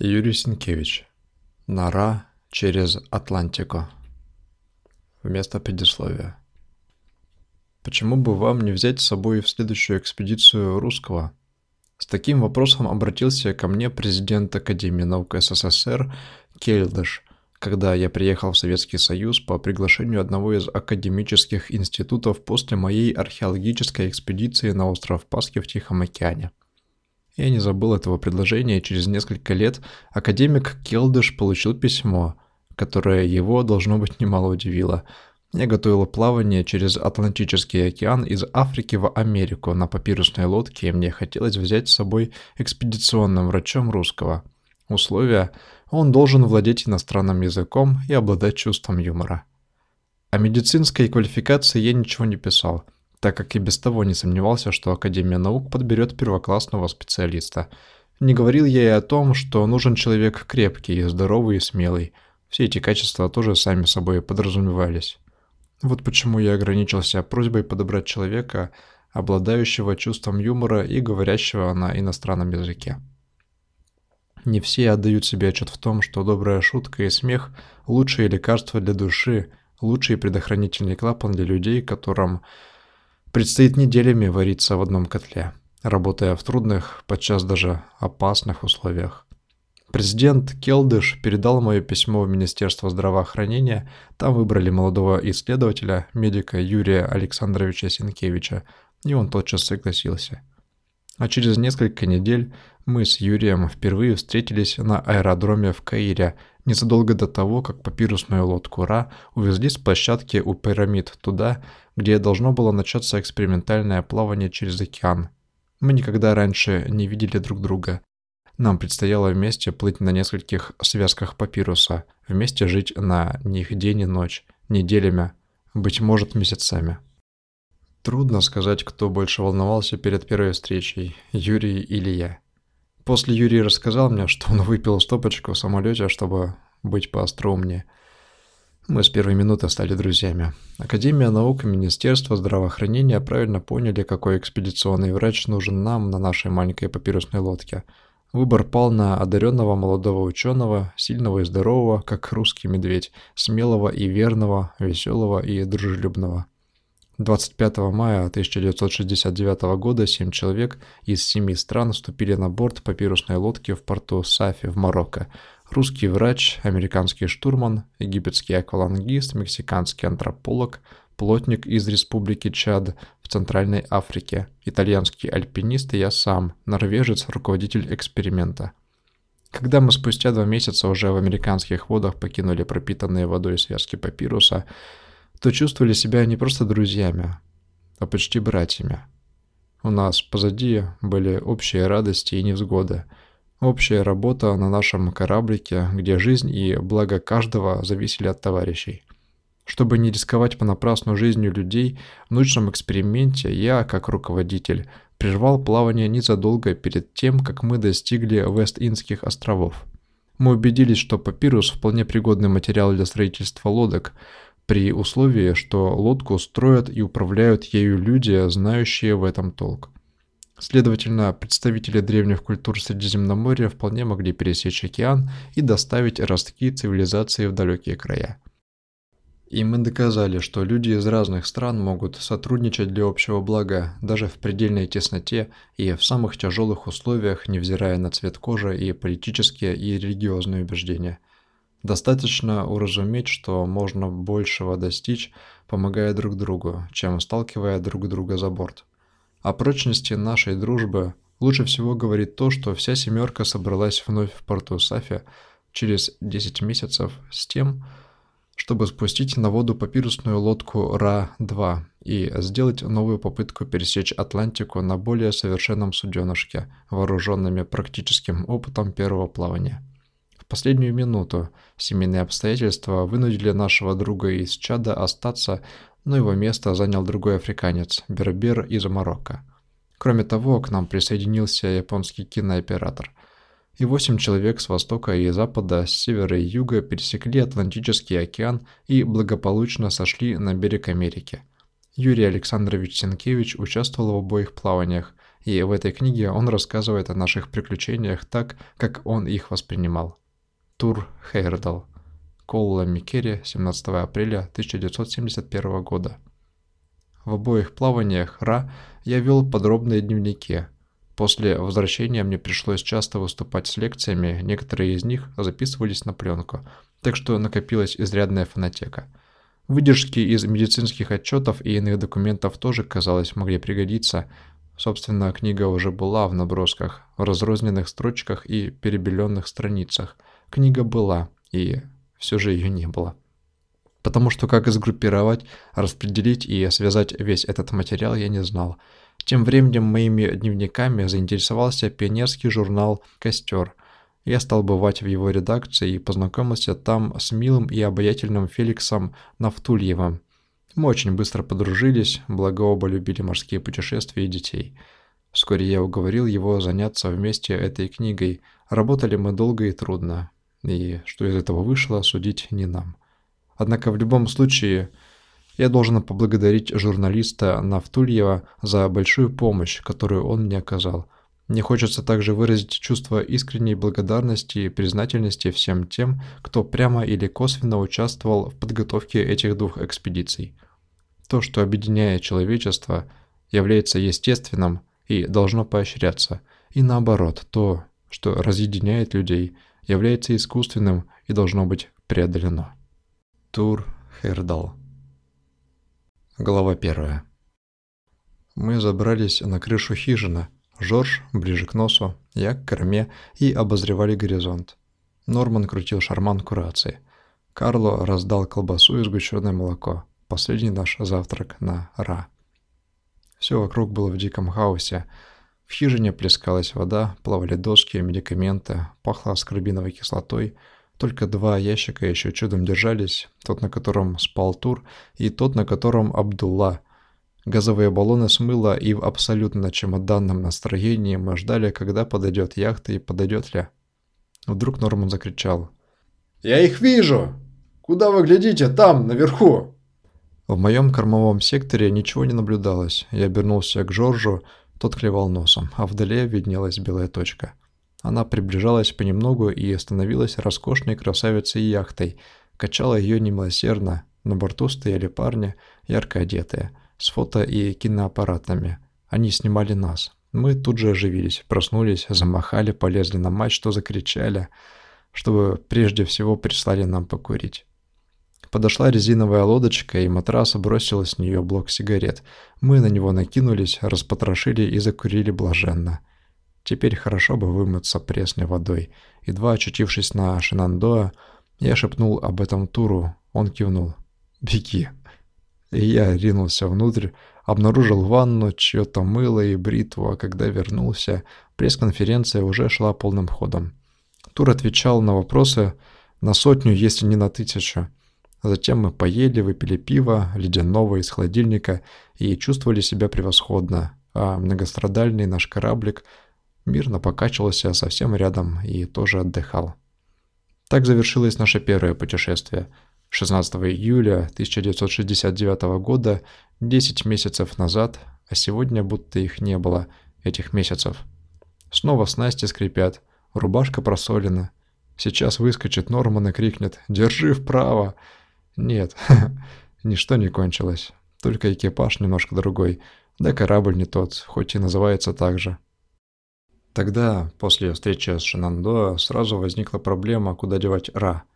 Юрий Сенкевич. Нора через Атлантику. Вместо предисловия. Почему бы вам не взять с собой в следующую экспедицию русского? С таким вопросом обратился ко мне президент Академии наук СССР Кельдыш, когда я приехал в Советский Союз по приглашению одного из академических институтов после моей археологической экспедиции на остров Пасхи в Тихом океане. Я не забыл этого предложения, и через несколько лет академик Келдыш получил письмо, которое его, должно быть, немало удивило. Я готовил плавание через Атлантический океан из Африки в Америку на папирусной лодке, и мне хотелось взять с собой экспедиционным врачом русского. Условия – он должен владеть иностранным языком и обладать чувством юмора. О медицинской квалификации я ничего не писал – так как и без того не сомневался, что Академия наук подберет первоклассного специалиста. Не говорил я и о том, что нужен человек крепкий, здоровый и смелый. Все эти качества тоже сами собой подразумевались. Вот почему я ограничился просьбой подобрать человека, обладающего чувством юмора и говорящего на иностранном языке. Не все отдают себе отчет в том, что добрая шутка и смех – лучшие лекарства для души, лучший предохранительный клапан для людей, которым Предстоит неделями вариться в одном котле, работая в трудных, подчас даже опасных условиях. Президент Келдыш передал мое письмо в Министерство здравоохранения, там выбрали молодого исследователя, медика Юрия Александровича Сенкевича, и он тотчас согласился. А через несколько недель мы с Юрием впервые встретились на аэродроме в Каире, незадолго до того, как папирусную лодку Ра увезли с площадки у пирамид туда, где должно было начаться экспериментальное плавание через океан. Мы никогда раньше не видели друг друга. Нам предстояло вместе плыть на нескольких связках папируса, вместе жить на них день и ночь, неделями, быть может, месяцами. Трудно сказать, кто больше волновался перед первой встречей, Юрий или я. После Юрий рассказал мне, что он выпил стопочку в самолете, чтобы быть поостроумнее – мы с первой минуты стали друзьями. Академия наук и Министерство здравоохранения правильно поняли, какой экспедиционный врач нужен нам на нашей маленькой папирусной лодке. Выбор пал на одаренного молодого ученого, сильного и здорового, как русский медведь, смелого и верного, веселого и дружелюбного. 25 мая 1969 года семь человек из семи стран вступили на борт папирусной лодки в порту Сафи в Марокко – русский врач, американский штурман, египетский аквалангист, мексиканский антрополог, плотник из Республики Чад в Центральной Африке, итальянский альпинист и я сам, норвежец, руководитель эксперимента. Когда мы спустя два месяца уже в американских водах покинули пропитанные водой связки папируса, то чувствовали себя не просто друзьями, а почти братьями. У нас позади были общие радости и невзгоды – Общая работа на нашем кораблике, где жизнь и благо каждого зависели от товарищей. Чтобы не рисковать понапрасну жизнью людей, в научном эксперименте я, как руководитель, прервал плавание незадолго перед тем, как мы достигли Вест-Индских островов. Мы убедились, что папирус вполне пригодный материал для строительства лодок, при условии, что лодку строят и управляют ею люди, знающие в этом толк. Следовательно, представители древних культур Средиземноморья вполне могли пересечь океан и доставить ростки цивилизации в далекие края. И мы доказали, что люди из разных стран могут сотрудничать для общего блага даже в предельной тесноте и в самых тяжелых условиях, невзирая на цвет кожи и политические и религиозные убеждения. Достаточно уразуметь, что можно большего достичь, помогая друг другу, чем сталкивая друг друга за борт. О прочности нашей дружбы лучше всего говорит то, что вся семерка собралась вновь в порту Сафи через 10 месяцев с тем, чтобы спустить на воду папирусную лодку Ра-2 и сделать новую попытку пересечь Атлантику на более совершенном суденышке, вооруженными практическим опытом первого плавания. Последнюю минуту семейные обстоятельства вынудили нашего друга из Чада остаться но его место занял другой африканец, Бербер из Марокко. Кроме того, к нам присоединился японский кинооператор. И восемь человек с востока и запада, с севера и юга пересекли Атлантический океан и благополучно сошли на берег Америки. Юрий Александрович Сенкевич участвовал в обоих плаваниях, и в этой книге он рассказывает о наших приключениях так, как он их воспринимал. Тур Хейрдал. Колла Микери, 17 апреля 1971 года. В обоих плаваниях Ра я вел подробные дневники. После возвращения мне пришлось часто выступать с лекциями, некоторые из них записывались на пленку, так что накопилась изрядная фонотека. Выдержки из медицинских отчетов и иных документов тоже, казалось, могли пригодиться. Собственно, книга уже была в набросках, в разрозненных строчках и перебеленных страницах. Книга была, и все же ее не было. Потому что как сгруппировать, распределить и связать весь этот материал я не знал. Тем временем моими дневниками заинтересовался пионерский журнал «Костер», я стал бывать в его редакции и познакомился там с милым и обаятельным Феликсом Нафтульевым. Мы очень быстро подружились, благо оба любили морские путешествия и детей. Вскоре я уговорил его заняться вместе этой книгой. Работали мы долго и трудно. И что из этого вышло, судить не нам. Однако в любом случае я должен поблагодарить журналиста Нафтульева за большую помощь, которую он мне оказал – мне хочется также выразить чувство искренней благодарности и признательности всем тем, кто прямо или косвенно участвовал в подготовке этих двух экспедиций. То, что объединяет человечество, является естественным и должно поощряться, и наоборот, то, что разъединяет людей, является искусственным и должно быть преодолено. Тур Хердал Глава первая. Мы забрались на крышу хижины, Жорж ближе к носу, я к корме и обозревали горизонт. Норман крутил шарманку рации. Карло раздал колбасу и сгущенное молоко. Последний наш завтрак на Ра. Все вокруг было в диком хаосе. В хижине плескалась вода, плавали доски, медикаменты, пахло аскорбиновой кислотой. Только два ящика еще чудом держались, тот, на котором спал Тур, и тот, на котором Абдулла – Газовые баллоны смыло, и в абсолютно чемоданном настроении мы ждали, когда подойдет яхта и подойдет ли. Вдруг Норман закричал. «Я их вижу! Куда вы глядите? Там, наверху!» В моем кормовом секторе ничего не наблюдалось. Я обернулся к Жоржу, тот клевал носом, а вдали виднелась белая точка. Она приближалась понемногу и становилась роскошной красавицей яхтой, качала ее немилосердно, на борту стояли парни, ярко одетые – с фото и киноаппаратами. Они снимали нас. Мы тут же оживились, проснулись, замахали, полезли на мачту, закричали, чтобы прежде всего прислали нам покурить. Подошла резиновая лодочка, и матрас бросил с нее блок сигарет. Мы на него накинулись, распотрошили и закурили блаженно. Теперь хорошо бы вымыться пресной водой. Едва очутившись на Шинандоа, я шепнул об этом Туру. Он кивнул. «Беги!» и я ринулся внутрь, обнаружил ванну, чье-то мыло и бритву, а когда вернулся, пресс-конференция уже шла полным ходом. Тур отвечал на вопросы на сотню, если не на тысячу. Затем мы поели, выпили пиво, ледяного из холодильника и чувствовали себя превосходно, а многострадальный наш кораблик мирно покачивался совсем рядом и тоже отдыхал. Так завершилось наше первое путешествие – 16 июля 1969 года, 10 месяцев назад, а сегодня будто их не было, этих месяцев. Снова снасти скрипят, рубашка просолена. Сейчас выскочит Норман и крикнет «Держи вправо!» Нет, ничто не кончилось, только экипаж немножко другой, да корабль не тот, хоть и называется так же. Тогда, после встречи с Шинандо, сразу возникла проблема, куда девать Ра –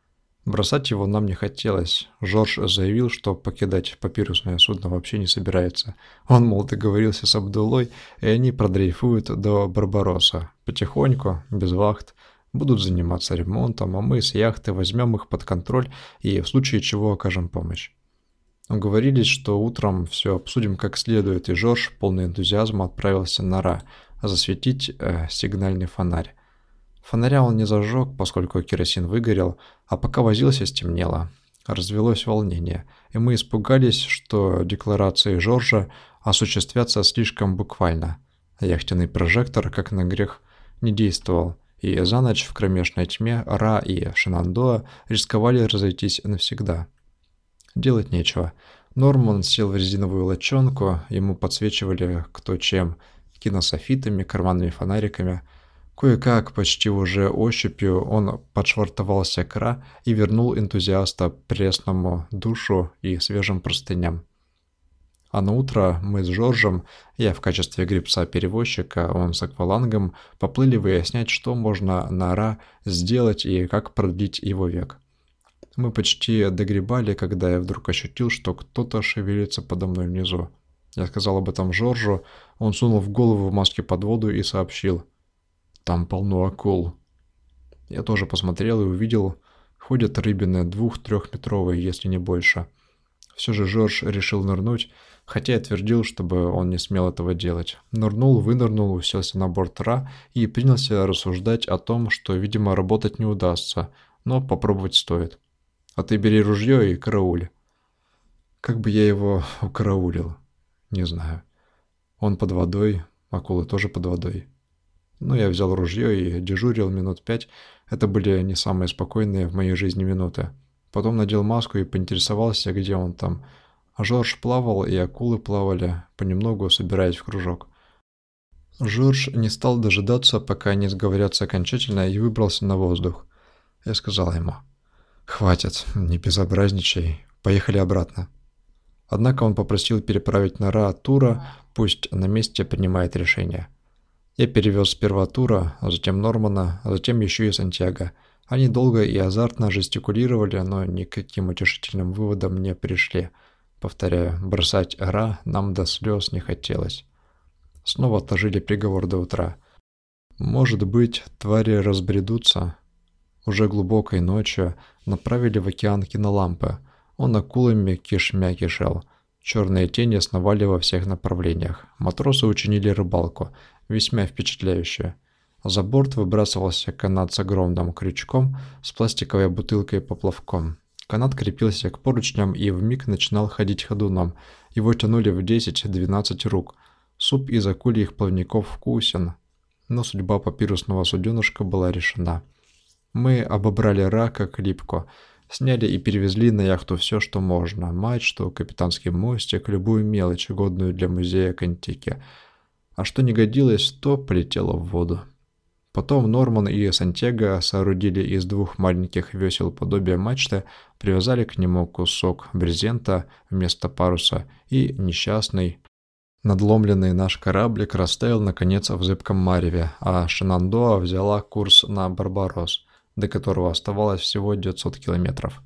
Бросать его нам не хотелось. Жорж заявил, что покидать папирусное судно вообще не собирается. Он, мол, договорился с Абдулой, и они продрейфуют до Барбаросса. Потихоньку, без вахт, будут заниматься ремонтом, а мы с яхты возьмем их под контроль и в случае чего окажем помощь. Уговорились, что утром все обсудим как следует, и Жорж, полный энтузиазма, отправился на Ра, засветить э, сигнальный фонарь. Фонаря он не зажег, поскольку керосин выгорел, а пока возился, стемнело. Развелось волнение, и мы испугались, что декларации Жоржа осуществятся слишком буквально. Яхтенный прожектор, как на грех, не действовал, и за ночь в кромешной тьме Ра и Шинандоа рисковали разойтись навсегда. Делать нечего. Норман сел в резиновую лочонку, ему подсвечивали кто чем – кинософитами, карманными фонариками. Кое-как, почти уже ощупью, он подшвартовался к Ра и вернул энтузиаста пресному душу и свежим простыням. А на утро мы с Жоржем, я в качестве грибца-перевозчика, он с аквалангом, поплыли выяснять, что можно на Ра сделать и как продлить его век. Мы почти догребали, когда я вдруг ощутил, что кто-то шевелится подо мной внизу. Я сказал об этом Жоржу, он сунул в голову в маске под воду и сообщил. «Там полно акул». Я тоже посмотрел и увидел, ходят рыбины двух-трехметровые, если не больше. Все же Жорж решил нырнуть, хотя я твердил, чтобы он не смел этого делать. Нырнул, вынырнул, уселся на борт Ра и принялся рассуждать о том, что, видимо, работать не удастся, но попробовать стоит. А ты бери ружье и карауль. Как бы я его укараулил? Не знаю. Он под водой, акулы тоже под водой. Но я взял ружье и дежурил минут пять. Это были не самые спокойные в моей жизни минуты. Потом надел маску и поинтересовался, где он там. Жорж плавал, и акулы плавали, понемногу собираясь в кружок. Жорж не стал дожидаться, пока они сговорятся окончательно, и выбрался на воздух. Я сказал ему – «Хватит, не безобразничай. Поехали обратно». Однако он попросил переправить на Ра Тура, пусть на месте принимает решение. Я перевез сперва Тура, затем Нормана, а затем еще и Сантьяго. Они долго и азартно жестикулировали, но никаким утешительным выводом не пришли. Повторяю, бросать Ра нам до слез не хотелось. Снова отложили приговор до утра. Может быть, твари разбредутся, уже глубокой ночью направили в океан кинолампы. Он акулами кишмя кишел. Черные тени сновали во всех направлениях. Матросы учинили рыбалку, весьма впечатляющую. За борт выбрасывался канат с огромным крючком с пластиковой бутылкой поплавком. Канат крепился к поручням и вмиг начинал ходить ходуном. Его тянули в 10-12 рук. Суп из акульих плавников вкусен. Но судьба папирусного суденышка была решена. Мы обобрали рака, клипку, сняли и перевезли на яхту все, что можно. Мачту, капитанский мостик, любую мелочь, годную для музея к. А что не годилось, то полетело в воду. Потом Норман и Сантьяго соорудили из двух маленьких весел подобие мачты, привязали к нему кусок брезента вместо паруса, и несчастный, надломленный наш кораблик растаял наконец в зыбком мареве, а Шинандоа взяла курс на Барбарос до которого оставалось всего 900 километров.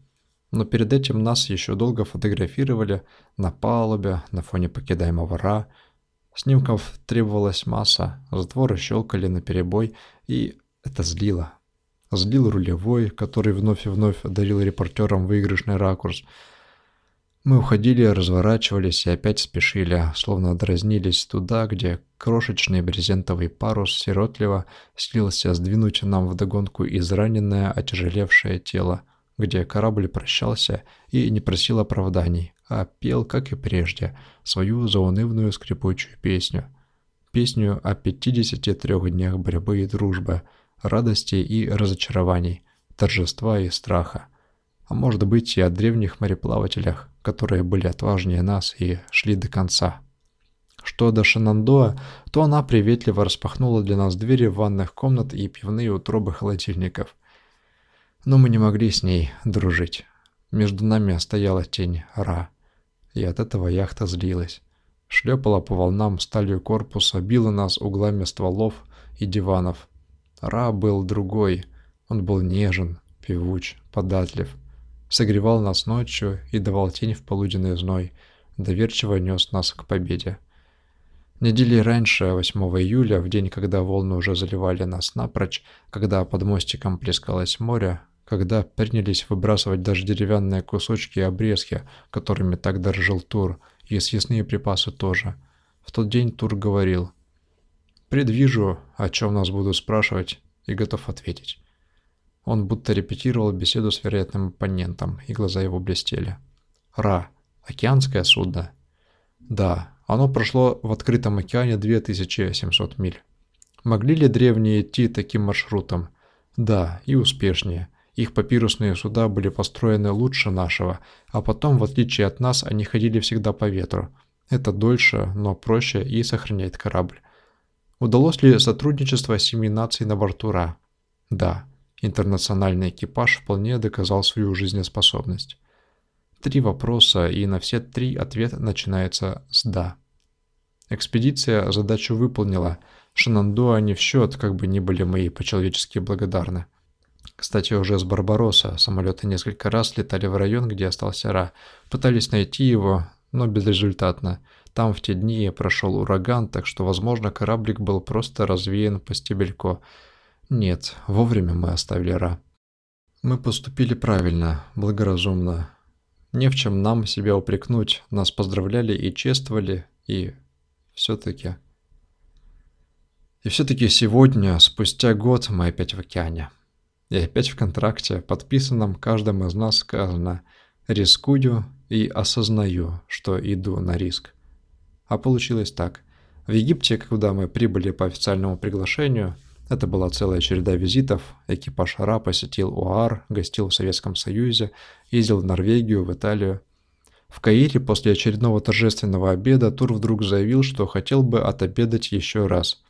Но перед этим нас еще долго фотографировали на палубе, на фоне покидаемого Ра. Снимков требовалась масса, затворы щелкали на перебой, и это злило. Злил рулевой, который вновь и вновь дарил репортерам выигрышный ракурс – мы уходили, разворачивались и опять спешили, словно дразнились туда, где крошечный брезентовый парус сиротливо слился сдвинуть нам вдогонку израненное, отяжелевшее тело, где корабль прощался и не просил оправданий, а пел, как и прежде, свою заунывную скрипучую песню. Песню о 53 днях борьбы и дружбы, радости и разочарований, торжества и страха а может быть и о древних мореплавателях, которые были отважнее нас и шли до конца. Что до Шинандоа, то она приветливо распахнула для нас двери ванных комнат и пивные утробы холодильников. Но мы не могли с ней дружить. Между нами стояла тень Ра. И от этого яхта злилась. Шлепала по волнам сталью корпуса, била нас углами стволов и диванов. Ра был другой. Он был нежен, певуч, податлив согревал нас ночью и давал тень в полуденный зной, доверчиво нес нас к победе. Недели раньше, 8 июля, в день, когда волны уже заливали нас напрочь, когда под мостиком плескалось море, когда принялись выбрасывать даже деревянные кусочки и обрезки, которыми так дорожил Тур, и съестные припасы тоже. В тот день Тур говорил «Предвижу, о чем нас будут спрашивать, и готов ответить». Он будто репетировал беседу с вероятным оппонентом, и глаза его блестели. «Ра. Океанское судно?» «Да, оно прошло в открытом океане 2700 миль». Могли ли древние идти таким маршрутом? Да, и успешнее. Их папирусные суда были построены лучше нашего, а потом, в отличие от нас, они ходили всегда по ветру. Это дольше, но проще и сохраняет корабль. Удалось ли сотрудничество семи наций на борту Ра? Да, интернациональный экипаж вполне доказал свою жизнеспособность. Три вопроса, и на все три ответ начинается с «да». Экспедиция задачу выполнила. Шинандуа не в счет, как бы ни были мы по-человечески благодарны. Кстати, уже с Барбаросса самолеты несколько раз летали в район, где остался Ра. Пытались найти его, но безрезультатно. Там в те дни прошел ураган, так что, возможно, кораблик был просто развеян по стебельку. Нет, вовремя мы оставили Ра. Мы поступили правильно, благоразумно. Не в чем нам себя упрекнуть, нас поздравляли и чествовали, и все-таки... И все-таки сегодня, спустя год, мы опять в океане. И опять в контракте, подписанном каждым из нас, сказано «рискую и осознаю, что иду на риск». А получилось так. В Египте, когда мы прибыли по официальному приглашению, это была целая череда визитов. Экипаж Ара посетил УАР, гостил в Советском Союзе, ездил в Норвегию, в Италию. В Каире после очередного торжественного обеда Тур вдруг заявил, что хотел бы отобедать еще раз.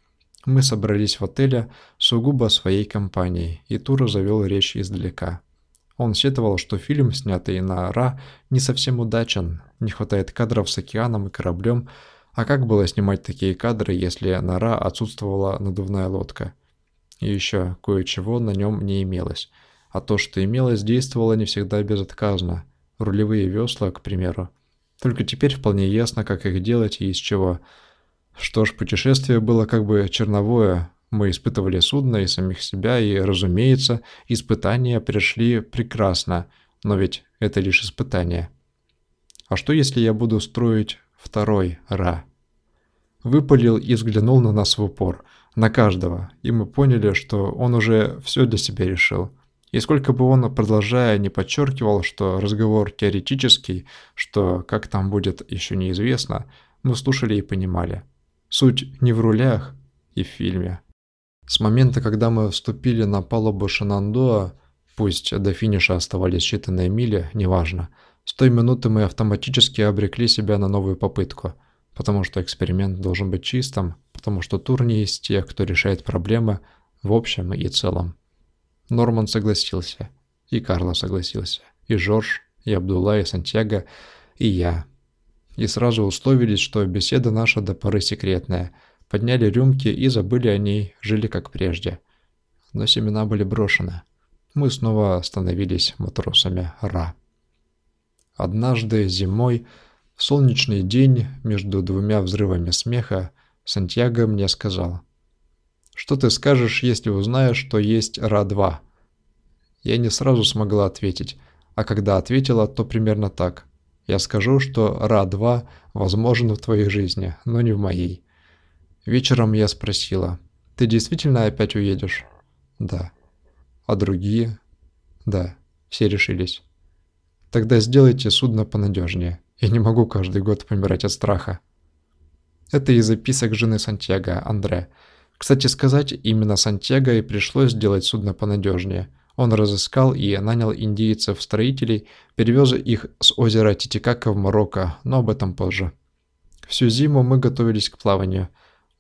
Мы собрались в отеле сугубо своей компанией, и Тур завел речь издалека. Он сетовал, что фильм, снятый на Ра, не совсем удачен, не хватает кадров с океаном и кораблем, а как было снимать такие кадры, если на Ра отсутствовала надувная лодка? И еще кое-чего на нем не имелось. А то, что имелось, действовало не всегда безотказно. Рулевые весла, к примеру. Только теперь вполне ясно, как их делать и из чего. Что ж, путешествие было как бы черновое. Мы испытывали судно и самих себя, и, разумеется, испытания пришли прекрасно. Но ведь это лишь испытание. А что, если я буду строить второй Ра? Выпалил и взглянул на нас в упор – на каждого, и мы поняли, что он уже все для себя решил. И сколько бы он, продолжая, не подчеркивал, что разговор теоретический, что как там будет еще неизвестно, мы слушали и понимали. Суть не в рулях и в фильме. С момента, когда мы вступили на палубу Шинандоа, пусть до финиша оставались считанные мили, неважно, с той минуты мы автоматически обрекли себя на новую попытку, потому что эксперимент должен быть чистым, потому что Тур из тех, кто решает проблемы в общем и целом. Норман согласился, и Карло согласился, и Жорж, и Абдулла, и Сантьяго, и я. И сразу условились, что беседа наша до поры секретная. Подняли рюмки и забыли о ней, жили как прежде. Но семена были брошены. Мы снова становились матросами Ра. Однажды зимой, в солнечный день, между двумя взрывами смеха, Сантьяго мне сказал. «Что ты скажешь, если узнаешь, что есть Ра-2?» Я не сразу смогла ответить, а когда ответила, то примерно так. Я скажу, что Ра-2 возможен в твоей жизни, но не в моей. Вечером я спросила, «Ты действительно опять уедешь?» «Да». «А другие?» «Да». Все решились. «Тогда сделайте судно понадежнее. Я не могу каждый год помирать от страха». Это из записок жены Сантьяго, Андре. Кстати сказать, именно Сантьяго и пришлось сделать судно понадежнее. Он разыскал и нанял индейцев-строителей, перевез их с озера Титикака в Марокко, но об этом позже. Всю зиму мы готовились к плаванию.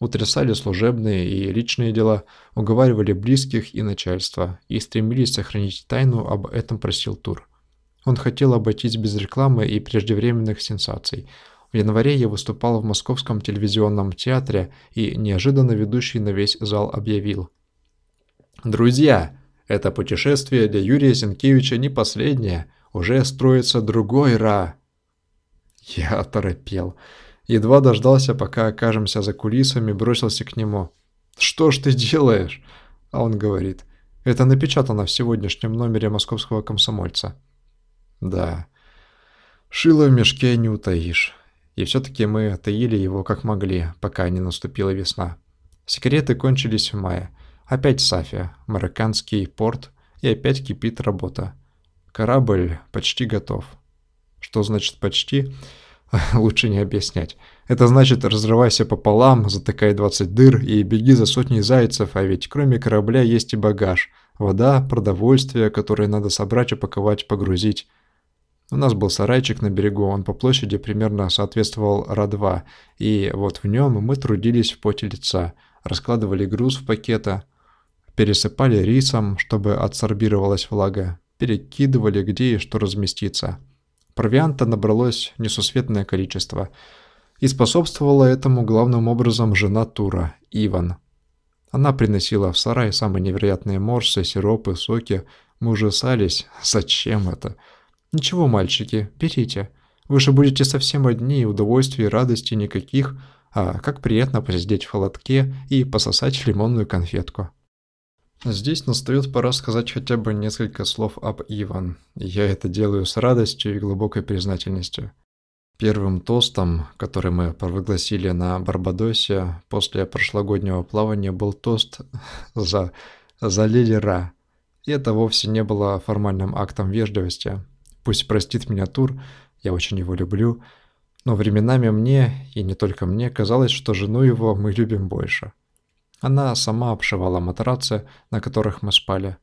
Утрясали служебные и личные дела, уговаривали близких и начальство, и стремились сохранить тайну, об этом просил Тур. Он хотел обойтись без рекламы и преждевременных сенсаций – в январе я выступал в Московском телевизионном театре, и неожиданно ведущий на весь зал объявил. «Друзья, это путешествие для Юрия Зинкевича не последнее, уже строится другой Ра». Я оторопел. Едва дождался, пока окажемся за кулисами, бросился к нему. «Что ж ты делаешь?» А он говорит. «Это напечатано в сегодняшнем номере московского комсомольца». «Да, шило в мешке не утаишь». И все-таки мы таили его как могли, пока не наступила весна. Секреты кончились в мае. Опять Сафия, марокканский порт, и опять кипит работа. Корабль почти готов. Что значит «почти»? Лучше не объяснять. Это значит разрывайся пополам, затыкай 20 дыр и беги за сотней зайцев, а ведь кроме корабля есть и багаж. Вода, продовольствие, которое надо собрать, упаковать, погрузить. У нас был сарайчик на берегу, он по площади примерно соответствовал Ра-2, и вот в нем мы трудились в поте лица. раскладывали груз в пакеты, пересыпали рисом, чтобы отсорбировалась влага, перекидывали где и что разместится. Провианта набралось несусветное количество. И способствовала этому главным образом жена Тура, Иван. Она приносила в сарай самые невероятные морсы, сиропы, соки. Мы ужасались. Зачем это? Ничего, мальчики, берите. Вы же будете совсем одни, и удовольствий и радости никаких. А как приятно посидеть в холодке и пососать лимонную конфетку. Здесь настает пора сказать хотя бы несколько слов об Иван. Я это делаю с радостью и глубокой признательностью. Первым тостом, который мы провозгласили на Барбадосе после прошлогоднего плавания, был тост за, за лидера. И это вовсе не было формальным актом вежливости. Пусть простит меня Тур, я очень его люблю, но временами мне, и не только мне, казалось, что жену его мы любим больше. Она сама обшивала матрацы, на которых мы спали.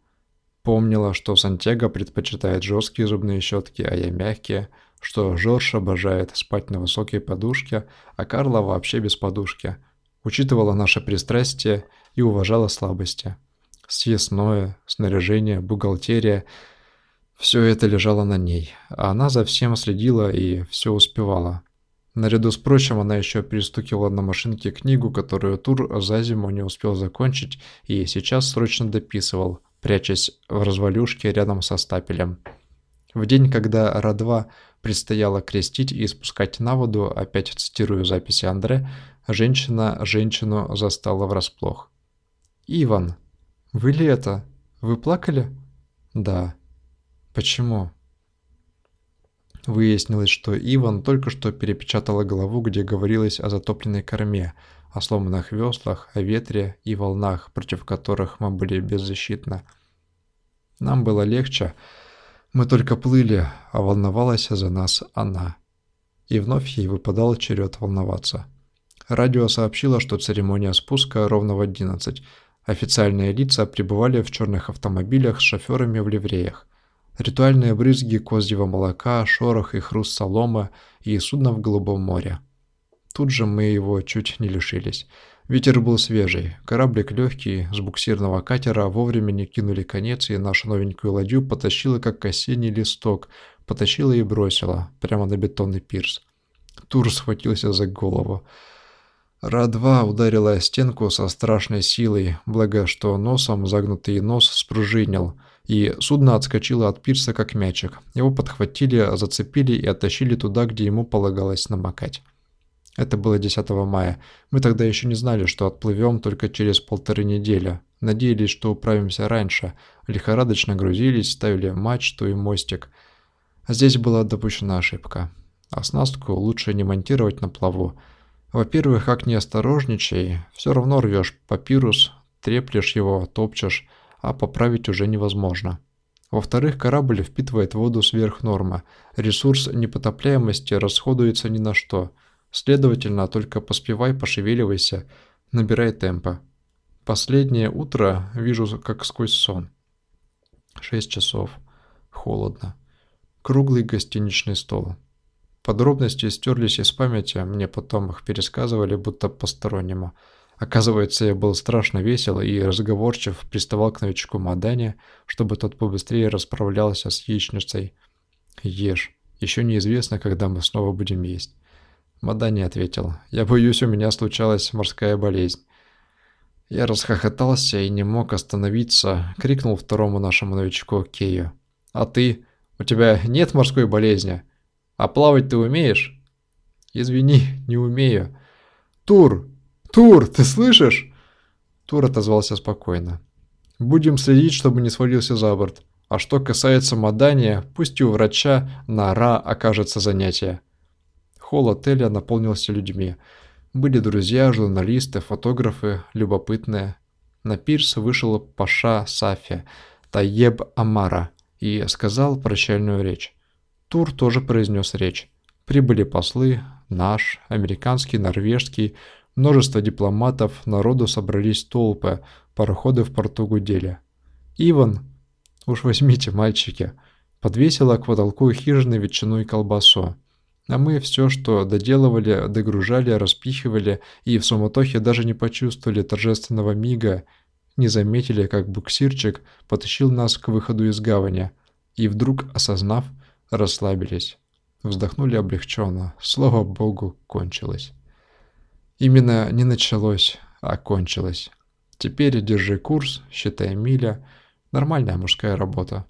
Помнила, что Сантьяго предпочитает жесткие зубные щетки, а я мягкие, что Жорж обожает спать на высокой подушке, а Карла вообще без подушки. Учитывала наше пристрастие и уважала слабости. Съестное, снаряжение, бухгалтерия – все это лежало на ней, а она за всем следила и все успевала. Наряду с прочим, она еще перестукивала на машинке книгу, которую Тур за зиму не успел закончить и сейчас срочно дописывал, прячась в развалюшке рядом со стапелем. В день, когда Радва предстояло крестить и спускать на воду, опять цитирую записи Андре, женщина женщину застала врасплох. «Иван, вы ли это? Вы плакали?» «Да». «Почему?» Выяснилось, что Иван только что перепечатала главу, где говорилось о затопленной корме, о сломанных веслах, о ветре и волнах, против которых мы были беззащитны. Нам было легче, мы только плыли, а волновалась за нас она. И вновь ей выпадал черед волноваться. Радио сообщило, что церемония спуска ровно в 11. Официальные лица пребывали в черных автомобилях с шоферами в ливреях. Ритуальные брызги козьего молока, шорох и хруст солома и судно в голубом море. Тут же мы его чуть не лишились. Ветер был свежий, кораблик легкий, с буксирного катера вовремя не кинули конец, и нашу новенькую ладью потащила, как осенний листок, потащила и бросила, прямо на бетонный пирс. Тур схватился за голову. Ра-2 ударила стенку со страшной силой, благо что носом загнутый нос спружинил – и судно отскочило от пирса как мячик. Его подхватили, зацепили и оттащили туда, где ему полагалось намокать. Это было 10 мая. Мы тогда еще не знали, что отплывем только через полторы недели. Надеялись, что управимся раньше. Лихорадочно грузились, ставили мачту и мостик. Здесь была допущена ошибка. Оснастку лучше не монтировать на плаву. Во-первых, как не осторожничай, все равно рвешь папирус, треплешь его, топчешь, а поправить уже невозможно. Во-вторых, корабль впитывает воду сверх нормы, ресурс непотопляемости расходуется ни на что, следовательно, только поспевай, пошевеливайся, набирай темпа. Последнее утро вижу как сквозь сон. Шесть часов. Холодно. Круглый гостиничный стол. Подробности стерлись из памяти, мне потом их пересказывали, будто постороннему – Оказывается, я был страшно весел и разговорчив, приставал к новичку Мадане, чтобы тот побыстрее расправлялся с яичницей. «Ешь. Еще неизвестно, когда мы снова будем есть». Мадане ответил. «Я боюсь, у меня случалась морская болезнь». Я расхохотался и не мог остановиться, крикнул второму нашему новичку Кею. «А ты? У тебя нет морской болезни? А плавать ты умеешь?» «Извини, не умею». «Тур, «Тур, ты слышишь?» Тур отозвался спокойно. «Будем следить, чтобы не свалился за борт. А что касается Мадания, пусть и у врача на Ра окажется занятие». Холл отеля наполнился людьми. Были друзья, журналисты, фотографы, любопытные. На пирс вышел Паша Сафи, Таеб Амара, и сказал прощальную речь. Тур тоже произнес речь. Прибыли послы, наш, американский, норвежский, Множество дипломатов, народу собрались толпы, пароходы в порту гудели. «Иван! Уж возьмите, мальчики!» Подвесила к потолку хижины ветчину и колбасу. А мы все, что доделывали, догружали, распихивали и в суматохе даже не почувствовали торжественного мига, не заметили, как буксирчик потащил нас к выходу из гавани, и вдруг, осознав, расслабились. Вздохнули облегченно. Слава богу, кончилось. Именно не началось, а кончилось. Теперь держи курс, считай миля. Нормальная мужская работа.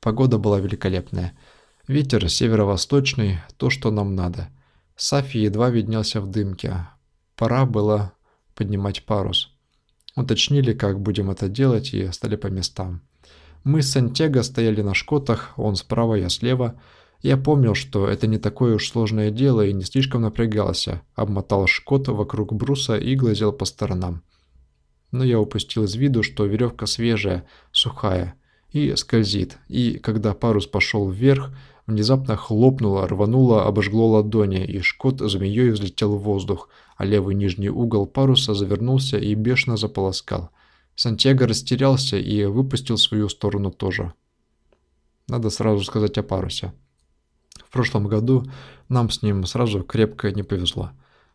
Погода была великолепная. Ветер северо-восточный, то, что нам надо. Сафи едва виднелся в дымке. Пора было поднимать парус. Уточнили, как будем это делать, и стали по местам. Мы с Сантьяго стояли на шкотах, он справа, я слева. Я помнил, что это не такое уж сложное дело и не слишком напрягался, обмотал шкот вокруг бруса и глазел по сторонам. Но я упустил из виду, что веревка свежая, сухая, и скользит, и когда парус пошел вверх, внезапно хлопнуло, рвануло, обожгло ладони, и шкот змеей взлетел в воздух, а левый нижний угол паруса завернулся и бешено заполоскал. Сантьяго растерялся и выпустил свою сторону тоже. Надо сразу сказать о парусе. Прошлом году нам с ним сразу крепко не повезло.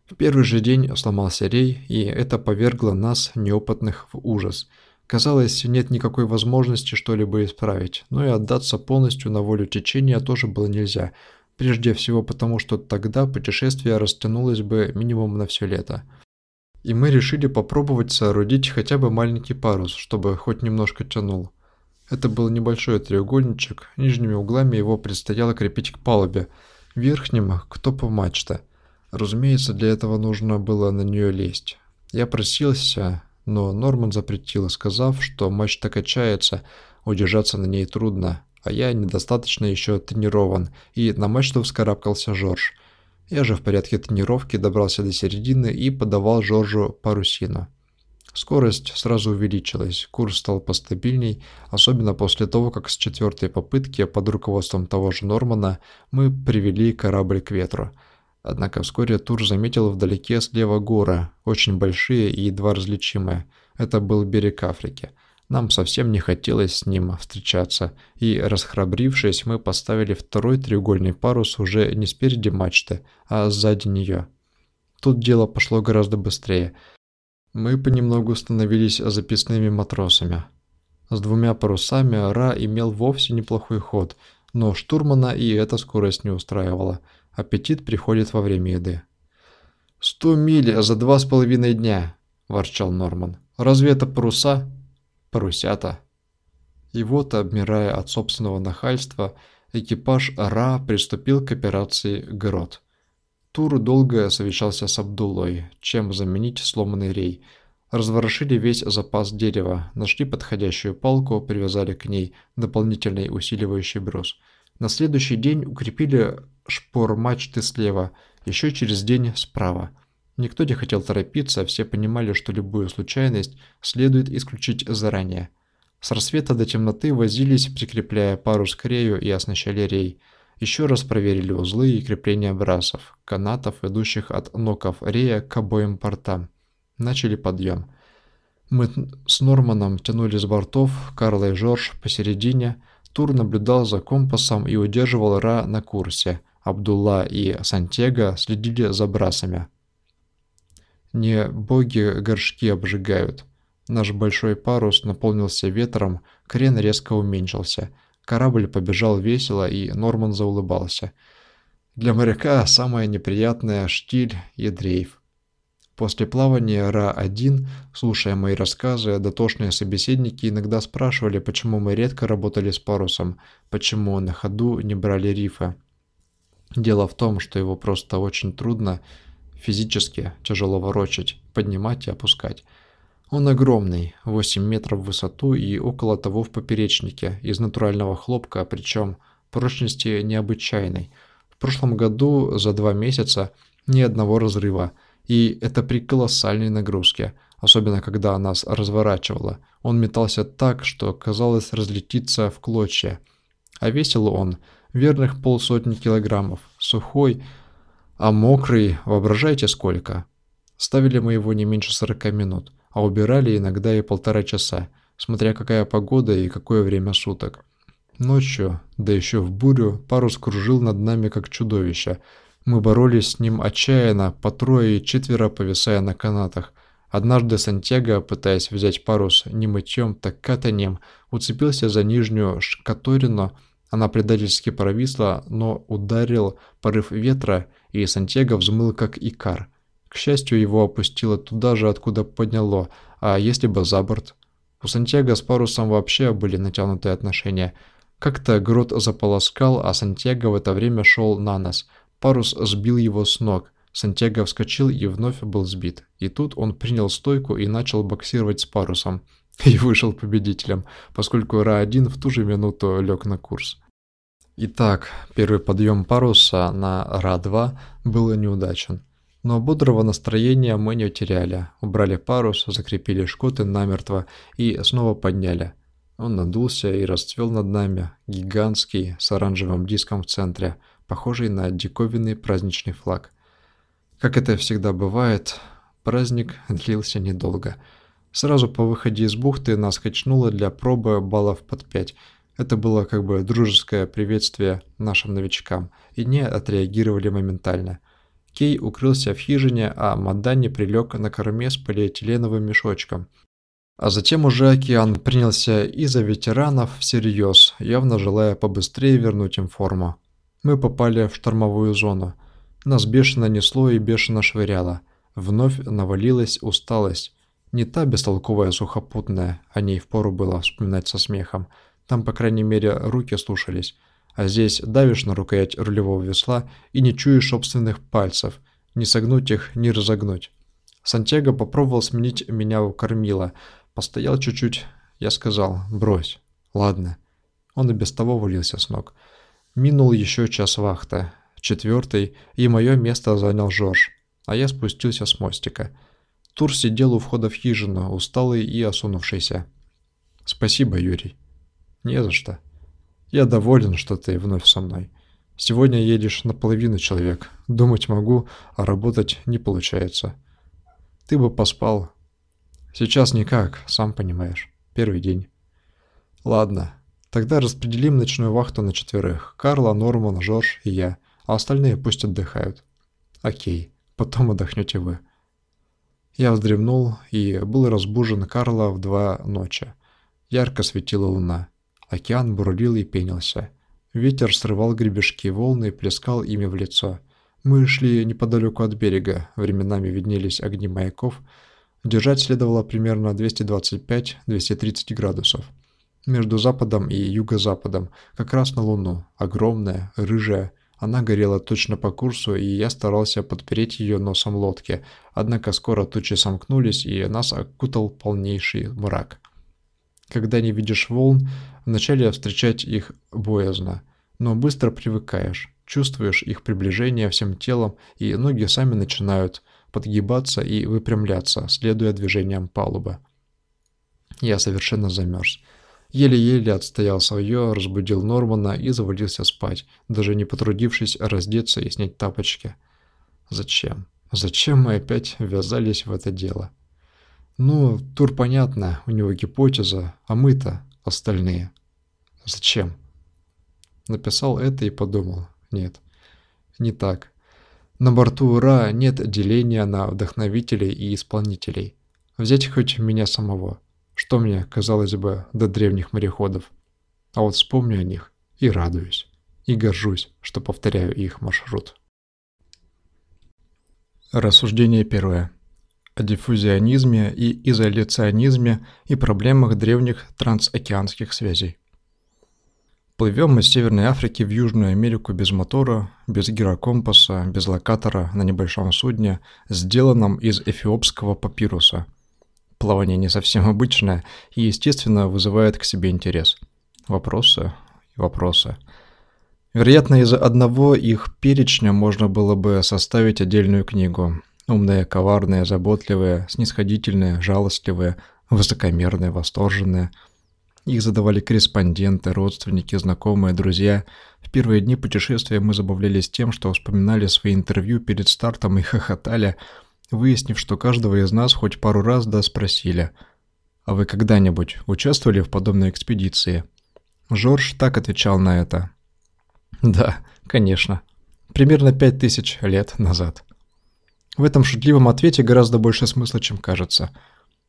В первый же день сломался рей, и это повергло нас, неопытных, в ужас. Казалось, нет никакой возможности что-либо исправить, но и отдаться полностью на волю течения тоже было нельзя. Прежде всего потому, что тогда путешествие растянулось бы минимум на все лето. И мы решили попробовать соорудить хотя бы маленький парус, чтобы хоть немножко тянул. Это был небольшой треугольничек, нижними углами его предстояло крепить к палубе, верхним – к топу мачты. Разумеется, для этого нужно было на нее лезть. Я просился, но Норман запретил, сказав, что мачта качается, удержаться на ней трудно, а я недостаточно еще тренирован, и на мачту вскарабкался Жорж. Я же в порядке тренировки добрался до середины и подавал Жоржу парусину. Скорость сразу увеличилась, курс стал постабильней, особенно после того, как с четвертой попытки под руководством того же Нормана мы привели корабль к ветру. Однако вскоре Тур заметил вдалеке слева горы, очень большие и едва различимые. Это был берег Африки. Нам совсем не хотелось с ним встречаться, и, расхрабрившись, мы поставили второй треугольный парус уже не спереди мачты, а сзади нее. Тут дело пошло гораздо быстрее – мы понемногу становились записными матросами. С двумя парусами Ра имел вовсе неплохой ход, но штурмана и эта скорость не устраивала. Аппетит приходит во время еды. «Сто миль за два с половиной дня!» – ворчал Норман. «Разве это паруса?» «Парусята». И вот, обмирая от собственного нахальства, экипаж Ра приступил к операции «Грот». Тур долго совещался с Абдулой, чем заменить сломанный рей. Разворошили весь запас дерева, нашли подходящую палку, привязали к ней дополнительный усиливающий брус. На следующий день укрепили шпор мачты слева, еще через день справа. Никто не хотел торопиться, все понимали, что любую случайность следует исключить заранее. С рассвета до темноты возились, прикрепляя парус к рею и оснащали рей – еще раз проверили узлы и крепления брасов, канатов, идущих от ноков рея к обоим портам. Начали подъем. Мы с Норманом тянули с бортов, Карл и Жорж посередине. Тур наблюдал за компасом и удерживал Ра на курсе. Абдулла и Сантьяго следили за брасами. Не боги горшки обжигают. Наш большой парус наполнился ветром, крен резко уменьшился – Корабль побежал весело, и Норман заулыбался. Для моряка самое неприятное – штиль и дрейф. После плавания Ра-1, слушая мои рассказы, дотошные собеседники иногда спрашивали, почему мы редко работали с парусом, почему на ходу не брали рифа. Дело в том, что его просто очень трудно физически тяжело ворочать, поднимать и опускать. Он огромный, 8 метров в высоту и около того в поперечнике, из натурального хлопка, причем прочности необычайной. В прошлом году за два месяца ни одного разрыва, и это при колоссальной нагрузке, особенно когда нас разворачивало. Он метался так, что казалось разлетиться в клочья. А весил он верных полсотни килограммов, сухой, а мокрый, воображайте сколько. Ставили мы его не меньше 40 минут – а убирали иногда и полтора часа, смотря какая погода и какое время суток. Ночью, да еще в бурю, парус кружил над нами как чудовище. Мы боролись с ним отчаянно, по трое и четверо повисая на канатах. Однажды Сантьяго, пытаясь взять парус не мытьем, так катанием, уцепился за нижнюю шкаторину, она предательски провисла, но ударил порыв ветра, и Сантьяго взмыл как икар. К счастью, его опустило туда же, откуда подняло, а если бы за борт? У Сантьяго с парусом вообще были натянутые отношения – как-то грот заполоскал, а Сантьяго в это время шел на нас. Парус сбил его с ног. Сантьяго вскочил и вновь был сбит. И тут он принял стойку и начал боксировать с парусом. И вышел победителем, поскольку Ра-1 в ту же минуту лег на курс. Итак, первый подъем паруса на Ра-2 был неудачен. Но бодрого настроения мы не теряли. Убрали парус, закрепили шкоты намертво и снова подняли. Он надулся и расцвел над нами, гигантский, с оранжевым диском в центре, похожий на диковинный праздничный флаг. Как это всегда бывает, праздник длился недолго. Сразу по выходе из бухты нас качнуло для пробы баллов под пять. Это было как бы дружеское приветствие нашим новичкам, и не отреагировали моментально. Кей укрылся в хижине, а Мадани прилег на корме с полиэтиленовым мешочком – а затем уже океан принялся и за ветеранов всерьез, явно желая побыстрее вернуть им форму. Мы попали в штормовую зону. Нас бешено несло и бешено швыряло. Вновь навалилась усталость. Не та бестолковая сухопутная, о ней впору было вспоминать со смехом. Там, по крайней мере, руки слушались. А здесь давишь на рукоять рулевого весла и не чуешь собственных пальцев. Не согнуть их, не разогнуть. Сантьяго попробовал сменить меня у кормила – Постоял чуть-чуть. Я сказал, брось. Ладно. Он и без того валился с ног. Минул еще час вахта. Четвертый, и мое место занял Жорж. А я спустился с мостика. Тур сидел у входа в хижину, усталый и осунувшийся. «Спасибо, Юрий». «Не за что. Я доволен, что ты вновь со мной. Сегодня едешь наполовину человек. Думать могу, а работать не получается. Ты бы поспал, Сейчас никак, сам понимаешь. Первый день. Ладно, тогда распределим ночную вахту на четверых. Карла, Норман, Жорж и я. А остальные пусть отдыхают. Окей, потом отдохнете вы. Я вздремнул и был разбужен Карла в два ночи. Ярко светила луна. Океан бурлил и пенился. Ветер срывал гребешки волны и плескал ими в лицо. Мы шли неподалеку от берега, временами виднелись огни маяков, Держать следовало примерно 225-230 градусов. Между западом и юго-западом, как раз на Луну, огромная, рыжая, она горела точно по курсу, и я старался подпереть ее носом лодки, однако скоро тучи сомкнулись, и нас окутал полнейший мрак. Когда не видишь волн, вначале встречать их боязно, но быстро привыкаешь, чувствуешь их приближение всем телом, и ноги сами начинают подгибаться и выпрямляться, следуя движениям палубы. Я совершенно замерз. Еле-еле отстоял свое, разбудил Нормана и завалился спать, даже не потрудившись раздеться и снять тапочки. Зачем? Зачем мы опять ввязались в это дело? Ну, Тур понятно, у него гипотеза, а мы-то остальные. Зачем? Написал это и подумал. Нет, не так. На борту Ура нет деления на вдохновителей и исполнителей. Взять хоть меня самого, что мне, казалось бы, до древних мореходов. А вот вспомню о них и радуюсь, и горжусь, что повторяю их маршрут. Рассуждение первое. О диффузионизме и изоляционизме и проблемах древних трансокеанских связей. Плывем из Северной Африки в Южную Америку без мотора, без гирокомпаса, без локатора на небольшом судне, сделанном из эфиопского папируса. Плавание не совсем обычное и, естественно, вызывает к себе интерес. Вопросы и вопросы. Вероятно, из одного их перечня можно было бы составить отдельную книгу. Умные, коварные, заботливые, снисходительные, жалостливые, высокомерные, восторженные – их задавали корреспонденты, родственники, знакомые, друзья. В первые дни путешествия мы забавлялись тем, что вспоминали свои интервью перед стартом и хохотали, выяснив, что каждого из нас хоть пару раз да спросили. «А вы когда-нибудь участвовали в подобной экспедиции?» Жорж так отвечал на это. Да, конечно. Примерно пять тысяч лет назад. В этом шутливом ответе гораздо больше смысла, чем кажется.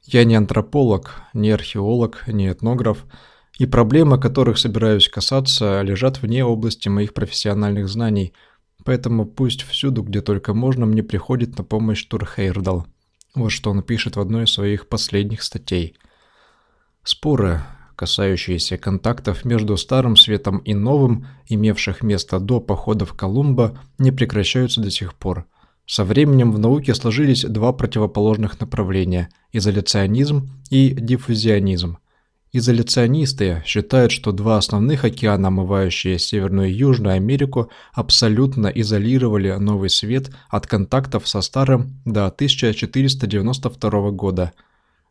Я не антрополог, не археолог, не этнограф, и проблемы, которых собираюсь касаться, лежат вне области моих профессиональных знаний, поэтому пусть всюду, где только можно, мне приходит на помощь Тур Хейрдал. Вот что он пишет в одной из своих последних статей. Споры, касающиеся контактов между Старым Светом и Новым, имевших место до походов Колумба, не прекращаются до сих пор. Со временем в науке сложились два противоположных направления – изоляционизм и диффузионизм. Изоляционисты считают, что два основных океана, омывающие Северную и Южную Америку, абсолютно изолировали Новый Свет от контактов со Старым до 1492 года.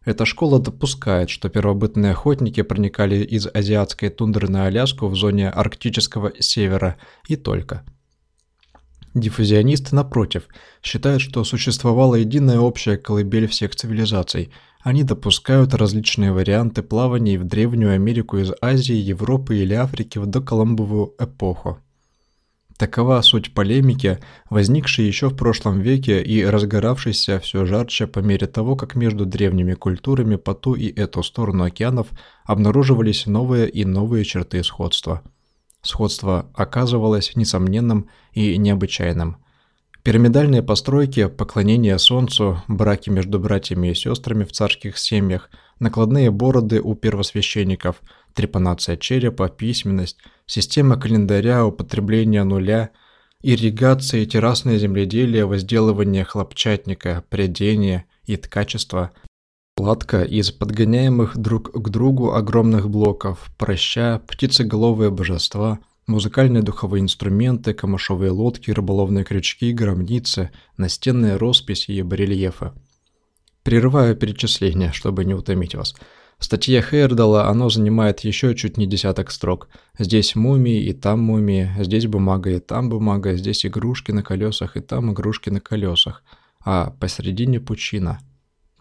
Эта школа допускает, что первобытные охотники проникали из азиатской тундры на Аляску в зоне арктического севера и только. Диффузионисты, напротив, считают, что существовала единая общая колыбель всех цивилизаций – они допускают различные варианты плаваний в Древнюю Америку из Азии, Европы или Африки в доколумбовую эпоху. Такова суть полемики, возникшей еще в прошлом веке и разгоравшейся все жарче по мере того, как между древними культурами по ту и эту сторону океанов обнаруживались новые и новые черты сходства. Сходство оказывалось несомненным и необычайным – Пирамидальные постройки, поклонение солнцу, браки между братьями и сестрами в царских семьях, накладные бороды у первосвященников, трепанация черепа, письменность, система календаря, употребление нуля, ирригация и террасное земледелие, возделывание хлопчатника, прядение и ткачество, Кладка из подгоняемых друг к другу огромных блоков, проща, птицеголовые божества – Музыкальные духовые инструменты, камышовые лодки, рыболовные крючки, гробницы, настенные росписи и барельефы. Прерываю перечисление, чтобы не утомить вас. В статье Хейрдала оно занимает еще чуть не десяток строк. Здесь мумии и там мумии, здесь бумага и там бумага, здесь игрушки на колесах и там игрушки на колесах. А посередине пучина.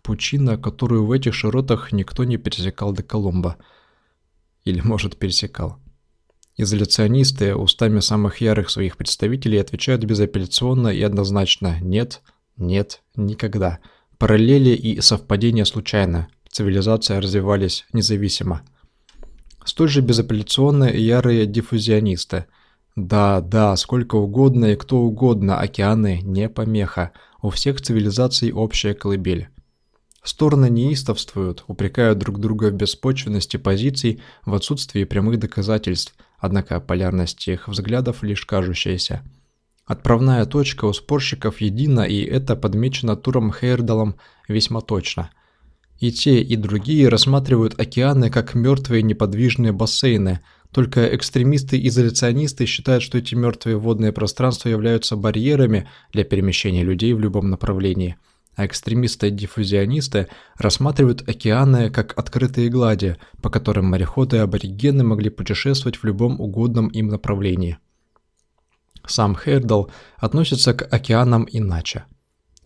Пучина, которую в этих широтах никто не пересекал до Колумба. Или, может, пересекал. Изоляционисты устами самых ярых своих представителей отвечают безапелляционно и однозначно «нет, нет, никогда». Параллели и совпадения случайны, цивилизации развивались независимо. Столь же безапелляционно и ярые диффузионисты. Да, да, сколько угодно и кто угодно, океаны не помеха, у всех цивилизаций общая колыбель. Стороны неистовствуют, упрекают друг друга в беспочвенности позиций, в отсутствии прямых доказательств – однако полярность их взглядов лишь кажущаяся. Отправная точка у спорщиков едина, и это подмечено Туром Хейрдалом весьма точно. И те, и другие рассматривают океаны как мертвые неподвижные бассейны, только экстремисты-изоляционисты считают, что эти мертвые водные пространства являются барьерами для перемещения людей в любом направлении – а экстремисты-диффузионисты рассматривают океаны как открытые глади, по которым мореходы и аборигены могли путешествовать в любом угодном им направлении. Сам Хейрдал относится к океанам иначе.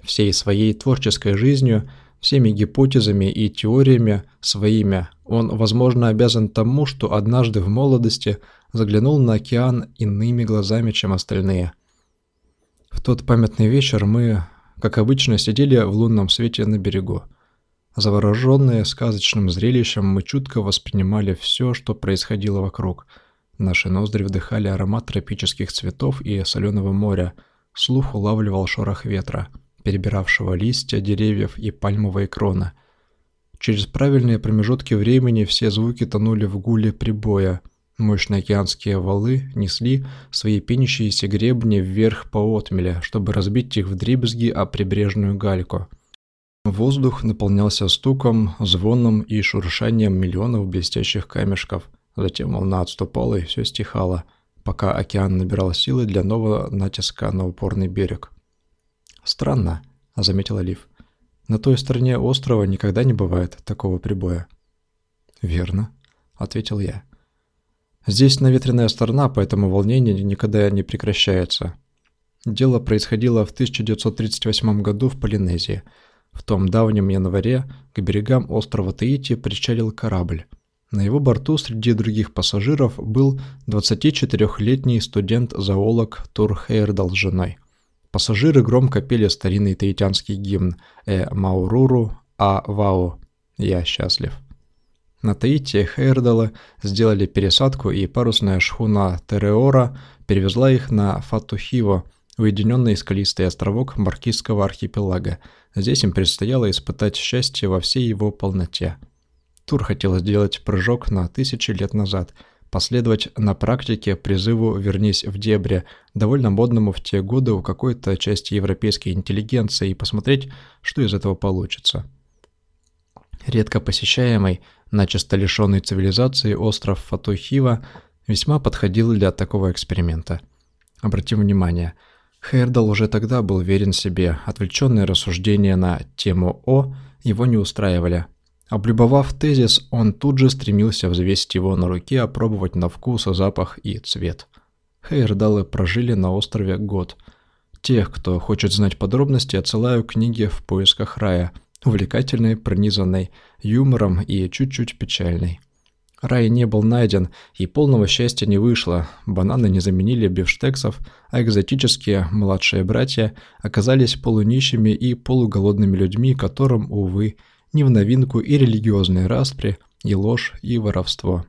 Всей своей творческой жизнью, всеми гипотезами и теориями своими он, возможно, обязан тому, что однажды в молодости заглянул на океан иными глазами, чем остальные. В тот памятный вечер мы, как обычно, сидели в лунном свете на берегу. Завороженные сказочным зрелищем, мы чутко воспринимали все, что происходило вокруг. Наши ноздри вдыхали аромат тропических цветов и соленого моря. Слух улавливал шорох ветра, перебиравшего листья деревьев и пальмовые кроны. Через правильные промежутки времени все звуки тонули в гуле прибоя – Мощные океанские валы несли свои пенящиеся гребни вверх по отмеле, чтобы разбить их в дребезги о прибрежную гальку. Воздух наполнялся стуком, звоном и шуршанием миллионов блестящих камешков. Затем волна отступала и все стихало, пока океан набирал силы для нового натиска на упорный берег. «Странно», — заметил Олив. «На той стороне острова никогда не бывает такого прибоя». «Верно», — ответил я. Здесь наветренная сторона, поэтому волнение никогда не прекращается. Дело происходило в 1938 году в Полинезии. В том давнем январе к берегам острова Таити причалил корабль. На его борту среди других пассажиров был 24-летний студент-зоолог Тур Хейрдал с женой. Пассажиры громко пели старинный таитянский гимн «Э Мауруру, а Вао» «Я счастлив». На Таити Хейрдала сделали пересадку, и парусная шхуна Тереора перевезла их на Фатухиво, уединенный скалистый островок Маркизского архипелага. Здесь им предстояло испытать счастье во всей его полноте. Тур хотел сделать прыжок на тысячи лет назад, последовать на практике призыву «вернись в дебри», довольно модному в те годы у какой-то части европейской интеллигенции, и посмотреть, что из этого получится. Редко посещаемый, начисто лишенный цивилизации остров Фатухива весьма подходил для такого эксперимента. Обратим внимание, Хейрдал уже тогда был верен себе, отвлеченные рассуждения на тему «О» его не устраивали. Облюбовав тезис, он тут же стремился взвесить его на руке, опробовать на вкус, запах и цвет. Хейрдалы прожили на острове год. Тех, кто хочет знать подробности, отсылаю книги «В поисках рая», увлекательной, пронизанной юмором и чуть-чуть печальной. Рай не был найден, и полного счастья не вышло. Бананы не заменили бифштексов, а экзотические младшие братья оказались полунищими и полуголодными людьми, которым, увы, не в новинку и религиозные распри, и ложь, и воровство.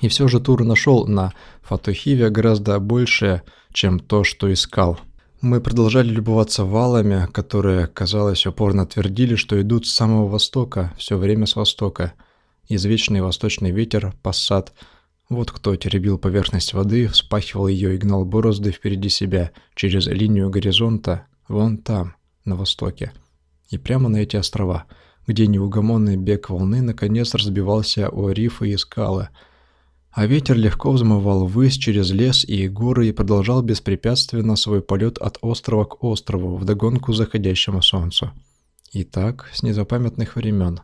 И все же Тур нашел на Фатухиве гораздо больше, чем то, что искал. Мы продолжали любоваться валами, которые, казалось, упорно твердили, что идут с самого востока, все время с востока. Извечный восточный ветер, пассат. Вот кто теребил поверхность воды, вспахивал ее и гнал борозды впереди себя, через линию горизонта, вон там, на востоке. И прямо на эти острова, где неугомонный бег волны наконец разбивался о рифы и скалы – а ветер легко взмывал ввысь через лес и горы и продолжал беспрепятственно свой полет от острова к острову, вдогонку заходящему солнцу. И так, с незапамятных времен.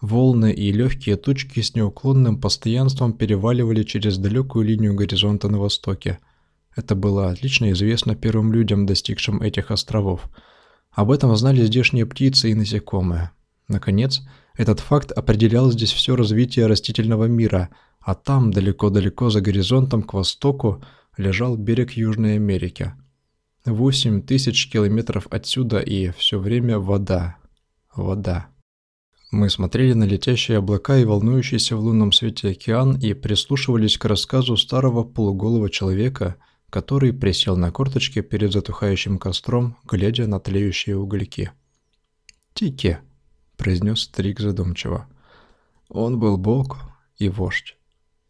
Волны и легкие тучки с неуклонным постоянством переваливали через далекую линию горизонта на востоке. Это было отлично известно первым людям, достигшим этих островов. Об этом знали здешние птицы и насекомые. Наконец, этот факт определял здесь все развитие растительного мира – а там, далеко-далеко за горизонтом к востоку, лежал берег Южной Америки. Восемь тысяч километров отсюда и все время вода. Вода. Мы смотрели на летящие облака и волнующийся в лунном свете океан и прислушивались к рассказу старого полуголого человека, который присел на корточки перед затухающим костром, глядя на тлеющие угольки. «Тики», — произнес старик задумчиво. Он был бог и вождь.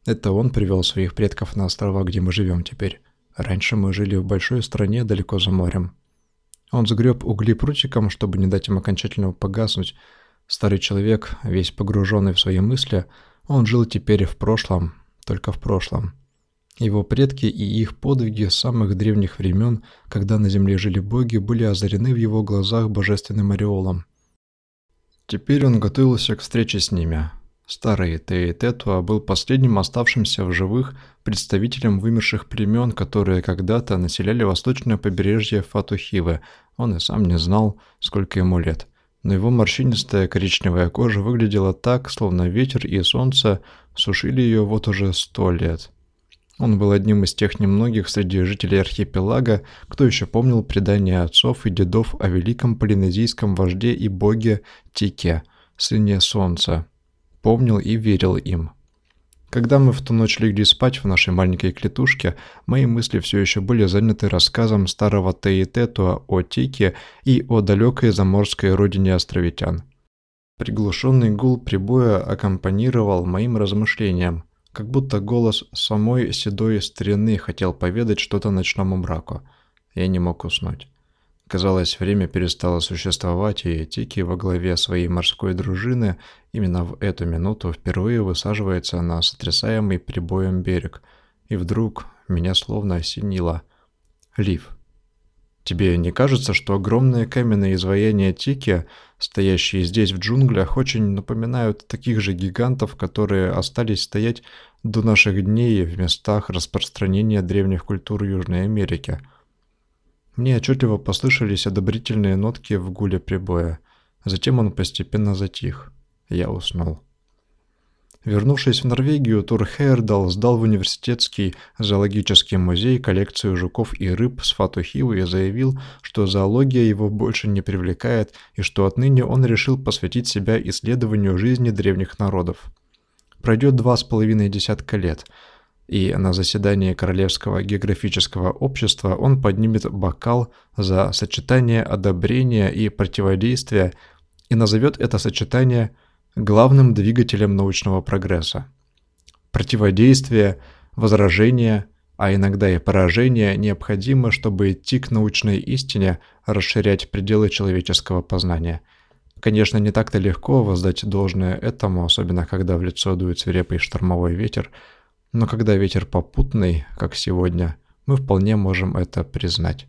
Это он привел своих предков на острова, где мы живем теперь. Раньше мы жили в большой стране далеко за морем. Он сгреб угли прутиком, чтобы не дать им окончательно погаснуть. Старый человек, весь погруженный в свои мысли, он жил теперь в прошлом, только в прошлом. Его предки и их подвиги с самых древних времен, когда на земле жили боги, были озарены в его глазах божественным ореолом. Теперь он готовился к встрече с ними, Старый Тейтетуа был последним оставшимся в живых представителем вымерших племен, которые когда-то населяли восточное побережье Фатухивы. Он и сам не знал, сколько ему лет. Но его морщинистая коричневая кожа выглядела так, словно ветер и солнце сушили ее вот уже сто лет. Он был одним из тех немногих среди жителей архипелага, кто еще помнил предания отцов и дедов о великом полинезийском вожде и боге Тике, сыне солнца помнил и верил им. Когда мы в ту ночь легли спать в нашей маленькой клетушке, мои мысли все еще были заняты рассказом старого Теитетуа о Тике и о далекой заморской родине островитян. Приглушенный гул прибоя аккомпанировал моим размышлениям, как будто голос самой седой старины хотел поведать что-то ночному мраку. Я не мог уснуть. Казалось, время перестало существовать, и Тики во главе своей морской дружины именно в эту минуту впервые высаживается на сотрясаемый прибоем берег. И вдруг меня словно осенило. Лив. Тебе не кажется, что огромные каменные изваяния Тики, стоящие здесь в джунглях, очень напоминают таких же гигантов, которые остались стоять до наших дней в местах распространения древних культур Южной Америки – мне отчетливо послышались одобрительные нотки в гуле прибоя. Затем он постепенно затих. Я уснул. Вернувшись в Норвегию, Тур Хейердал сдал в университетский зоологический музей коллекцию жуков и рыб с Фатухивы и заявил, что зоология его больше не привлекает и что отныне он решил посвятить себя исследованию жизни древних народов. Пройдет два с половиной десятка лет, и на заседании Королевского географического общества он поднимет бокал за сочетание одобрения и противодействия и назовет это сочетание – главным двигателем научного прогресса. Противодействие, возражение, а иногда и поражение необходимо, чтобы идти к научной истине, расширять пределы человеческого познания. Конечно, не так-то легко воздать должное этому, особенно когда в лицо дует свирепый штормовой ветер, но когда ветер попутный, как сегодня, мы вполне можем это признать.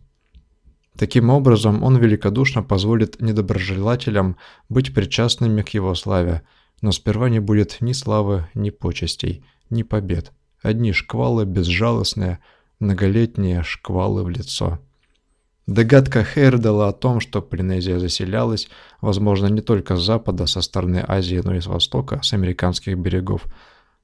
Таким образом, он великодушно позволит недоброжелателям быть причастными к его славе, но сперва не будет ни славы, ни почестей, ни побед. Одни шквалы безжалостные, многолетние шквалы в лицо. Догадка Хейрдала о том, что Полинезия заселялась, возможно, не только с запада, со стороны Азии, но и с востока, с американских берегов,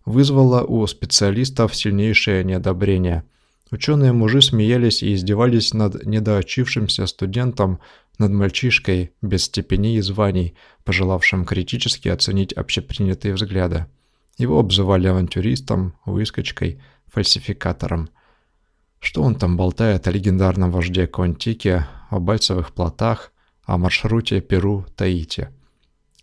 вызвала у специалистов сильнейшее неодобрение – Ученые-мужи смеялись и издевались над недоочившимся студентом, над мальчишкой без степеней и званий, пожелавшим критически оценить общепринятые взгляды. Его обзывали авантюристом, выскочкой, фальсификатором. Что он там болтает о легендарном вожде Контике, о бальцевых плотах, о маршруте Перу-Таити?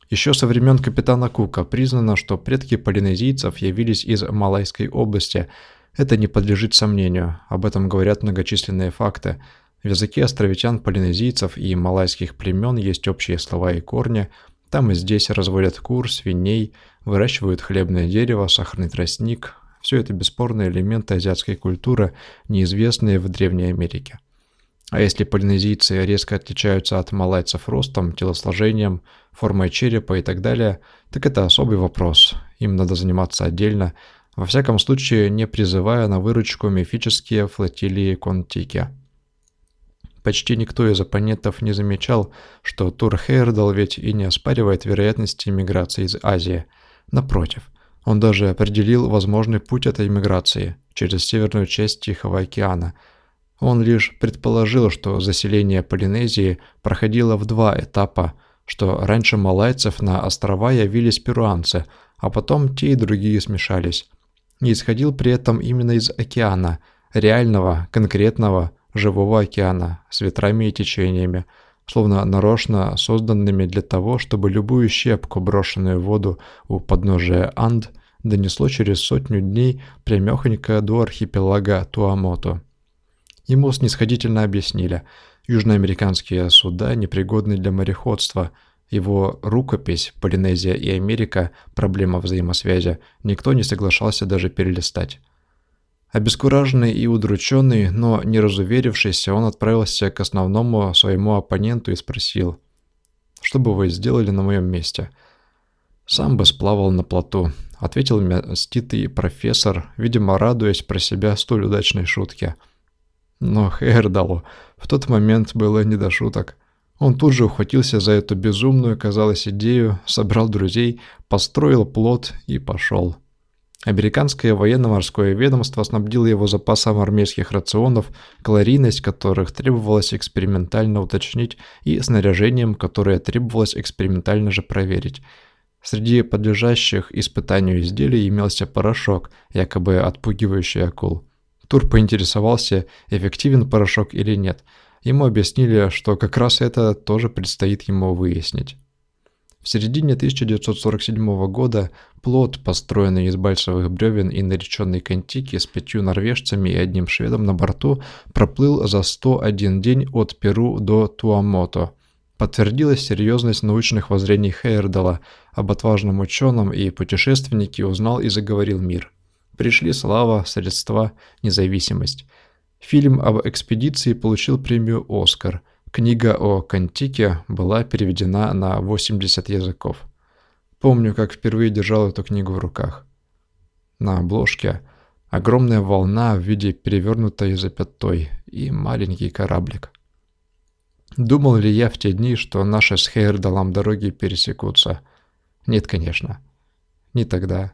Еще со времен капитана Кука признано, что предки полинезийцев явились из Малайской области – это не подлежит сомнению, об этом говорят многочисленные факты. В языке островитян, полинезийцев и малайских племен есть общие слова и корни, там и здесь разводят кур, свиней, выращивают хлебное дерево, сахарный тростник. Все это бесспорные элементы азиатской культуры, неизвестные в Древней Америке. А если полинезийцы резко отличаются от малайцев ростом, телосложением, формой черепа и так далее, так это особый вопрос. Им надо заниматься отдельно – во всяком случае не призывая на выручку мифические флотилии Контики. Почти никто из оппонентов не замечал, что Тур Хейрдал ведь и не оспаривает вероятности миграции из Азии. Напротив, он даже определил возможный путь этой миграции через северную часть Тихого океана. Он лишь предположил, что заселение Полинезии проходило в два этапа, что раньше малайцев на острова явились перуанцы, а потом те и другие смешались и исходил при этом именно из океана, реального, конкретного, живого океана, с ветрами и течениями, словно нарочно созданными для того, чтобы любую щепку, брошенную в воду у подножия Анд, донесло через сотню дней прямехонько до архипелага Туамото. Ему снисходительно объяснили, южноамериканские суда непригодны для мореходства – его рукопись «Полинезия и Америка. Проблема взаимосвязи» никто не соглашался даже перелистать. Обескураженный и удрученный, но не разуверившийся, он отправился к основному своему оппоненту и спросил, «Что бы вы сделали на моем месте?» «Сам бы сплавал на плоту», — ответил мститый профессор, видимо, радуясь про себя столь удачной шутке. Но Хейердалу в тот момент было не до шуток. Он тут же ухватился за эту безумную, казалось, идею, собрал друзей, построил плот и пошел. Американское военно-морское ведомство снабдило его запасом армейских рационов, калорийность которых требовалось экспериментально уточнить, и снаряжением, которое требовалось экспериментально же проверить. Среди подлежащих испытанию изделий имелся порошок, якобы отпугивающий акул. Тур поинтересовался, эффективен порошок или нет – Ему объяснили, что как раз это тоже предстоит ему выяснить. В середине 1947 года плот, построенный из бальсовых бревен и нареченный Контики с пятью норвежцами и одним шведом на борту, проплыл за 101 день от Перу до Туамото. Подтвердилась серьезность научных воззрений Хейердала, об отважном ученом и путешественнике узнал и заговорил мир. Пришли слава, средства, независимость – Фильм об экспедиции получил премию «Оскар». Книга о Кантике была переведена на 80 языков. Помню, как впервые держал эту книгу в руках. На обложке огромная волна в виде перевернутой запятой и маленький кораблик. Думал ли я в те дни, что наши с Хейрдалом дороги пересекутся? Нет, конечно. ни тогда.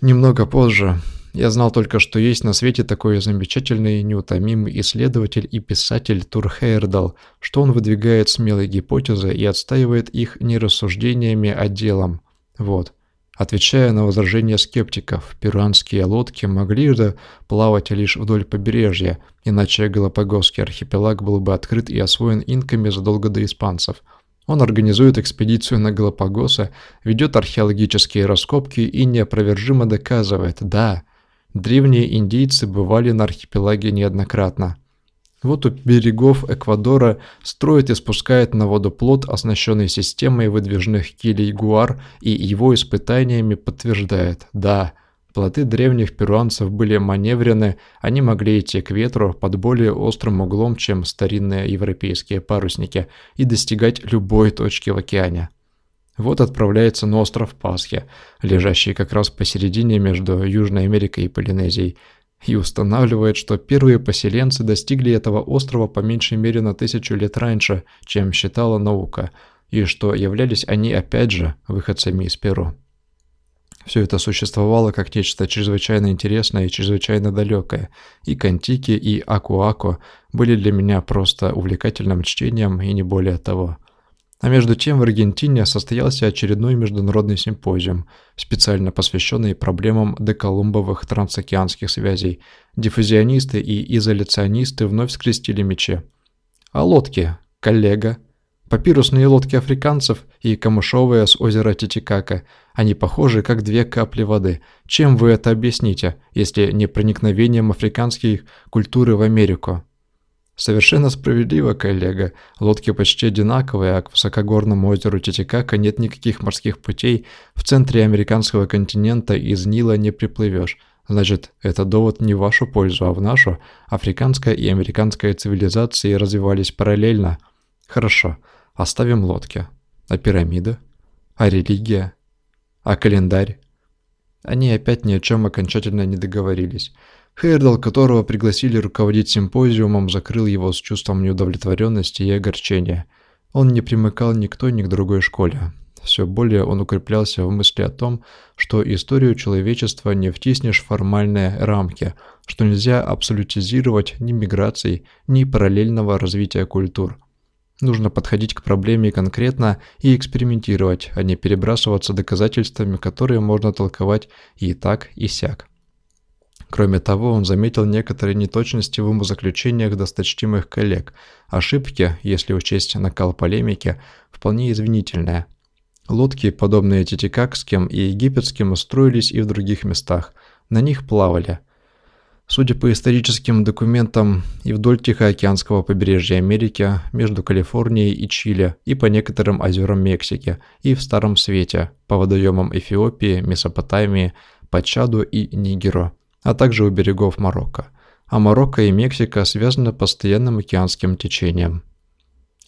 Немного позже я знал только, что есть на свете такой замечательный, неутомимый исследователь и писатель Тур Хейрдал, что он выдвигает смелые гипотезы и отстаивает их не рассуждениями, а делом. Вот. Отвечая на возражения скептиков, перуанские лодки могли же плавать лишь вдоль побережья, иначе Галапагосский архипелаг был бы открыт и освоен инками задолго до испанцев. Он организует экспедицию на Галапагосы, ведет археологические раскопки и неопровержимо доказывает, да, древние индейцы бывали на архипелаге неоднократно. Вот у берегов Эквадора строит и спускает на воду плот, оснащенный системой выдвижных килей Гуар, и его испытаниями подтверждает «да». Плоты древних перуанцев были маневрены, они могли идти к ветру под более острым углом, чем старинные европейские парусники, и достигать любой точки в океане. Вот отправляется на остров Пасхи, лежащий как раз посередине между Южной Америкой и Полинезией, и устанавливает, что первые поселенцы достигли этого острова по меньшей мере на тысячу лет раньше, чем считала наука, и что являлись они опять же выходцами из Перу. Все это существовало как нечто чрезвычайно интересное и чрезвычайно далекое, и Кантики, и Аку-Аку были для меня просто увлекательным чтением и не более того – а между тем в Аргентине состоялся очередной международный симпозиум, специально посвященный проблемам деколумбовых трансокеанских связей. Диффузионисты и изоляционисты вновь скрестили мечи. А лодки, коллега, папирусные лодки африканцев и камышовые с озера Титикака, они похожи как две капли воды. Чем вы это объясните, если не проникновением африканской культуры в Америку? Совершенно справедливо, коллега. Лодки почти одинаковые, а к высокогорному озеру Титикака нет никаких морских путей. В центре американского континента из Нила не приплывешь. Значит, это довод не в вашу пользу, а в нашу. Африканская и американская цивилизации развивались параллельно. Хорошо, оставим лодки. А пирамида? А религия? А календарь? Они опять ни о чем окончательно не договорились. Хейрдал, которого пригласили руководить симпозиумом, закрыл его с чувством неудовлетворенности и огорчения. Он не примыкал ни к той, ни к другой школе. Все более он укреплялся в мысли о том, что историю человечества не втиснешь в формальные рамки, что нельзя абсолютизировать ни миграций, ни параллельного развития культур. Нужно подходить к проблеме конкретно и экспериментировать, а не перебрасываться доказательствами, которые можно толковать и так, и сяк. Кроме того, он заметил некоторые неточности в умозаключениях досточтимых коллег. Ошибки, если учесть накал полемики, вполне извинительные. Лодки, подобные титикакским и египетским, строились и в других местах. На них плавали. Судя по историческим документам, и вдоль Тихоокеанского побережья Америки, между Калифорнией и Чили, и по некоторым озерам Мексики, и в Старом Свете, по водоемам Эфиопии, Месопотамии, по Чаду и Нигеру а также у берегов Марокко. А Марокко и Мексика связаны постоянным океанским течением.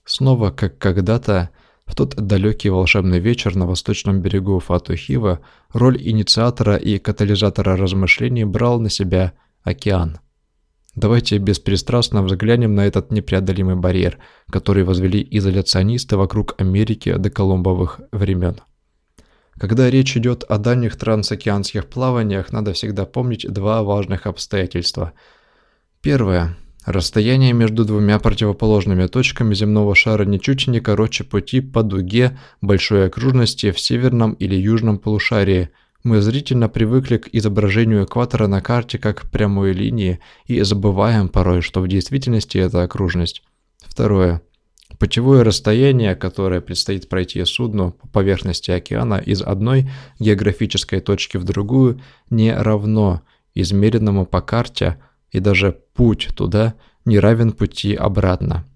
Снова, как когда-то, в тот далекий волшебный вечер на восточном берегу Фатухива роль инициатора и катализатора размышлений брал на себя океан. Давайте беспристрастно взглянем на этот непреодолимый барьер, который возвели изоляционисты вокруг Америки до колумбовых времен. Когда речь идет о дальних трансокеанских плаваниях, надо всегда помнить два важных обстоятельства. Первое. Расстояние между двумя противоположными точками земного шара ничуть не короче пути по дуге большой окружности в северном или южном полушарии. Мы зрительно привыкли к изображению экватора на карте как прямой линии и забываем порой, что в действительности это окружность. Второе. Путевое расстояние, которое предстоит пройти судну по поверхности океана из одной географической точки в другую, не равно измеренному по карте, и даже путь туда не равен пути обратно.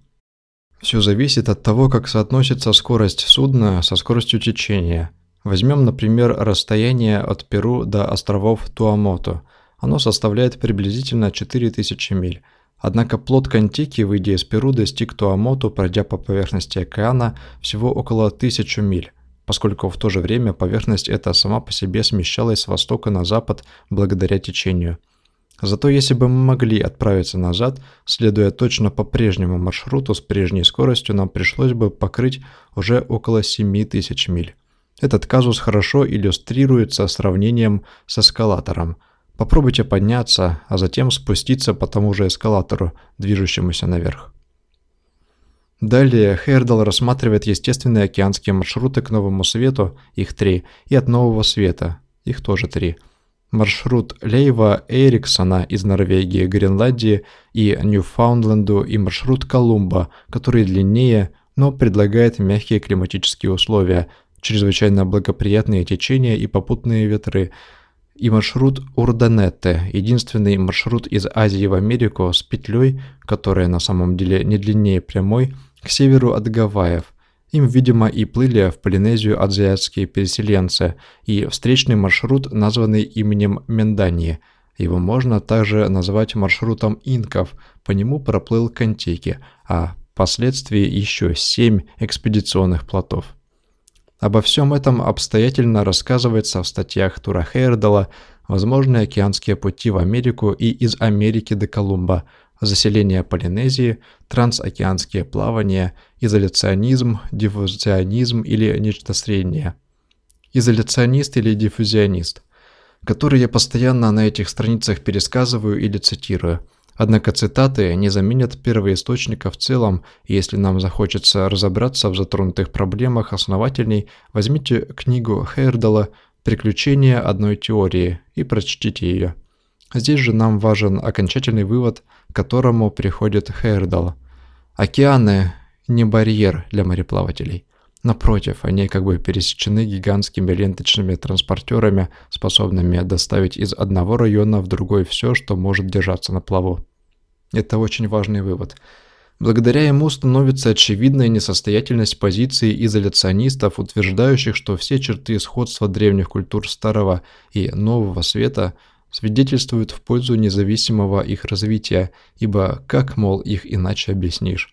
Все зависит от того, как соотносится скорость судна со скоростью течения. Возьмем, например, расстояние от Перу до островов Туамото. Оно составляет приблизительно 4000 миль. Однако плод Кантики, выйдя из Перу, достиг Туамоту, пройдя по поверхности океана всего около тысячи миль, поскольку в то же время поверхность эта сама по себе смещалась с востока на запад благодаря течению. Зато если бы мы могли отправиться назад, следуя точно по прежнему маршруту с прежней скоростью, нам пришлось бы покрыть уже около 7000 миль. Этот казус хорошо иллюстрируется сравнением с эскалатором. Попробуйте подняться, а затем спуститься по тому же эскалатору, движущемуся наверх. Далее Хейрдал рассматривает естественные океанские маршруты к Новому Свету, их три, и от Нового Света, их тоже три. Маршрут Лейва Эриксона из Норвегии, Гренландии и Ньюфаундленду и маршрут Колумба, который длиннее, но предлагает мягкие климатические условия, чрезвычайно благоприятные течения и попутные ветры, и маршрут Урданетте, единственный маршрут из Азии в Америку с петлей, которая на самом деле не длиннее прямой, к северу от Гавайев. Им, видимо, и плыли в Полинезию азиатские переселенцы, и встречный маршрут, названный именем Мендании. Его можно также назвать маршрутом инков, по нему проплыл Кантики, а впоследствии еще семь экспедиционных плотов. Обо всем этом обстоятельно рассказывается в статьях Тура Хейрдала «Возможные океанские пути в Америку и из Америки до Колумба», заселение Полинезии, трансокеанские плавания, изоляционизм, диффузионизм или нечто среднее. Изоляционист или диффузионист, который я постоянно на этих страницах пересказываю или цитирую – Однако цитаты не заменят первоисточника в целом, и если нам захочется разобраться в затронутых проблемах основательней, возьмите книгу Хейрдала «Приключения одной теории» и прочтите ее. Здесь же нам важен окончательный вывод, к которому приходит Хейрдал. Океаны – не барьер для мореплавателей. Напротив, они как бы пересечены гигантскими ленточными транспортерами, способными доставить из одного района в другой все, что может держаться на плаву. Это очень важный вывод. Благодаря ему становится очевидная несостоятельность позиции изоляционистов, утверждающих, что все черты сходства древних культур Старого и Нового Света свидетельствуют в пользу независимого их развития, ибо как, мол, их иначе объяснишь?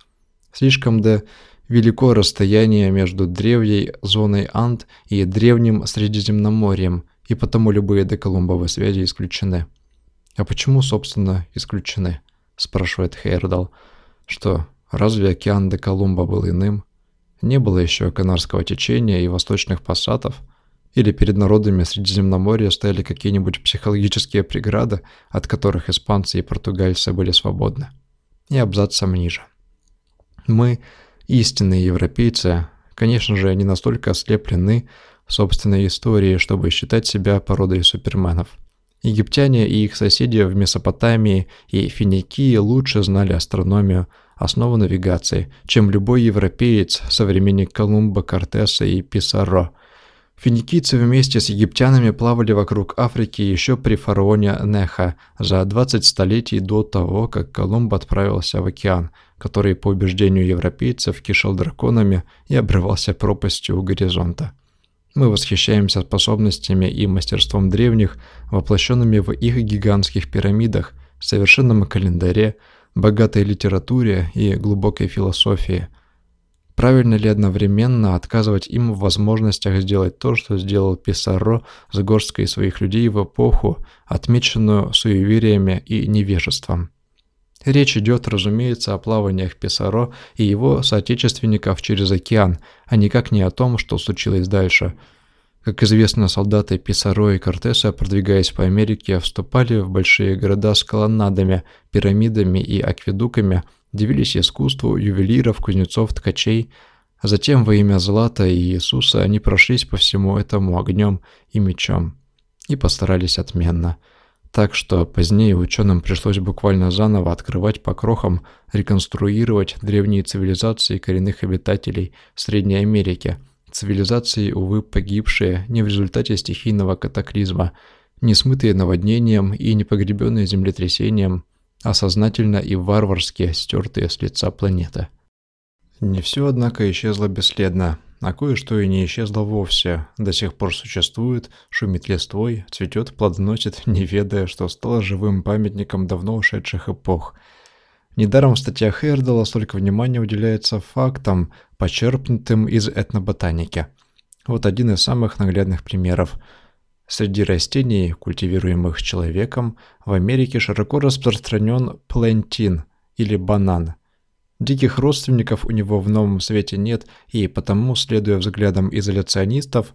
Слишком да велико расстояние между древней зоной Анд и древним Средиземноморьем, и потому любые доколумбовые связи исключены. А почему, собственно, исключены? спрашивает Хейрдал. Что, разве океан де Колумба был иным? Не было еще Канарского течения и восточных пассатов? Или перед народами Средиземноморья стояли какие-нибудь психологические преграды, от которых испанцы и португальцы были свободны? И абзацем ниже. Мы Истинные европейцы, конечно же, не настолько ослеплены собственной историей, чтобы считать себя породой суперменов. Египтяне и их соседи в Месопотамии и Финикии лучше знали астрономию, основу навигации, чем любой европеец, современник Колумба, Кортеса и Писаро. Финикийцы вместе с египтянами плавали вокруг Африки еще при фараоне Неха за 20 столетий до того, как Колумб отправился в океан – который, по убеждению европейцев, кишел драконами и обрывался пропастью у горизонта. Мы восхищаемся способностями и мастерством древних, воплощенными в их гигантских пирамидах, совершенном календаре, богатой литературе и глубокой философии. Правильно ли одновременно отказывать им в возможностях сделать то, что сделал Писаро с горсткой своих людей в эпоху, отмеченную суевериями и невежеством? Речь идет, разумеется, о плаваниях Писаро и его соотечественников через океан, а никак не о том, что случилось дальше. Как известно, солдаты Писаро и Кортеса, продвигаясь по Америке, вступали в большие города с колоннадами, пирамидами и акведуками, дивились искусству ювелиров, кузнецов, ткачей, а затем во имя Злата и Иисуса они прошлись по всему этому огнем и мечом и постарались отменно – так что позднее ученым пришлось буквально заново открывать по крохам, реконструировать древние цивилизации коренных обитателей Средней Америки, цивилизации, увы, погибшие не в результате стихийного катаклизма, не смытые наводнением и не погребенные землетрясением, а сознательно и варварски стертые с лица планеты. Не все, однако, исчезло бесследно а кое-что и не исчезло вовсе, до сих пор существует, шумит листвой, цветет, плодоносит, не ведая, что стало живым памятником давно ушедших эпох. Недаром в статьях Хейрдала столько внимания уделяется фактам, почерпнутым из этноботаники. Вот один из самых наглядных примеров. Среди растений, культивируемых человеком, в Америке широко распространен плантин или банан – Диких родственников у него в новом свете нет, и потому, следуя взглядам изоляционистов,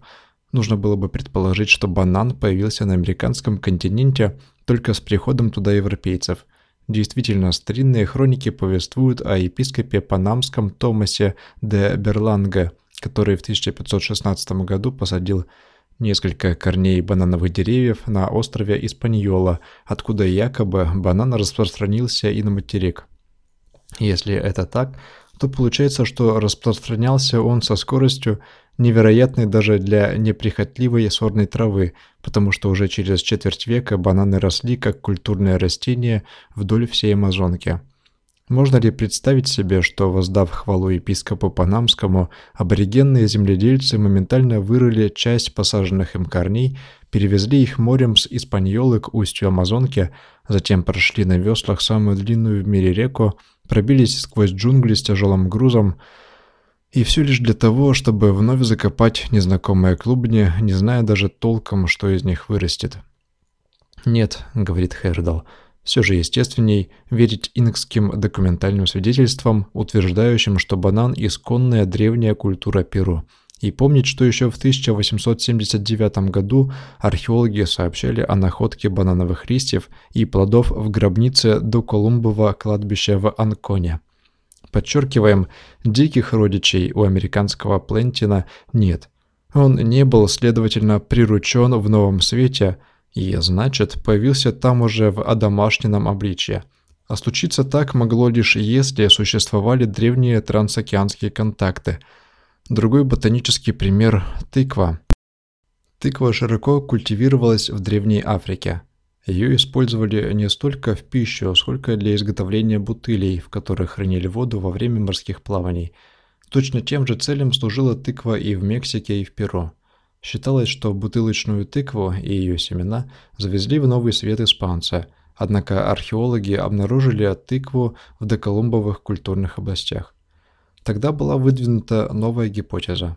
Нужно было бы предположить, что банан появился на американском континенте только с приходом туда европейцев. Действительно, старинные хроники повествуют о епископе панамском Томасе де Берланге, который в 1516 году посадил несколько корней банановых деревьев на острове Испаньола, откуда якобы банан распространился и на материк. Если это так, то получается, что распространялся он со скоростью, невероятной даже для неприхотливой сорной травы, потому что уже через четверть века бананы росли как культурное растение вдоль всей Амазонки. Можно ли представить себе, что, воздав хвалу епископу Панамскому, аборигенные земледельцы моментально вырыли часть посаженных им корней, перевезли их морем с Испаньолы к устью Амазонки, затем прошли на веслах самую длинную в мире реку, пробились сквозь джунгли с тяжелым грузом, и все лишь для того, чтобы вновь закопать незнакомые клубни, не зная даже толком, что из них вырастет. «Нет», — говорит Хердал, — все же естественней верить инкским документальным свидетельствам, утверждающим, что банан – исконная древняя культура Перу. И помнить, что еще в 1879 году археологи сообщали о находке банановых листьев и плодов в гробнице до Колумбова кладбища в Анконе. Подчеркиваем, диких родичей у американского Плентина нет. Он не был, следовательно, приручен в новом свете – и, значит, появился там уже в одомашненном обличье. А случиться так могло лишь если существовали древние трансокеанские контакты. Другой ботанический пример – тыква. Тыква широко культивировалась в Древней Африке. Ее использовали не столько в пищу, сколько для изготовления бутылей, в которых хранили воду во время морских плаваний. Точно тем же целям служила тыква и в Мексике, и в Перу. Считалось, что бутылочную тыкву и ее семена завезли в Новый Свет испанцы, однако археологи обнаружили тыкву в доколумбовых культурных областях. Тогда была выдвинута новая гипотеза.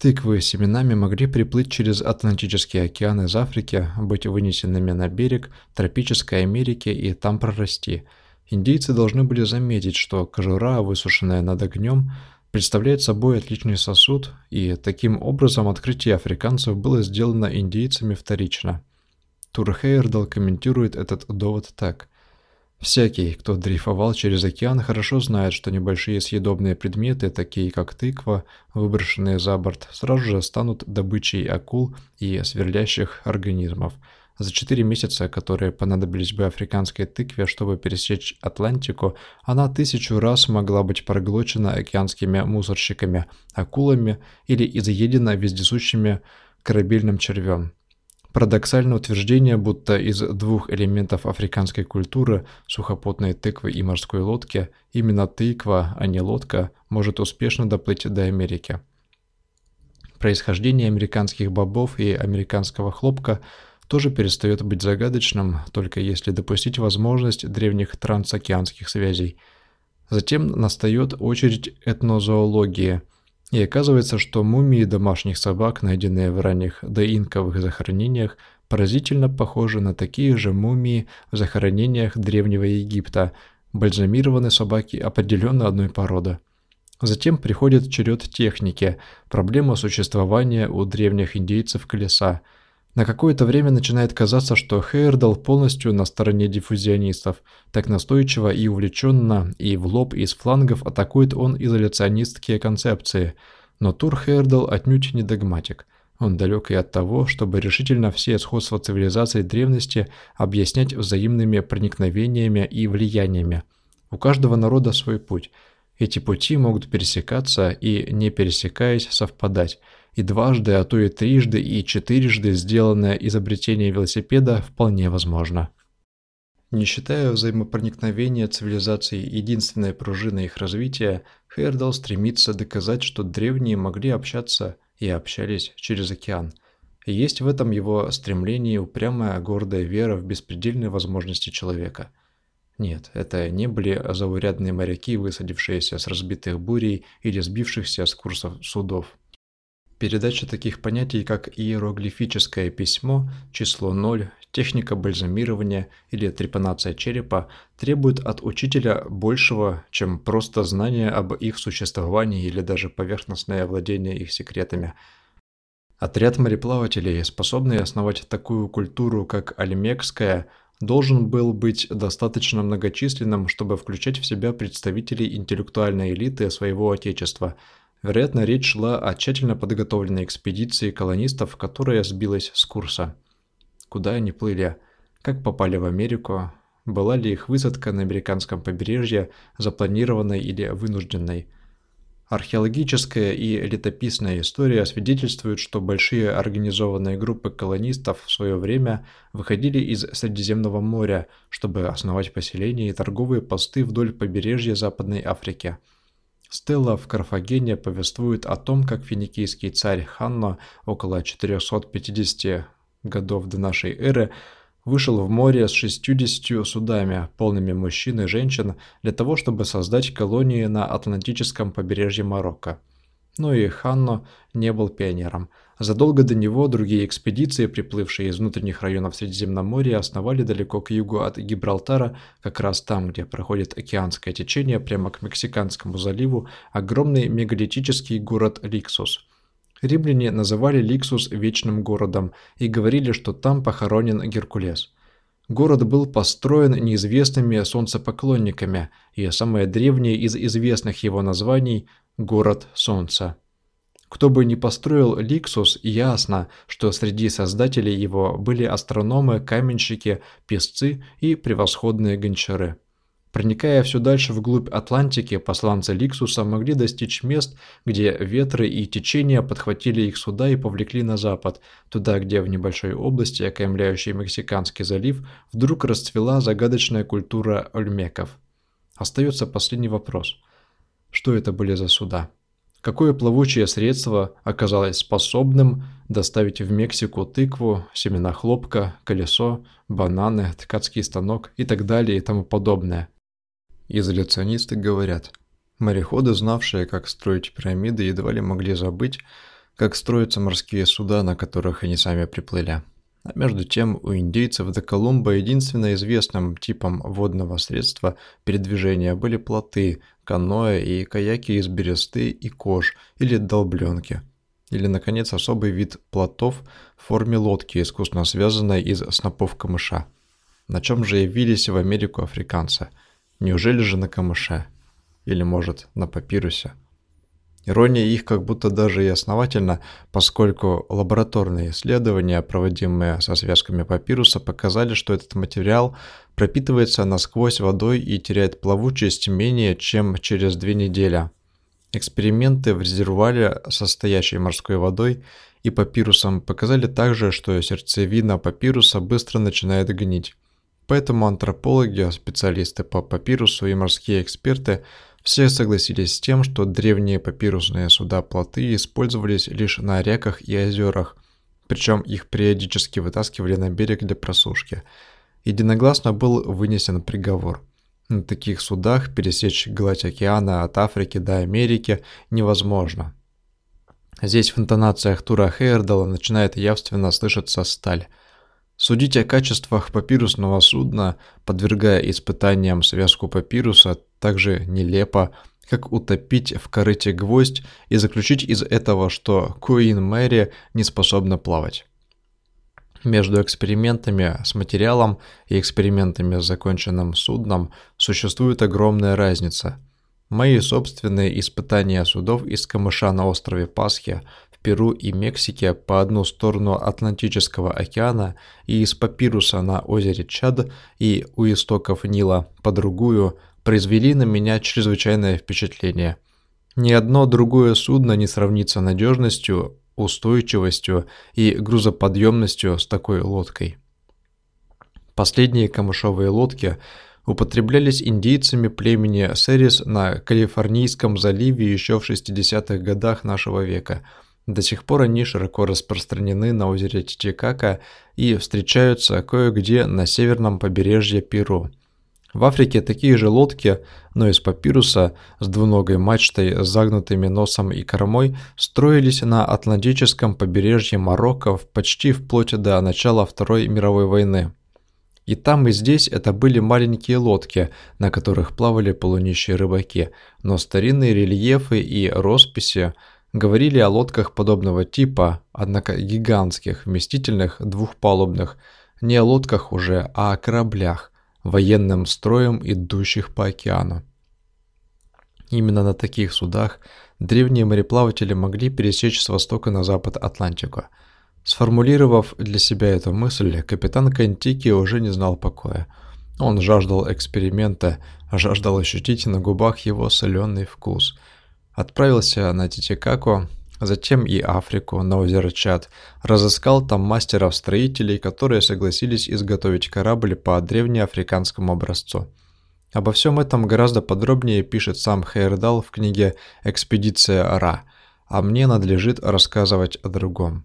Тыквы с семенами могли приплыть через Атлантический океан из Африки, быть вынесенными на берег тропической Америки и там прорасти. Индейцы должны были заметить, что кожура, высушенная над огнем, представляет собой отличный сосуд, и таким образом открытие африканцев было сделано индейцами вторично. Тур Хейердал комментирует этот довод так. Всякий, кто дрейфовал через океан, хорошо знает, что небольшие съедобные предметы, такие как тыква, выброшенные за борт, сразу же станут добычей акул и сверлящих организмов – за четыре месяца, которые понадобились бы африканской тыкве, чтобы пересечь Атлантику, она тысячу раз могла быть проглочена океанскими мусорщиками, акулами или изъедена вездесущими корабельным червем. Парадоксальное утверждение, будто из двух элементов африканской культуры, сухопутной тыквы и морской лодки, именно тыква, а не лодка, может успешно доплыть до Америки. Происхождение американских бобов и американского хлопка – тоже перестает быть загадочным, только если допустить возможность древних трансокеанских связей. Затем настает очередь этнозоологии, и оказывается, что мумии домашних собак, найденные в ранних доинковых захоронениях, поразительно похожи на такие же мумии в захоронениях Древнего Египта, бальзамированы собаки определенно одной породы. Затем приходит черед техники, проблема существования у древних индейцев колеса – на какое-то время начинает казаться, что Хейердал полностью на стороне диффузионистов. Так настойчиво и увлеченно, и в лоб, и с флангов атакует он изоляционистские концепции. Но Тур Хейердал отнюдь не догматик. Он далек и от того, чтобы решительно все сходства цивилизаций древности объяснять взаимными проникновениями и влияниями. У каждого народа свой путь. Эти пути могут пересекаться и, не пересекаясь, совпадать – и дважды, а то и трижды и четырежды сделанное изобретение велосипеда вполне возможно. Не считая взаимопроникновения цивилизаций единственной пружиной их развития, Хейердал стремится доказать, что древние могли общаться и общались через океан. И есть в этом его стремлении упрямая гордая вера в беспредельные возможности человека. Нет, это не были заурядные моряки, высадившиеся с разбитых бурей или сбившихся с курсов судов. Передача таких понятий, как иероглифическое письмо, число 0, техника бальзамирования или трепанация черепа требует от учителя большего, чем просто знание об их существовании или даже поверхностное владение их секретами. Отряд мореплавателей, способный основать такую культуру, как Альмекская, должен был быть достаточно многочисленным, чтобы включать в себя представителей интеллектуальной элиты своего отечества. Вероятно, речь шла о тщательно подготовленной экспедиции колонистов, которая сбилась с курса. Куда они плыли? Как попали в Америку? Была ли их высадка на американском побережье запланированной или вынужденной? Археологическая и летописная история свидетельствуют, что большие организованные группы колонистов в свое время выходили из Средиземного моря, чтобы основать поселения и торговые посты вдоль побережья Западной Африки. Стелла в Карфагене повествует о том, как финикийский царь Ханно около 450 годов до нашей эры вышел в море с 60 судами, полными мужчин и женщин, для того, чтобы создать колонии на Атлантическом побережье Марокко. Но и Ханно не был пионером. Задолго до него другие экспедиции, приплывшие из внутренних районов Средиземноморья, основали далеко к югу от Гибралтара, как раз там, где проходит океанское течение, прямо к Мексиканскому заливу, огромный мегалитический город Ликсус – Римляне называли Ликсус вечным городом и говорили, что там похоронен Геркулес. Город был построен неизвестными солнцепоклонниками, и самое древнее из известных его названий – город Солнца. Кто бы ни построил Ликсус, ясно, что среди создателей его были астрономы, каменщики, песцы и превосходные гончары. Проникая все дальше вглубь Атлантики, посланцы Ликсуса могли достичь мест, где ветры и течения подхватили их суда и повлекли на запад, туда, где в небольшой области, окаймляющей Мексиканский залив, вдруг расцвела загадочная культура ольмеков. Остается последний вопрос. Что это были за суда? Какое плавучее средство оказалось способным доставить в Мексику тыкву, семена хлопка, колесо, бананы, ткацкий станок и так далее и тому подобное? Изоляционисты говорят, мореходы, знавшие, как строить пирамиды, едва ли могли забыть, как строятся морские суда, на которых они сами приплыли. А между тем, у индейцев до Колумба единственно известным типом водного средства передвижения были плоты, каноэ и каяки из бересты и кож или долбленки. Или, наконец, особый вид плотов в форме лодки, искусно связанной из снопов камыша. На чем же явились в Америку африканцы – Неужели же на камыше? Или, может, на папирусе? Ирония их как будто даже и основательна, поскольку лабораторные исследования, проводимые со связками папируса, показали, что этот материал пропитывается насквозь водой и теряет плавучесть менее чем через две недели. Эксперименты в резервуаре, состоящей морской водой и папирусом, показали также, что сердцевина папируса быстро начинает гнить. Поэтому антропологи, специалисты по папирусу и морские эксперты все согласились с тем, что древние папирусные суда-плоты использовались лишь на реках и озерах, причем их периодически вытаскивали на берег для просушки. Единогласно был вынесен приговор. На таких судах пересечь гладь океана от Африки до Америки невозможно. Здесь в интонациях Тура Хейердала начинает явственно слышаться сталь – Судить о качествах папирусного судна, подвергая испытаниям связку папируса, так же нелепо, как утопить в корыте гвоздь и заключить из этого, что Куин Мэри не способна плавать. Между экспериментами с материалом и экспериментами с законченным судном существует огромная разница. Мои собственные испытания судов из камыша на острове Пасхи Перу и Мексике по одну сторону Атлантического океана и из папируса на озере Чад и у истоков Нила по другую произвели на меня чрезвычайное впечатление. Ни одно другое судно не сравнится надежностью, устойчивостью и грузоподъемностью с такой лодкой. Последние камышовые лодки употреблялись индейцами племени Серис на Калифорнийском заливе еще в 60-х годах нашего века – до сих пор они широко распространены на озере Титикака и встречаются кое-где на северном побережье Перу. В Африке такие же лодки, но из папируса с двуногой мачтой, с загнутыми носом и кормой, строились на Атлантическом побережье Марокко почти вплоть до начала Второй мировой войны. И там, и здесь это были маленькие лодки, на которых плавали полунищие рыбаки, но старинные рельефы и росписи Говорили о лодках подобного типа, однако гигантских, вместительных, двухпалубных, не о лодках уже, а о кораблях, военным строем, идущих по океану. Именно на таких судах древние мореплаватели могли пересечь с востока на запад Атлантику. Сформулировав для себя эту мысль, капитан Кантики уже не знал покоя. Он жаждал эксперимента, жаждал ощутить на губах его соленый вкус. Отправился на Титикаку, затем и Африку, на озеро Чад, разыскал там мастеров-строителей, которые согласились изготовить корабль по древнеафриканскому образцу. Обо всем этом гораздо подробнее пишет сам Хейердал в книге «Экспедиция Ра», а мне надлежит рассказывать о другом.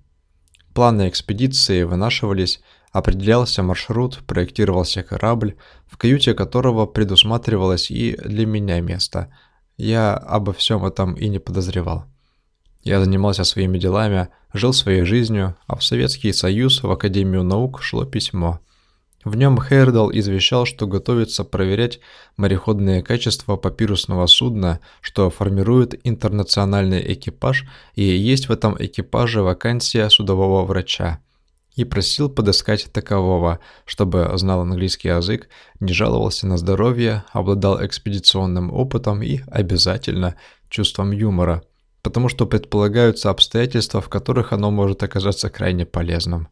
Планы экспедиции вынашивались, определялся маршрут, проектировался корабль, в каюте которого предусматривалось и для меня место. Я обо всем этом и не подозревал. Я занимался своими делами, жил своей жизнью, а в Советский Союз, в Академию наук шло письмо. В нем Хейрдал извещал, что готовится проверять мореходные качества папирусного судна, что формирует интернациональный экипаж, и есть в этом экипаже вакансия судового врача. И просил подыскать такового, чтобы знал английский язык, не жаловался на здоровье, обладал экспедиционным опытом и, обязательно, чувством юмора – потому что предполагаются обстоятельства, в которых оно может оказаться крайне полезным.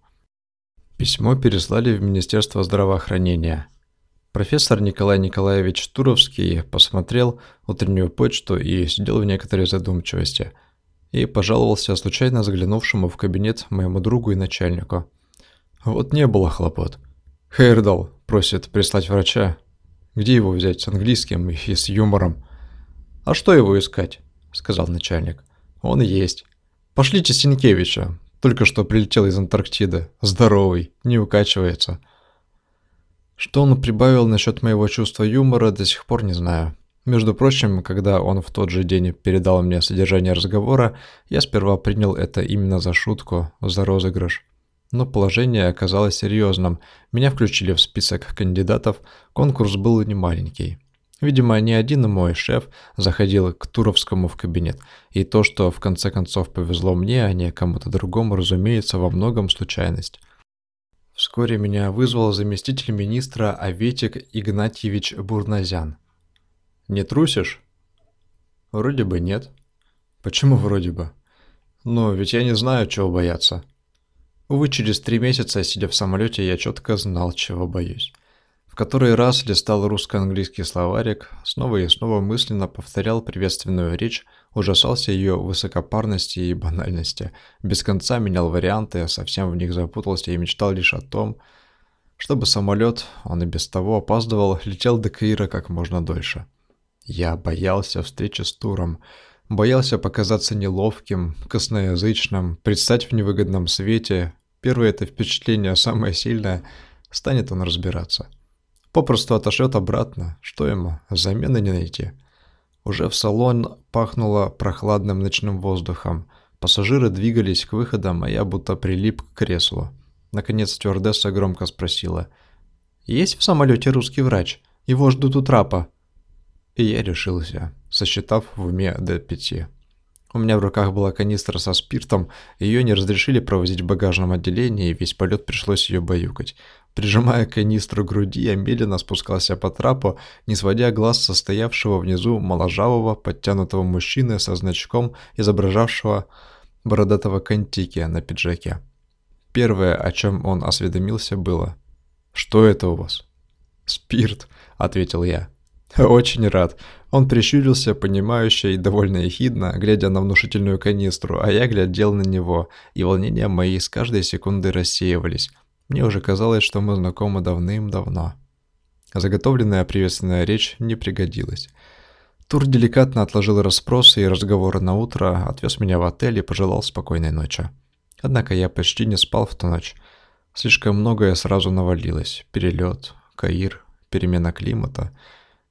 Письмо переслали в Министерство здравоохранения. Профессор Николай Николаевич Туровский посмотрел утреннюю почту и сидел в некоторой задумчивости. И пожаловался случайно заглянувшему в кабинет моему другу и начальнику. Вот не было хлопот. Хейрдал просит прислать врача. Где его взять с английским и с юмором? А что его искать? Сказал начальник. Он есть. Пошлите Синкевича. Только что прилетел из Антарктиды. Здоровый, не укачивается. Что он прибавил насчет моего чувства юмора, до сих пор не знаю. Между прочим, когда он в тот же день передал мне содержание разговора, я сперва принял это именно за шутку, за розыгрыш. Но положение оказалось серьезным. Меня включили в список кандидатов, конкурс был не маленький. Видимо, не один мой шеф заходил к Туровскому в кабинет, и то, что в конце концов повезло мне, а не кому-то другому, разумеется, во многом случайность. Вскоре меня вызвал заместитель министра Аветик Игнатьевич Бурназян. «Не трусишь?» «Вроде бы нет». «Почему вроде бы?» «Ну, ведь я не знаю, чего бояться». Увы, через три месяца, сидя в самолете, я четко знал, чего боюсь. В который раз листал русско-английский словарик, снова и снова мысленно повторял приветственную речь, ужасался ее высокопарности и банальности, без конца менял варианты, совсем в них запутался и мечтал лишь о том, чтобы самолет, он и без того опаздывал, летел до Каира как можно дольше. Я боялся встречи с Туром, боялся показаться неловким, косноязычным, предстать в невыгодном свете. Первое это впечатление самое сильное, станет он разбираться. Попросту отошлет обратно. Что ему? Замены не найти. Уже в салон пахнуло прохладным ночным воздухом. Пассажиры двигались к выходам, а я будто прилип к креслу. Наконец стюардесса громко спросила. «Есть в самолете русский врач? Его ждут у трапа». И я решился, сосчитав в уме до пяти. У меня в руках была канистра со спиртом, ее не разрешили провозить в багажном отделении, и весь полет пришлось ее баюкать. Прижимая канистру к груди, я медленно спускался по трапу, не сводя глаз состоявшего внизу моложавого, подтянутого мужчины со значком, изображавшего бородатого контики на пиджаке. Первое, о чем он осведомился, было «Что это у вас?» «Спирт», — ответил я. «Очень рад». Он прищурился, понимающе и довольно ехидно, глядя на внушительную канистру, а я глядел на него, и волнения мои с каждой секунды рассеивались. Мне уже казалось, что мы знакомы давным-давно. Заготовленная приветственная речь не пригодилась. Тур деликатно отложил расспросы и разговоры на утро, отвез меня в отель и пожелал спокойной ночи. Однако я почти не спал в ту ночь. Слишком многое сразу навалилось. Перелет, Каир, перемена климата,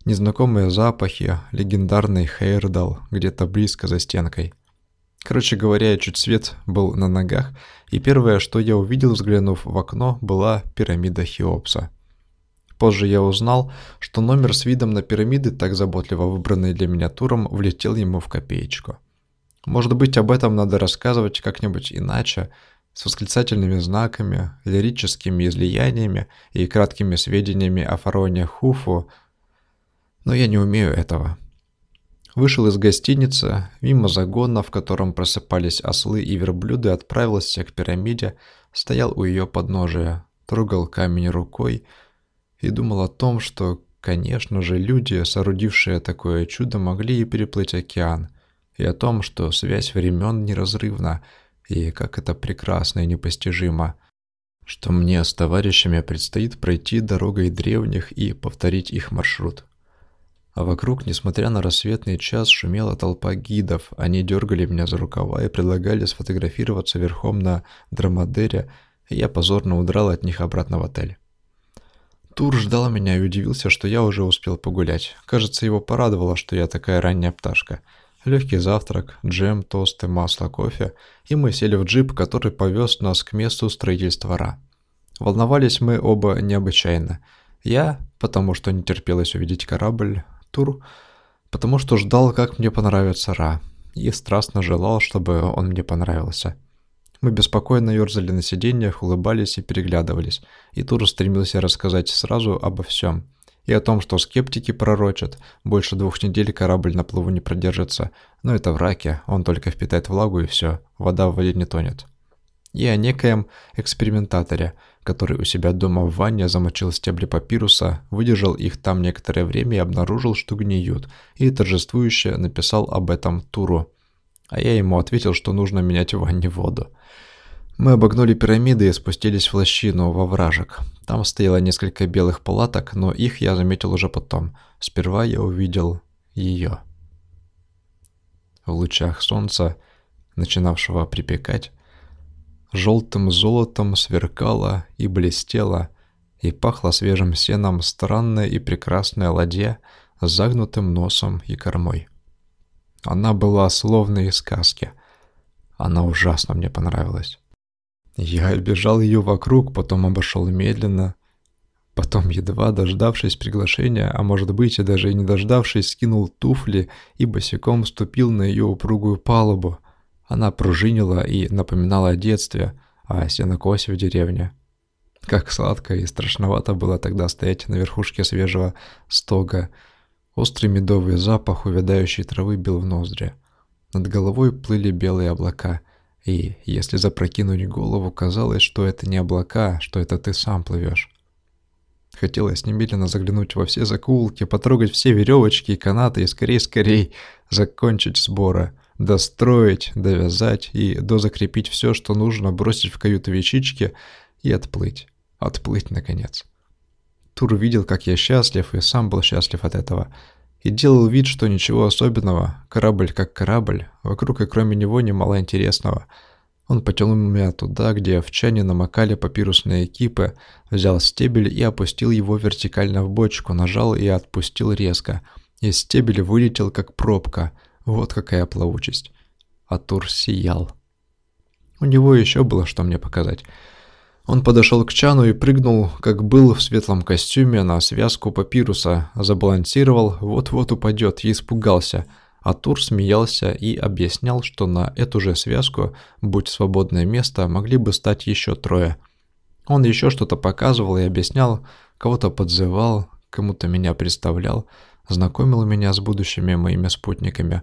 незнакомые запахи, легендарный Хейрдал где-то близко за стенкой – Короче говоря, чуть свет был на ногах, и первое, что я увидел, взглянув в окно, была пирамида Хеопса. Позже я узнал, что номер с видом на пирамиды, так заботливо выбранный для меня туром, влетел ему в копеечку. Может быть, об этом надо рассказывать как-нибудь иначе, с восклицательными знаками, лирическими излияниями и краткими сведениями о фароне Хуфу, но я не умею этого. Вышел из гостиницы, мимо загона, в котором просыпались ослы и верблюды, отправился к пирамиде, стоял у ее подножия, трогал камень рукой и думал о том, что, конечно же, люди, соорудившие такое чудо, могли и переплыть океан, и о том, что связь времен неразрывна, и как это прекрасно и непостижимо, что мне с товарищами предстоит пройти дорогой древних и повторить их маршрут. А вокруг, несмотря на рассветный час, шумела толпа гидов. Они дергали меня за рукава и предлагали сфотографироваться верхом на драмадере, и я позорно удрал от них обратно в отель. Тур ждал меня и удивился, что я уже успел погулять. Кажется, его порадовало, что я такая ранняя пташка. Легкий завтрак, джем, тосты, масло, кофе, и мы сели в джип, который повез нас к месту строительства Ра. Волновались мы оба необычайно. Я, потому что не терпелось увидеть корабль, тур, потому что ждал, как мне понравится Ра, и страстно желал, чтобы он мне понравился. Мы беспокойно ерзали на сиденьях, улыбались и переглядывались, и Тур стремился рассказать сразу обо всем. И о том, что скептики пророчат, больше двух недель корабль на плаву не продержится, но это в раке, он только впитает влагу и все, вода в воде не тонет. И о некоем экспериментаторе – который у себя дома в ванне замочил стебли папируса, выдержал их там некоторое время и обнаружил, что гниют, и торжествующе написал об этом Туру. А я ему ответил, что нужно менять в ванне воду. Мы обогнули пирамиды и спустились в лощину, во вражек. Там стояло несколько белых палаток, но их я заметил уже потом. Сперва я увидел ее. В лучах солнца, начинавшего припекать, желтым золотом сверкала и блестела, и пахла свежим сеном странная и прекрасная ладья с загнутым носом и кормой. Она была словно из сказки. Она ужасно мне понравилась. Я обежал ее вокруг, потом обошел медленно, потом, едва дождавшись приглашения, а может быть и даже и не дождавшись, скинул туфли и босиком ступил на ее упругую палубу — она пружинила и напоминала о детстве, о сенокосе в деревне. Как сладко и страшновато было тогда стоять на верхушке свежего стога. Острый медовый запах увядающей травы бил в ноздри. Над головой плыли белые облака, и, если запрокинуть голову, казалось, что это не облака, что это ты сам плывешь. Хотелось немедленно заглянуть во все закулки, потрогать все веревочки и канаты и скорей-скорей закончить сборы достроить, довязать и дозакрепить все, что нужно, бросить в каюту вещички и отплыть. Отплыть, наконец. Тур видел, как я счастлив, и сам был счастлив от этого. И делал вид, что ничего особенного, корабль как корабль, вокруг и кроме него немало интересного. Он потянул меня туда, где в чане намокали папирусные экипы, взял стебель и опустил его вертикально в бочку, нажал и отпустил резко. И стебель вылетел, как пробка – вот какая плавучесть. Атур сиял. У него еще было что мне показать. Он подошел к Чану и прыгнул, как был в светлом костюме, на связку папируса, забалансировал, вот-вот упадет, и испугался. Атур смеялся и объяснял, что на эту же связку, будь свободное место, могли бы стать еще трое. Он еще что-то показывал и объяснял, кого-то подзывал, кому-то меня представлял знакомил меня с будущими моими спутниками,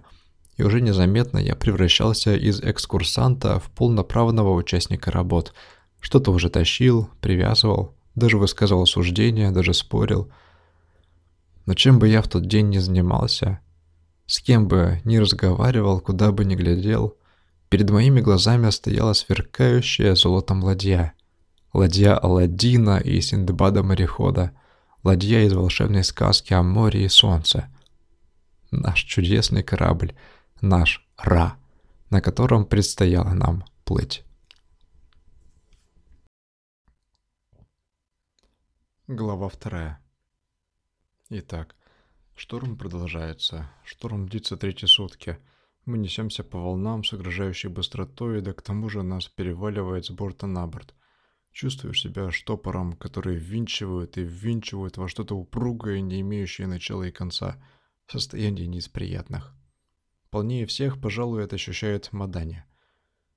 и уже незаметно я превращался из экскурсанта в полноправного участника работ. Что-то уже тащил, привязывал, даже высказывал суждения, даже спорил. Но чем бы я в тот день ни занимался, с кем бы ни разговаривал, куда бы ни глядел, перед моими глазами стояла сверкающая золотом ладья. Ладья Аладдина и Синдбада-морехода — ладья из волшебной сказки о море и солнце. Наш чудесный корабль, наш Ра, на котором предстояло нам плыть. Глава вторая. Итак, шторм продолжается. Шторм длится третьи сутки. Мы несемся по волнам с угрожающей быстротой, да к тому же нас переваливает с борта на борт. Чувствуешь себя штопором, который ввинчивают и ввинчивают во что-то упругое, не имеющее начала и конца. Состояние не из приятных. Полнее всех, пожалуй, это ощущает Мадани.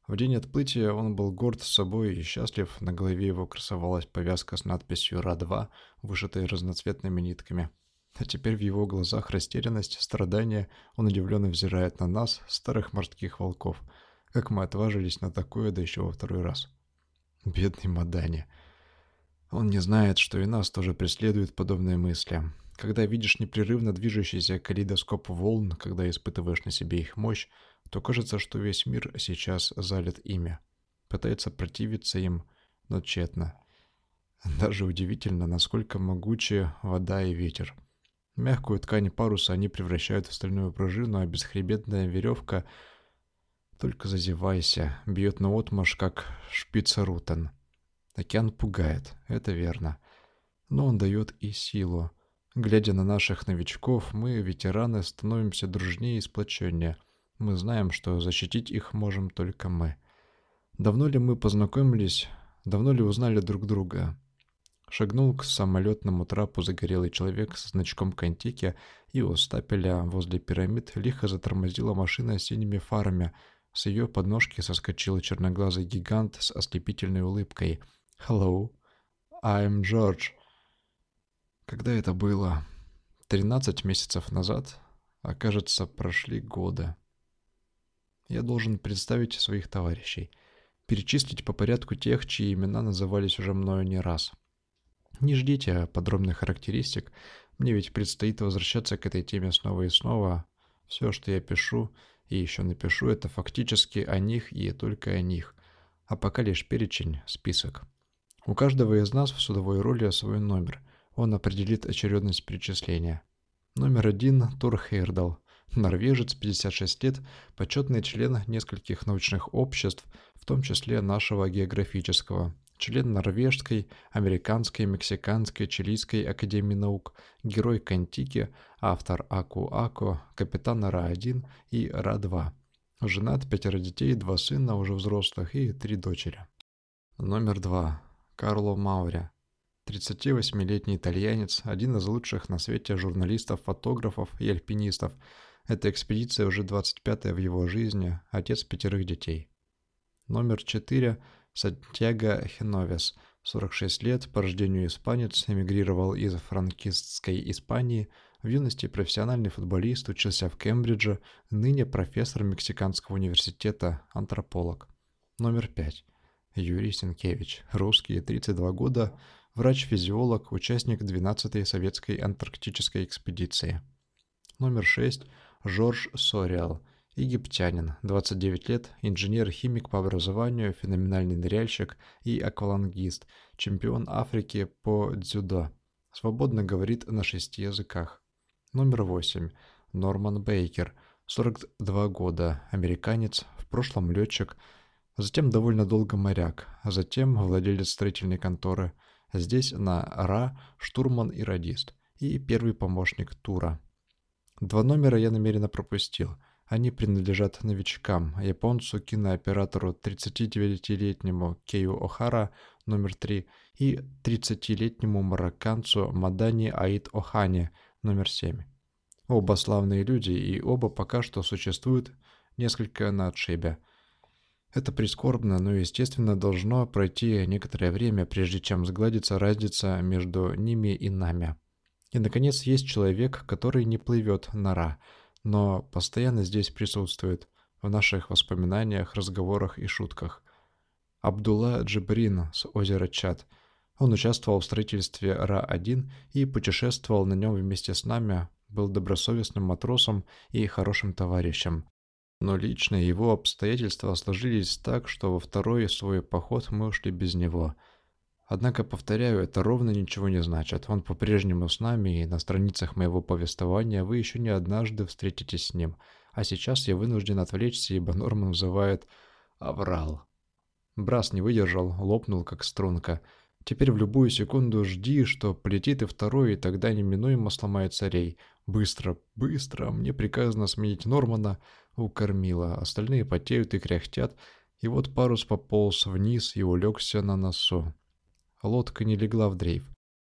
В день отплытия он был горд собой и счастлив, на голове его красовалась повязка с надписью «Ра-2», вышитой разноцветными нитками. А теперь в его глазах растерянность, страдания, он удивленно взирает на нас, старых морских волков. Как мы отважились на такое, да еще во второй раз. Бедный Мадани. Он не знает, что и нас тоже преследуют подобные мысли. Когда видишь непрерывно движущийся калейдоскоп волн, когда испытываешь на себе их мощь, то кажется, что весь мир сейчас залит ими. Пытается противиться им, но тщетно. Даже удивительно, насколько могучие вода и ветер. Мягкую ткань паруса они превращают в стальную пружину, а бесхребетная веревка, только зазевайся, бьет на отмашь, как шпицерутен. Океан пугает, это верно. Но он дает и силу. Глядя на наших новичков, мы, ветераны, становимся дружнее и сплоченнее – мы знаем, что защитить их можем только мы. Давно ли мы познакомились, давно ли узнали друг друга? Шагнул к самолетному трапу загорелый человек с значком Контики, и у стапеля возле пирамид лихо затормозила машина с синими фарами. С ее подножки соскочил черноглазый гигант с ослепительной улыбкой. «Hello, I'm George». Когда это было? Тринадцать месяцев назад? А кажется, прошли годы. Я должен представить своих товарищей, перечислить по порядку тех, чьи имена назывались уже мною не раз. Не ждите подробных характеристик, мне ведь предстоит возвращаться к этой теме снова и снова. Все, что я пишу и еще напишу, это фактически о них и только о них, а пока лишь перечень, список. У каждого из нас в судовой роли свой номер, он определит очередность перечисления. Номер один – Тур Хейрдал, Норвежец, 56 лет, почетный член нескольких научных обществ, в том числе нашего географического, член Норвежской, Американской, Мексиканской, Чилийской Академии наук, герой Кантики, автор Аку-Аку, капитан Ра-1 и Ра-2. Женат, пятеро детей, два сына, уже взрослых, и три дочери. Номер два. Карло Маури. 38-летний итальянец, один из лучших на свете журналистов, фотографов и альпинистов – эта экспедиция уже 25-я в его жизни, отец пятерых детей. Номер 4. Сантьяго Хеновес, 46 лет, по рождению испанец, эмигрировал из франкистской Испании, в юности профессиональный футболист, учился в Кембридже, ныне профессор Мексиканского университета, антрополог. Номер 5. Юрий Сенкевич, русский, 32 года, врач-физиолог, участник 12-й советской антарктической экспедиции. Номер 6. Жорж Сориал, египтянин, 29 лет, инженер-химик по образованию, феноменальный ныряльщик и аквалангист, чемпион Африки по дзюдо. Свободно говорит на шести языках. Номер 8. Норман Бейкер, 42 года, американец, в прошлом летчик, затем довольно долго моряк, а затем владелец строительной конторы, здесь на РА штурман и радист, и первый помощник Тура. Два номера я намеренно пропустил. Они принадлежат новичкам, японцу, кинооператору 39-летнему Кею О'Хара, номер 3, и 30-летнему марокканцу Мадани Аид Охане, номер 7. Оба славные люди, и оба пока что существуют несколько на отшибе. Это прискорбно, но, естественно, должно пройти некоторое время, прежде чем сгладится разница между ними и нами. И, наконец, есть человек, который не плывет на Ра, но постоянно здесь присутствует, в наших воспоминаниях, разговорах и шутках. Абдулла Джибрин с озера Чад. Он участвовал в строительстве Ра-1 и путешествовал на нем вместе с нами, был добросовестным матросом и хорошим товарищем. Но лично его обстоятельства сложились так, что во второй свой поход мы ушли без него – Однако, повторяю, это ровно ничего не значит. Он по-прежнему с нами, и на страницах моего повествования вы еще не однажды встретитесь с ним. А сейчас я вынужден отвлечься, ибо Норман называет «аврал». Брас не выдержал, лопнул, как струнка. Теперь в любую секунду жди, что полетит и второй, и тогда неминуемо сломается рей. Быстро, быстро, мне приказано сменить Нормана у кормила. Остальные потеют и кряхтят, и вот парус пополз вниз и улегся на носу лодка не легла в дрейф.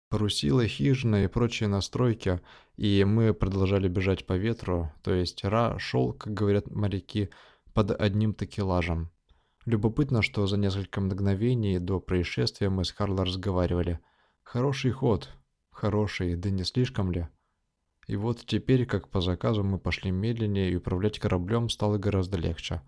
Парусила, хижина и прочие настройки, и мы продолжали бежать по ветру, то есть Ра шел, как говорят моряки, под одним такелажем. Любопытно, что за несколько мгновений до происшествия мы с Карло разговаривали. Хороший ход. Хороший, да не слишком ли? И вот теперь, как по заказу, мы пошли медленнее, и управлять кораблем стало гораздо легче.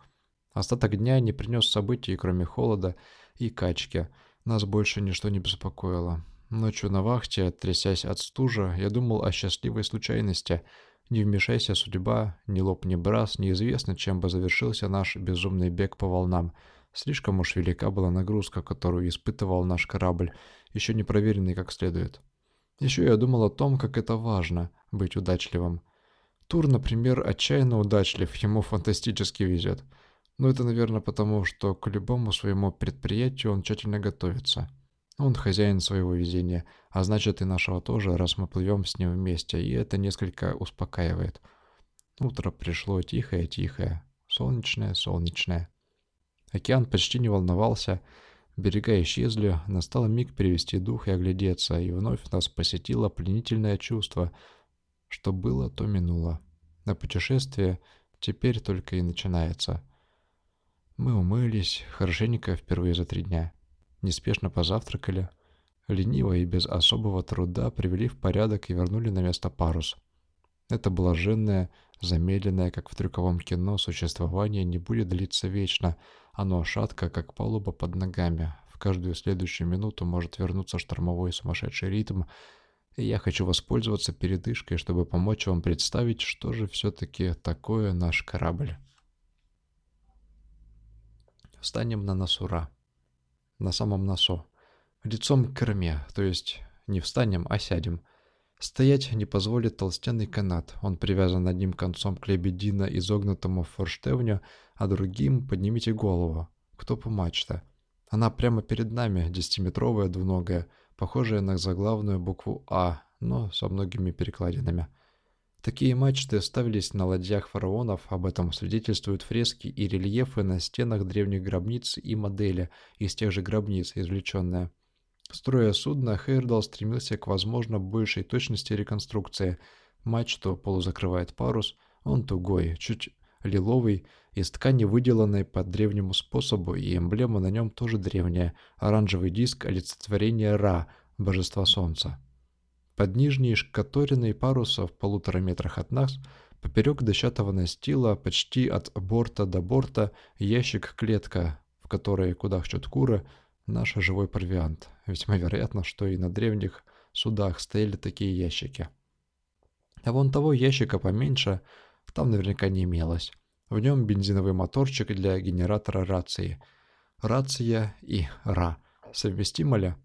Остаток дня не принес событий, кроме холода и качки. Нас больше ничто не беспокоило. Ночью на вахте, трясясь от стужа, я думал о счастливой случайности. Не вмешайся судьба, ни лоб, ни брас, неизвестно, чем бы завершился наш безумный бег по волнам. Слишком уж велика была нагрузка, которую испытывал наш корабль, еще не проверенный как следует. Еще я думал о том, как это важно — быть удачливым. Тур, например, отчаянно удачлив, ему фантастически везет. Но это, наверное, потому, что к любому своему предприятию он тщательно готовится. Он хозяин своего везения, а значит и нашего тоже, раз мы плывем с ним вместе, и это несколько успокаивает. Утро пришло тихое-тихое, солнечное-солнечное. Океан почти не волновался, берега исчезли, настал миг перевести дух и оглядеться, и вновь нас посетило пленительное чувство. Что было, то минуло. На путешествие теперь только и начинается. Мы умылись, хорошенько впервые за три дня неспешно позавтракали, лениво и без особого труда привели в порядок и вернули на место парус. Это блаженное, замедленное, как в трюковом кино, существование не будет длиться вечно. Оно шатко, как палуба под ногами. В каждую следующую минуту может вернуться штормовой сумасшедший ритм, и я хочу воспользоваться передышкой, чтобы помочь вам представить, что же все-таки такое наш корабль. Встанем на носура на самом носу, лицом к корме, то есть не встанем, а сядем. Стоять не позволит толстенный канат, он привязан одним концом к лебедино изогнутому форштевню, а другим поднимите голову, кто по мачта. Она прямо перед нами, десятиметровая двуногая, похожая на заглавную букву «А», но со многими перекладинами. Такие мачты ставились на ладьях фараонов, об этом свидетельствуют фрески и рельефы на стенах древних гробниц и модели из тех же гробниц, извлеченные. Строя судно, Хейрдал стремился к, возможно, большей точности реконструкции. Мачту полузакрывает парус, он тугой, чуть лиловый, из ткани, выделанной по древнему способу, и эмблема на нем тоже древняя, оранжевый диск олицетворения Ра, божества солнца. Под нижней шкаториной паруса в полутора метрах от нас, поперек дощатого настила, почти от борта до борта, ящик-клетка, в которой кудахчут куры, наш живой провиант. Весьма вероятно, что и на древних судах стояли такие ящики. А вон того ящика поменьше там наверняка не имелось. В нем бензиновый моторчик для генератора рации. Рация и РА. Совместимо ли?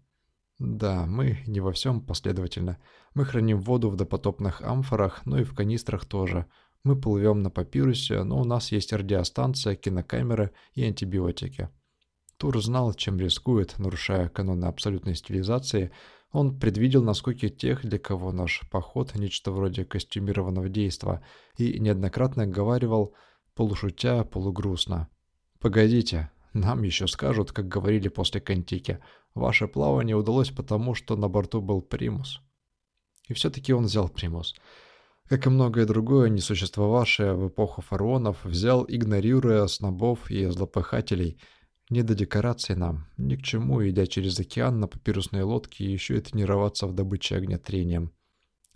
Да, мы не во всем последовательно. Мы храним воду в допотопных амфорах, но и в канистрах тоже. Мы плывем на папирусе, но у нас есть радиостанция, кинокамера и антибиотики. Тур знал, чем рискует, нарушая каноны абсолютной стилизации. Он предвидел наскоки тех, для кого наш поход – нечто вроде костюмированного действа, и неоднократно говаривал, полушутя, полугрустно. «Погодите, нам еще скажут, как говорили после Кантики, ваше плавание удалось потому, что на борту был примус. И все-таки он взял примус. Как и многое другое, не существовавшее в эпоху фараонов, взял, игнорируя снобов и злопыхателей. Не до декораций нам, ни к чему, идя через океан на папирусной лодке и еще и тренироваться в добыче огнетрением.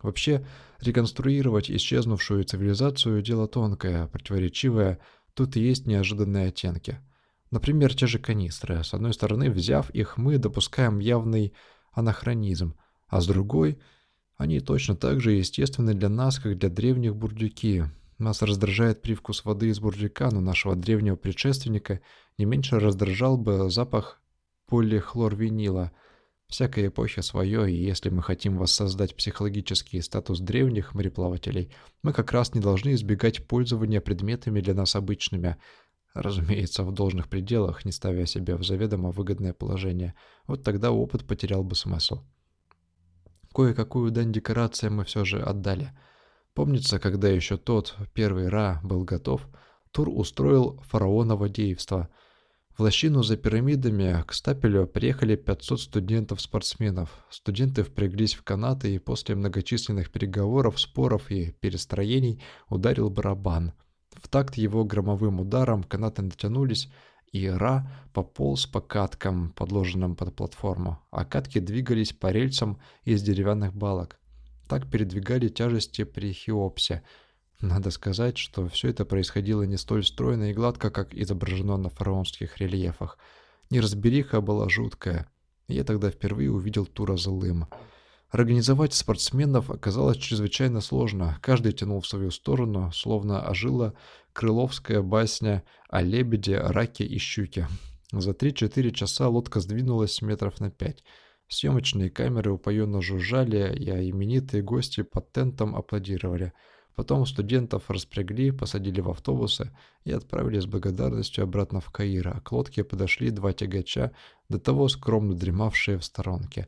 Вообще, реконструировать исчезнувшую цивилизацию – дело тонкое, противоречивое, тут и есть неожиданные оттенки – Например, те же канистры. С одной стороны, взяв их, мы допускаем явный анахронизм, а с другой, они точно так же естественны для нас, как для древних бурдюки. Нас раздражает привкус воды из бурдюка, но нашего древнего предшественника не меньше раздражал бы запах полихлорвинила. Всякой эпохи свое, и если мы хотим воссоздать психологический статус древних мореплавателей, мы как раз не должны избегать пользования предметами для нас обычными – Разумеется, в должных пределах, не ставя себя в заведомо выгодное положение. Вот тогда опыт потерял бы смысл. Кое-какую дань декорациям мы все же отдали. Помнится, когда еще тот, первый Ра, был готов, Тур устроил фараоново действо. В лощину за пирамидами к стапелю приехали 500 студентов-спортсменов. Студенты впряглись в канаты, и после многочисленных переговоров, споров и перестроений ударил барабан. В такт его громовым ударом канаты натянулись, и Ра пополз по каткам, подложенным под платформу, а катки двигались по рельсам из деревянных балок. Так передвигали тяжести при Хеопсе – надо сказать, что все это происходило не столь стройно и гладко, как изображено на фараонских рельефах. Неразбериха была жуткая. Я тогда впервые увидел Тура злым. Организовать спортсменов оказалось чрезвычайно сложно. Каждый тянул в свою сторону, словно ожила крыловская басня о лебеде, раке и щуке. За 3-4 часа лодка сдвинулась метров на пять. Съемочные камеры упоенно жужжали, а именитые гости под тентом аплодировали – Потом студентов распрягли, посадили в автобусы и отправили с благодарностью обратно в Каир, а к лодке подошли два тягача, до того скромно дремавшие в сторонке.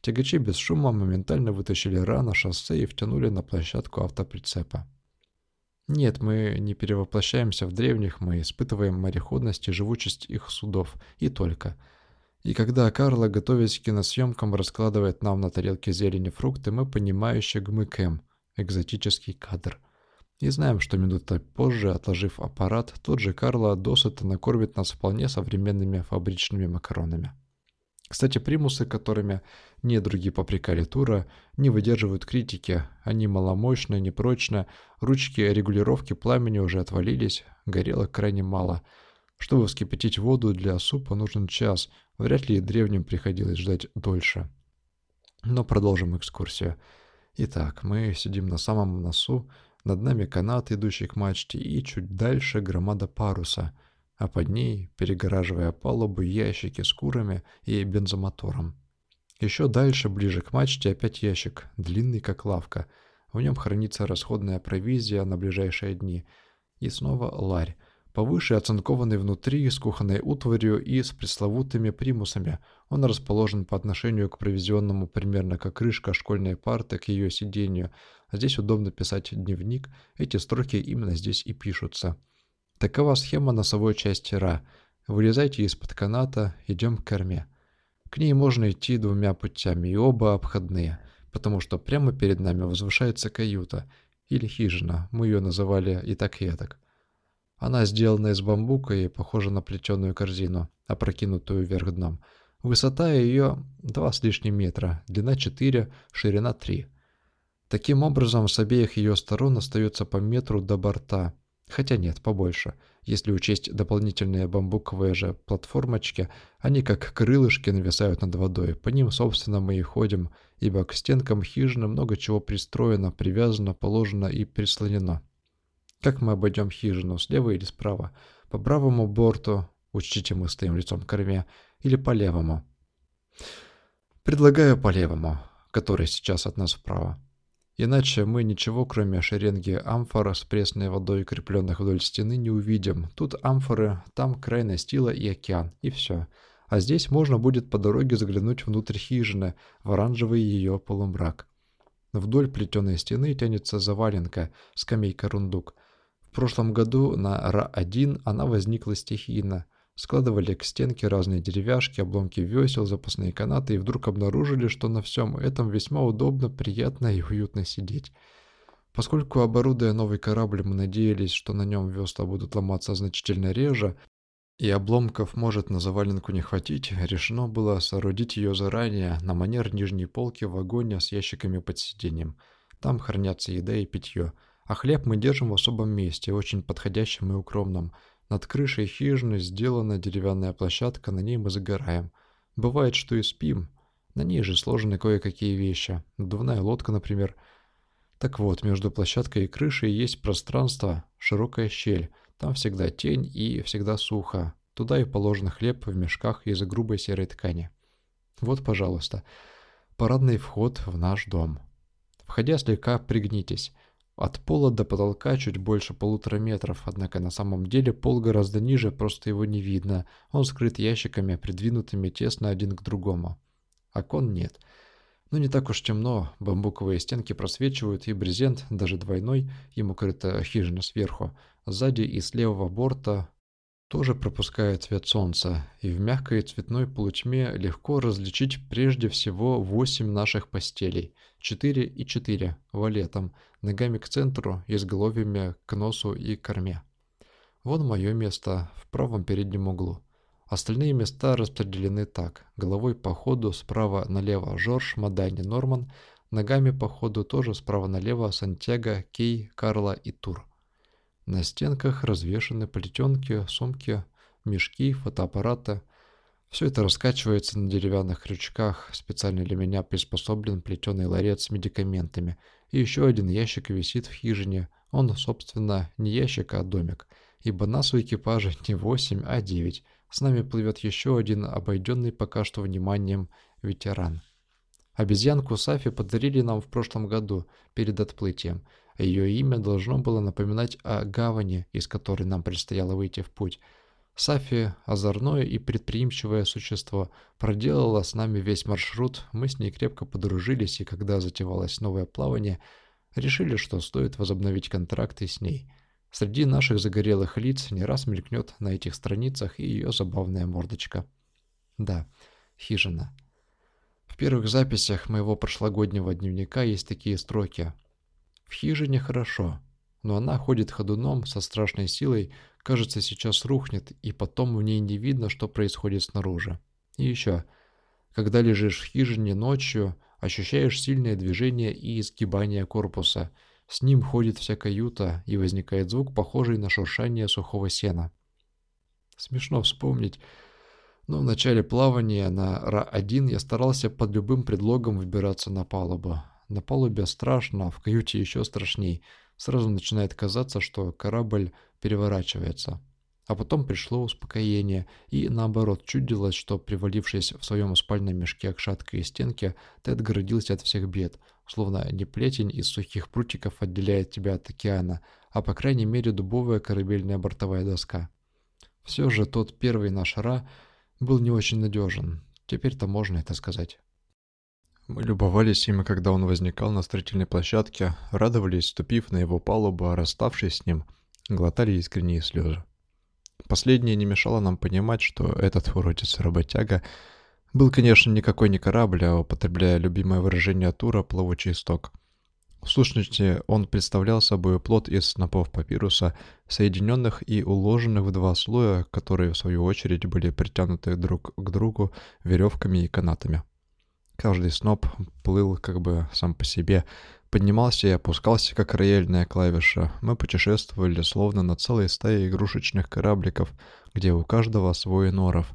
Тягачи без шума моментально вытащили рано шоссе и втянули на площадку автоприцепа. Нет, мы не перевоплощаемся в древних, мы испытываем мореходность и живучесть их судов, и только. И когда Карла, готовясь к киносъемкам, раскладывает нам на тарелке зелени фрукты, мы понимающе гмыкаем – экзотический кадр. И знаем, что минутой позже, отложив аппарат, тот же Карло досыта накормит нас вполне современными фабричными макаронами. Кстати, примусы, которыми недруги попрекали Тура, не выдерживают критики. Они маломощные, непрочные, ручки регулировки пламени уже отвалились, горело крайне мало. Чтобы вскипятить воду для супа нужен час, вряд ли древним приходилось ждать дольше. Но продолжим экскурсию. Итак, мы сидим на самом носу, над нами канат, идущий к мачте, и чуть дальше громада паруса, а под ней, перегораживая палубу, ящики с курами и бензомотором. Еще дальше, ближе к мачте, опять ящик, длинный как лавка. В нем хранится расходная провизия на ближайшие дни. И снова ларь, Повыше оцинкованный внутри, с кухонной утварью и с пресловутыми примусами. Он расположен по отношению к провизионному примерно как крышка школьной парты к ее сиденью. А здесь удобно писать дневник, эти строки именно здесь и пишутся. Такова схема носовой части РА. Вылезайте из-под каната, идем к корме. К ней можно идти двумя путями, и оба обходные, потому что прямо перед нами возвышается каюта, или хижина, мы ее называли и так и так. Она сделана из бамбука и похожа на плетеную корзину, опрокинутую вверх дном. Высота ее два с лишним метра, длина 4, ширина 3. Таким образом, с обеих ее сторон остается по метру до борта, хотя нет, побольше. Если учесть дополнительные бамбуковые же платформочки, они как крылышки нависают над водой. По ним, собственно, мы и ходим, ибо к стенкам хижины много чего пристроено, привязано, положено и прислонено. Как мы обойдем хижину, слева или справа? По правому борту, учтите, мы стоим лицом к корме, или по левому? Предлагаю по левому, который сейчас от нас вправо. Иначе мы ничего, кроме шеренги амфор с пресной водой, крепленных вдоль стены, не увидим. Тут амфоры, там край настила и океан, и все. А здесь можно будет по дороге заглянуть внутрь хижины, в оранжевый ее полумрак. Вдоль плетеной стены тянется заваленка, скамейка-рундук. В прошлом году на Ра-1 она возникла стихийно. Складывали к стенке разные деревяшки, обломки весел, запасные канаты и вдруг обнаружили, что на всем этом весьма удобно, приятно и уютно сидеть. Поскольку, оборудуя новый корабль, мы надеялись, что на нем весла будут ломаться значительно реже, и обломков может на заваленку не хватить, решено было соорудить ее заранее на манер нижней полки в вагоне с ящиками под сиденьем. Там хранятся еда и питье – а хлеб мы держим в особом месте, очень подходящем и укромном. Над крышей хижины сделана деревянная площадка, на ней мы загораем. Бывает, что и спим. На ней же сложены кое-какие вещи. Надувная лодка, например. Так вот, между площадкой и крышей есть пространство, широкая щель. Там всегда тень и всегда сухо. Туда и положен хлеб в мешках из грубой серой ткани. Вот, пожалуйста, парадный вход в наш дом. Входя слегка пригнитесь. От пола до потолка чуть больше полутора метров, однако на самом деле пол гораздо ниже, просто его не видно. Он скрыт ящиками, придвинутыми тесно один к другому. Окон нет. Но не так уж темно, бамбуковые стенки просвечивают, и брезент, даже двойной, ему крыта хижина сверху. Сзади и с левого борта тоже пропускает свет солнца, и в мягкой цветной полутьме легко различить прежде всего восемь наших постелей, четыре и четыре, валетом, ногами к центру, изголовьями к носу и корме. Вон мое место, в правом переднем углу. Остальные места распределены так. Головой по ходу справа налево Жорж, Мадани, Норман, ногами по ходу тоже справа налево Сантьяго, Кей, Карла и Тур. На стенках развешаны плетенки, сумки, мешки, фотоаппараты. Все это раскачивается на деревянных крючках. Специально для меня приспособлен плетеный ларец с медикаментами. И еще один ящик висит в хижине. Он, собственно, не ящик, а домик. Ибо нас у экипажа не восемь, а девять. С нами плывет еще один обойденный пока что вниманием ветеран. Обезьянку Сафи подарили нам в прошлом году, перед отплытием. Ее имя должно было напоминать о гавани, из которой нам предстояло выйти в путь. Сафи, озорное и предприимчивое существо, проделала с нами весь маршрут, мы с ней крепко подружились, и когда затевалось новое плавание, решили, что стоит возобновить контракты с ней. Среди наших загорелых лиц не раз мелькнет на этих страницах и ее забавная мордочка. Да, хижина. В первых записях моего прошлогоднего дневника есть такие строки – в хижине хорошо, но она ходит ходуном со страшной силой, кажется, сейчас рухнет, и потом в ней не видно, что происходит снаружи. И еще, когда лежишь в хижине ночью, ощущаешь сильное движение и изгибание корпуса. С ним ходит вся каюта, и возникает звук, похожий на шуршание сухого сена. Смешно вспомнить, но в начале плавания на Ра-1 я старался под любым предлогом выбираться на палубу. На палубе страшно, в каюте еще страшней. Сразу начинает казаться, что корабль переворачивается. А потом пришло успокоение, и наоборот чудилось, что, привалившись в своем спальном мешке к шаткой стенке, ты отгородился от всех бед, словно не плетень из сухих прутиков отделяет тебя от океана, а по крайней мере дубовая корабельная бортовая доска. Все же тот первый наш Ра был не очень надежен, теперь-то можно это сказать. Мы любовались им, когда он возникал на строительной площадке, радовались, ступив на его палубу, а расставшись с ним, глотали искренние слезы. Последнее не мешало нам понимать, что этот уродец-работяга был, конечно, никакой не корабль, а, употребляя любимое выражение Тура, плавучий сток. В сущности, он представлял собой плод из снопов папируса, соединенных и уложенных в два слоя, которые, в свою очередь, были притянуты друг к другу веревками и канатами. Каждый сноп плыл как бы сам по себе, поднимался и опускался, как рояльная клавиша. Мы путешествовали словно на целой стае игрушечных корабликов, где у каждого свой норов.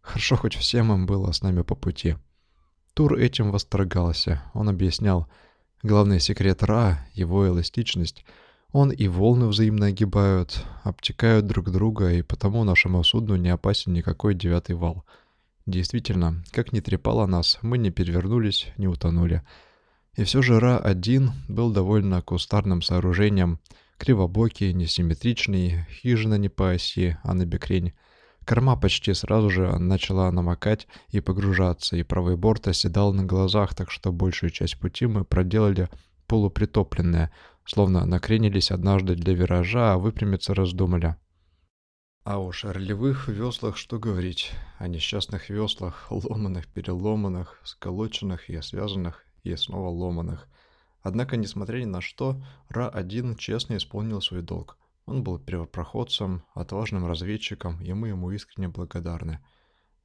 Хорошо, хоть всем им было с нами по пути. Тур этим восторгался. Он объяснял, главный секрет Ра — его эластичность. Он и волны взаимно огибают, обтекают друг друга, и потому нашему судну не опасен никакой девятый вал — Действительно, как ни трепало нас, мы не перевернулись, не утонули. И все же Ра-1 был довольно кустарным сооружением, кривобокий, несимметричный, хижина не по оси, а на бекрень. Корма почти сразу же начала намокать и погружаться, и правый борт оседал на глазах, так что большую часть пути мы проделали полупритопленное, словно накренились однажды для виража, а выпрямиться раздумали. А уж о ролевых веслах что говорить, о несчастных веслах, ломаных, переломанных, сколоченных и связанных, и снова ломаных. Однако, несмотря ни на что, Ра-1 честно исполнил свой долг. Он был первопроходцем, отважным разведчиком, и мы ему искренне благодарны.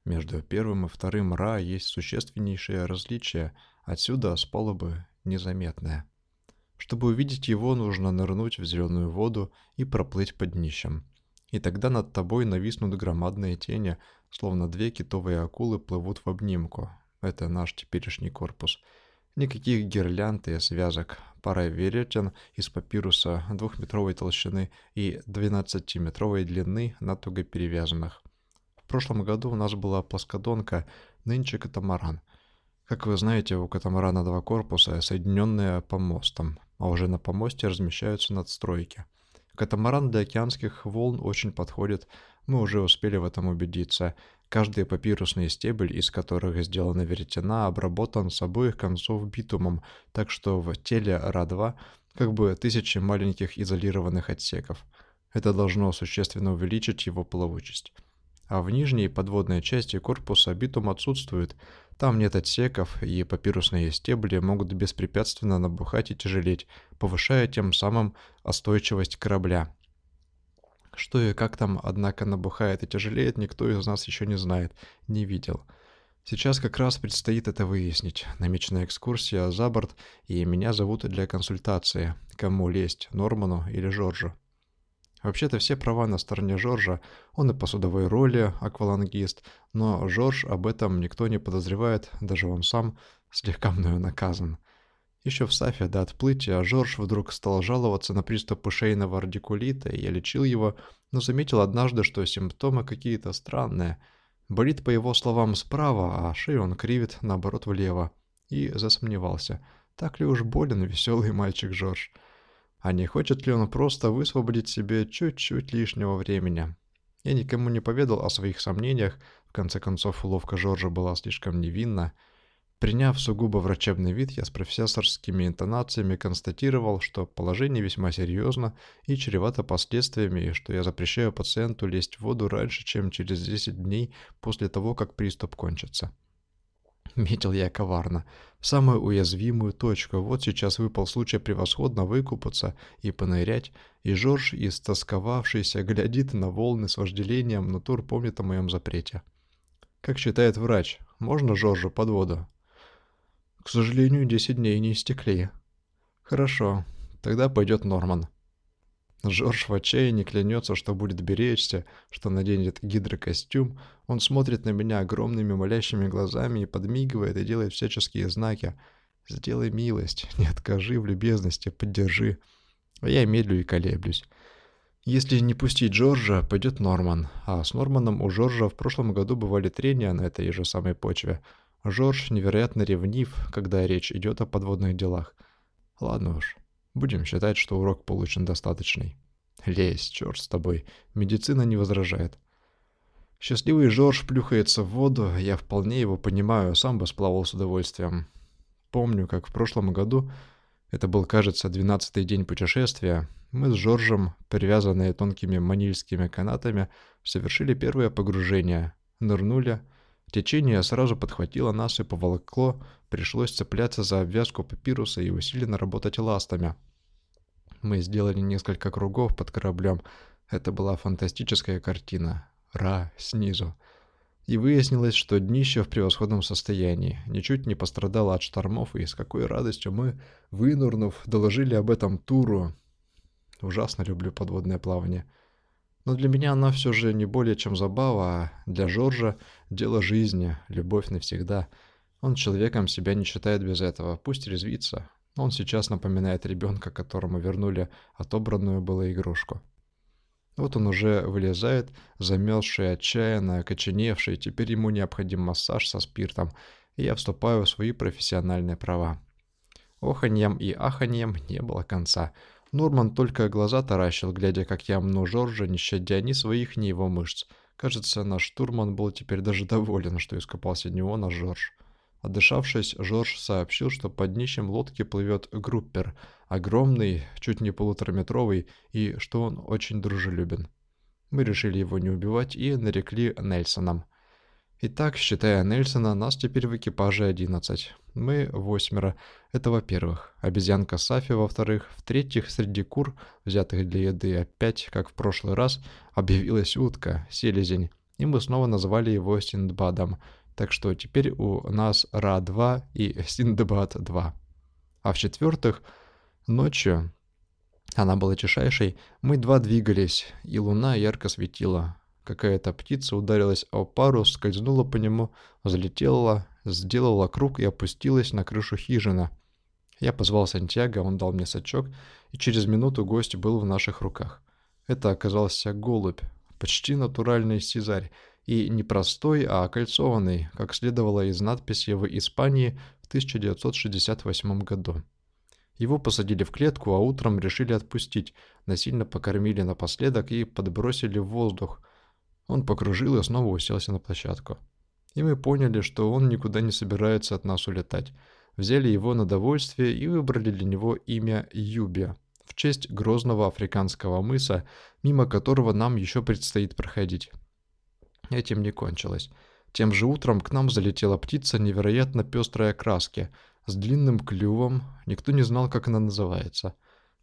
Между первым и вторым Ра есть существеннейшее различие, отсюда с палубы незаметное. Чтобы увидеть его, нужно нырнуть в зеленую воду и проплыть под днищем и тогда над тобой нависнут громадные тени, словно две китовые акулы плывут в обнимку. Это наш теперешний корпус. Никаких гирлянд и связок. Пара веретен из папируса двухметровой толщины и 12-метровой длины, натуго перевязанных. В прошлом году у нас была плоскодонка, нынче катамаран. Как вы знаете, у катамарана два корпуса, соединенные помостом, а уже на помосте размещаются надстройки – Катамаран для океанских волн очень подходит, мы уже успели в этом убедиться. Каждый папирусный стебель, из которых сделана веретена, обработан с обоих концов битумом, так что в теле Ра-2 как бы тысячи маленьких изолированных отсеков. Это должно существенно увеличить его плавучесть. А в нижней подводной части корпуса битум отсутствует. Там нет отсеков, и папирусные стебли могут беспрепятственно набухать и тяжелеть, повышая тем самым остойчивость корабля. Что и как там, однако, набухает и тяжелеет, никто из нас еще не знает, не видел. Сейчас как раз предстоит это выяснить. Намечена экскурсия за борт, и меня зовут для консультации. Кому лезть, Норману или Жоржу? Вообще-то все права на стороне Жоржа, он и по судовой роли аквалангист, но Жорж об этом никто не подозревает, даже он сам слегка мною наказан. Еще в Сафе до отплытия Жорж вдруг стал жаловаться на приступы шейного радикулита, и я лечил его, но заметил однажды, что симптомы какие-то странные – Болит, по его словам, справа, а шею он кривит, наоборот, влево. И засомневался, так ли уж болен веселый мальчик Жорж. А не хочет ли он просто высвободить себе чуть-чуть лишнего времени? Я никому не поведал о своих сомнениях, в конце концов уловка Жоржа была слишком невинна, Приняв сугубо врачебный вид, я с профессорскими интонациями констатировал, что положение весьма серьезно и чревато последствиями, и что я запрещаю пациенту лезть в воду раньше, чем через 10 дней после того, как приступ кончится. Метил я коварно. В самую уязвимую точку. Вот сейчас выпал случай превосходно выкупаться и понырять, и Жорж, истосковавшийся, глядит на волны с вожделением, но Тур помнит о моем запрете. Как считает врач, можно Жоржу под воду? К сожалению, 10 дней не истекли. Хорошо, тогда пойдет Норман. Жорж в отчаянии клянется, что будет беречься, что наденет гидрокостюм. Он смотрит на меня огромными молящими глазами и подмигивает и делает всяческие знаки. «Сделай милость, не откажи в любезности, поддержи». А я медлю и колеблюсь. Если не пустить Джорджа, пойдет Норман. А с Норманом у Джорджа в прошлом году бывали трения на этой же самой почве – Жорж невероятно ревнив, когда речь идет о подводных делах. Ладно уж, будем считать, что урок получен достаточный. Лезь, черт с тобой, медицина не возражает. Счастливый Жорж плюхается в воду, я вполне его понимаю, сам бы сплавал с удовольствием. Помню, как в прошлом году, это был, кажется, двенадцатый день путешествия, мы с Жоржем, привязанные тонкими манильскими канатами, совершили первое погружение, нырнули, Течение сразу подхватило нас и поволокло, пришлось цепляться за обвязку папируса и усиленно работать ластами. Мы сделали несколько кругов под кораблем. Это была фантастическая картина. Ра снизу. И выяснилось, что днище в превосходном состоянии, ничуть не пострадало от штормов, и с какой радостью мы, вынурнув, доложили об этом Туру. Ужасно люблю подводное плавание. Но для меня она все же не более чем забава, а для Жоржа – дело жизни, любовь навсегда. Он человеком себя не считает без этого, пусть резвится. Он сейчас напоминает ребенка, которому вернули отобранную было игрушку. Вот он уже вылезает, замерзший, отчаянно, окоченевший, теперь ему необходим массаж со спиртом, и я вступаю в свои профессиональные права. Оханьем и аханьем не было конца – Норман только глаза таращил, глядя, как я мну Жоржа, не щадя ни своих, ни его мышц. Кажется, наш штурман был теперь даже доволен, что искупался не он, а Жорж. Отдышавшись, Жорж сообщил, что под днищем лодки плывет группер, огромный, чуть не полутораметровый, и что он очень дружелюбен. Мы решили его не убивать и нарекли Нельсоном. Итак, считая Нельсона, нас теперь в экипаже 11. Мы восьмеро. Это во-первых. Обезьянка Сафи во-вторых. В-третьих, среди кур, взятых для еды опять, как в прошлый раз, объявилась утка, селезень. И мы снова назвали его Синдбадом. Так что теперь у нас Ра-2 и Синдбад-2. А в-четвертых, ночью, она была чешайшей, мы два двигались, и луна ярко светила. Какая-то птица ударилась о парус, скользнула по нему, взлетела, сделала круг и опустилась на крышу хижины. Я позвал Сантьяго, он дал мне сачок, и через минуту гость был в наших руках. Это оказался голубь, почти натуральный сизарь, и не простой, а окольцованный, как следовало из надписи в Испании в 1968 году. Его посадили в клетку, а утром решили отпустить, насильно покормили напоследок и подбросили в воздух – он покружил и снова уселся на площадку. И мы поняли, что он никуда не собирается от нас улетать. Взяли его на довольствие и выбрали для него имя Юби, в в честь грозного африканского мыса, мимо которого нам еще предстоит проходить. Этим не кончилось. Тем же утром к нам залетела птица невероятно пестрой окраски, с длинным клювом, никто не знал, как она называется.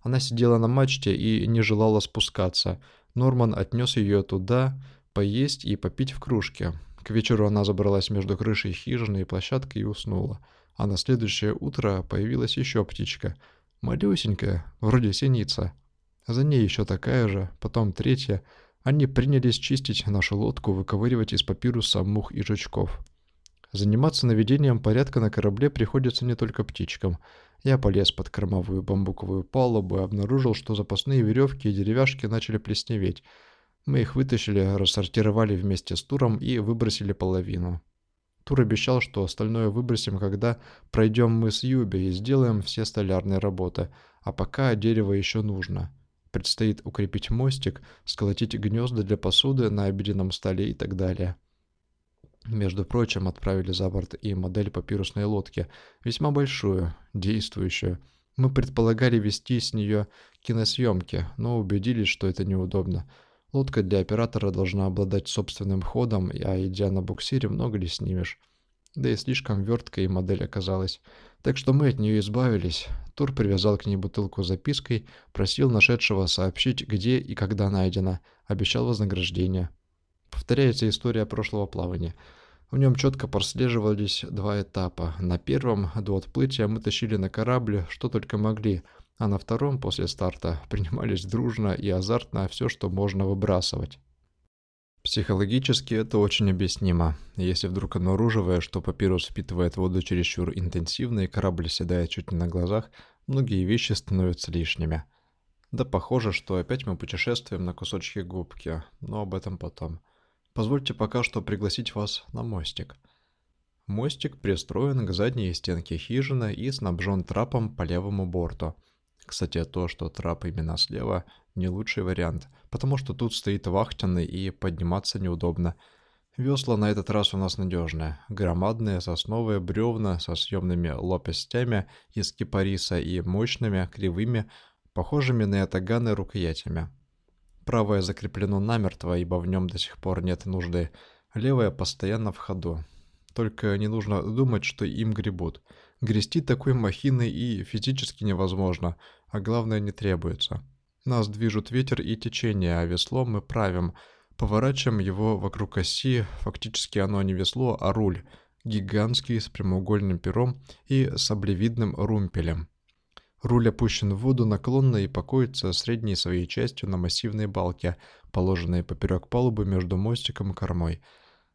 Она сидела на мачте и не желала спускаться. Норман отнес ее туда, поесть и попить в кружке. К вечеру она забралась между крышей хижины и площадкой и уснула. А на следующее утро появилась еще птичка. Малюсенькая, вроде синица. За ней еще такая же, потом третья — они принялись чистить нашу лодку, выковыривать из папируса мух и жучков. Заниматься наведением порядка на корабле приходится не только птичкам. Я полез под кормовую бамбуковую палубу и обнаружил, что запасные веревки и деревяшки начали плесневеть. Мы их вытащили, рассортировали вместе с Туром и выбросили половину. Тур обещал, что остальное выбросим, когда пройдем мы с Юби и сделаем все столярные работы, а пока дерево еще нужно. Предстоит укрепить мостик, сколотить гнезда для посуды на обеденном столе и так далее. Между прочим, отправили за борт и модель папирусной лодки, весьма большую, действующую. Мы предполагали вести с нее киносъемки, но убедились, что это неудобно. Лодка для оператора должна обладать собственным ходом, а идя на буксире много ли снимешь. Да и слишком верткой модель оказалась. Так что мы от нее избавились. Тур привязал к ней бутылку с запиской, просил нашедшего сообщить, где и когда найдено, обещал вознаграждение. Повторяется история прошлого плавания. В нем четко прослеживались два этапа. На первом, до отплытия, мы тащили на корабль что только могли, а на втором, после старта, принимались дружно и азартно все, что можно выбрасывать. Психологически это очень объяснимо. Если вдруг обнаруживая, что папирус впитывает воду чересчур интенсивно и корабль седает чуть не на глазах, многие вещи становятся лишними. Да похоже, что опять мы путешествуем на кусочки губки, но об этом потом. Позвольте пока что пригласить вас на мостик. Мостик пристроен к задней стенке хижины и снабжен трапом по левому борту – кстати, то, что трап именно слева, не лучший вариант, потому что тут стоит вахтенный и подниматься неудобно. Весла на этот раз у нас надежные. Громадные сосновые бревна со съемными лопастями из кипариса и мощными, кривыми, похожими на ятаганы рукоятями. Правое закреплено намертво, ибо в нем до сих пор нет нужды. Левое постоянно в ходу. Только не нужно думать, что им гребут. Грести такой махиной и физически невозможно, а главное не требуется. Нас движут ветер и течение, а весло мы правим. Поворачиваем его вокруг оси, фактически оно не весло, а руль. Гигантский, с прямоугольным пером и саблевидным румпелем. Руль опущен в воду наклонно и покоится средней своей частью на массивной балке, положенной поперек палубы между мостиком и кормой.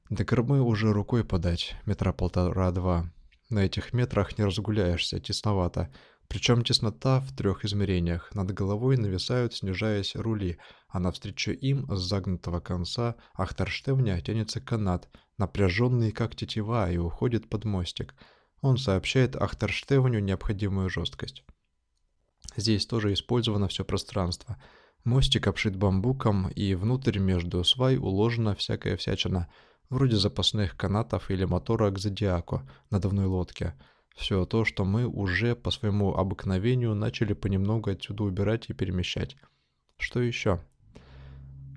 До кормы уже рукой подать, метра полтора-два. На этих метрах не разгуляешься, тесновато. Причем теснота в трех измерениях. Над головой нависают, снижаясь, рули, а навстречу им с загнутого конца ахтерштевня тянется канат, напряженный как тетива, и уходит под мостик. Он сообщает ахтерштевню необходимую жесткость. Здесь тоже использовано все пространство. Мостик обшит бамбуком, и внутрь между свай уложена всякая всячина – вроде запасных канатов или мотора к зодиаку надувной лодке. Все то, что мы уже по своему обыкновению начали понемногу отсюда убирать и перемещать. Что еще?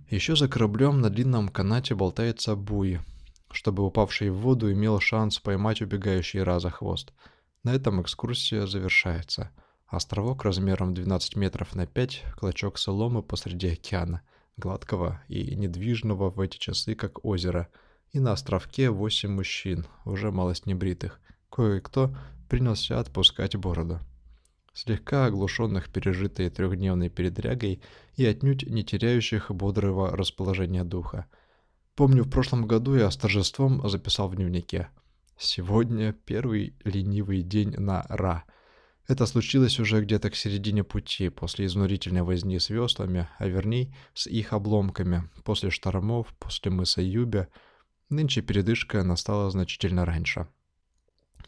Еще за кораблем на длинном канате болтается буй, чтобы упавший в воду имел шанс поймать убегающий раза хвост. На этом экскурсия завершается. Островок размером 12 метров на 5, клочок соломы посреди океана, гладкого и недвижного в эти часы, как озеро – и на островке восемь мужчин, уже малость небритых. Кое-кто принялся отпускать бороду. Слегка оглушенных пережитой трехдневной передрягой и отнюдь не теряющих бодрого расположения духа. Помню, в прошлом году я с торжеством записал в дневнике. Сегодня первый ленивый день на Ра. Это случилось уже где-то к середине пути, после изнурительной возни с веслами, а вернее, с их обломками, после штормов, после мыса Юбя, Нынче передышка настала значительно раньше.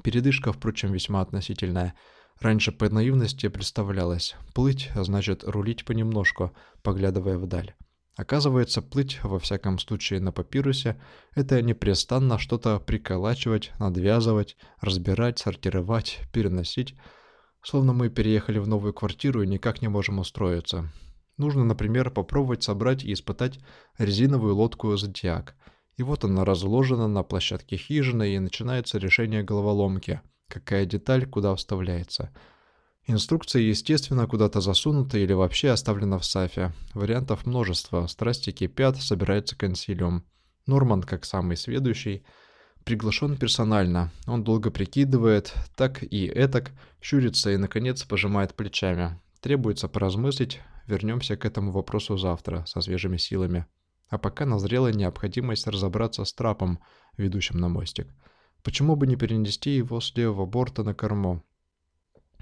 Передышка, впрочем, весьма относительная. Раньше по наивности представлялось плыть, а значит рулить понемножку, поглядывая вдаль. Оказывается, плыть, во всяком случае на папирусе, это непрестанно что-то приколачивать, надвязывать, разбирать, сортировать, переносить. Словно мы переехали в новую квартиру и никак не можем устроиться. Нужно, например, попробовать собрать и испытать резиновую лодку «Зодиак». И вот она разложена на площадке хижины, и начинается решение головоломки. Какая деталь куда вставляется. Инструкция, естественно, куда-то засунута или вообще оставлена в САФе. Вариантов множество. Страсти кипят, собирается консилиум. Норман, как самый сведущий, приглашен персонально. Он долго прикидывает, так и этак, щурится и, наконец, пожимает плечами. Требуется поразмыслить, вернемся к этому вопросу завтра, со свежими силами. А пока назрела необходимость разобраться с трапом, ведущим на мостик. Почему бы не перенести его с левого борта на корму?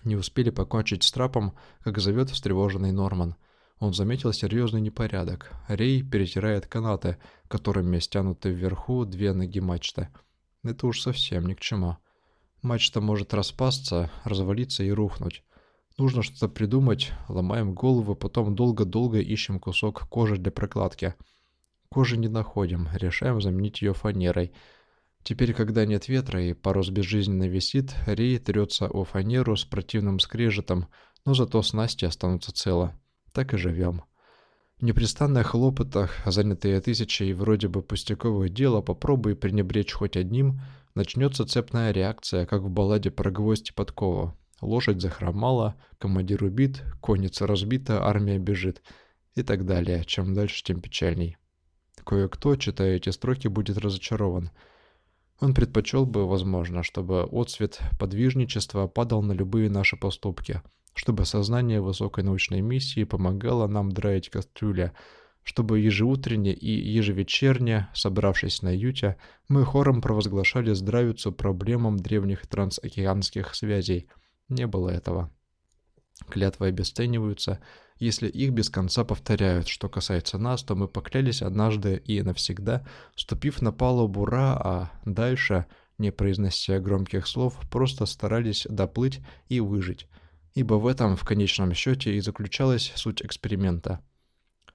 Не успели покончить с трапом, как зовет встревоженный Норман. Он заметил серьезный непорядок. Рей перетирает канаты, которыми стянуты вверху две ноги мачты. Это уж совсем ни к чему. Мачта может распасться, развалиться и рухнуть. Нужно что-то придумать, ломаем голову, потом долго-долго ищем кусок кожи для прокладки. Кожи не находим, решаем заменить ее фанерой – Теперь, когда нет ветра и парус безжизненно висит, Рей трется о фанеру с противным скрежетом, но зато снасти останутся целы. Так и живем. В непрестанных хлопотах, занятые тысячей вроде бы пустяковых дел, попробуй пренебречь хоть одним, начнется цепная реакция, как в балладе про гвоздь и подкову. Лошадь захромала, командир убит, конница разбита, армия бежит и так далее. Чем дальше, тем печальней. Кое-кто, читая эти строки, будет разочарован – он предпочел бы, возможно, чтобы отцвет подвижничества падал на любые наши поступки, чтобы сознание высокой научной миссии помогало нам драить кастрюля, чтобы ежеутренне и ежевечерне, собравшись на юте, мы хором провозглашали здравицу проблемам древних трансокеанских связей. Не было этого. Клятвы обесцениваются, если их без конца повторяют. Что касается нас, то мы поклялись однажды и навсегда, ступив на палубу Ра, а дальше, не произнося громких слов, просто старались доплыть и выжить. Ибо в этом, в конечном счете, и заключалась суть эксперимента.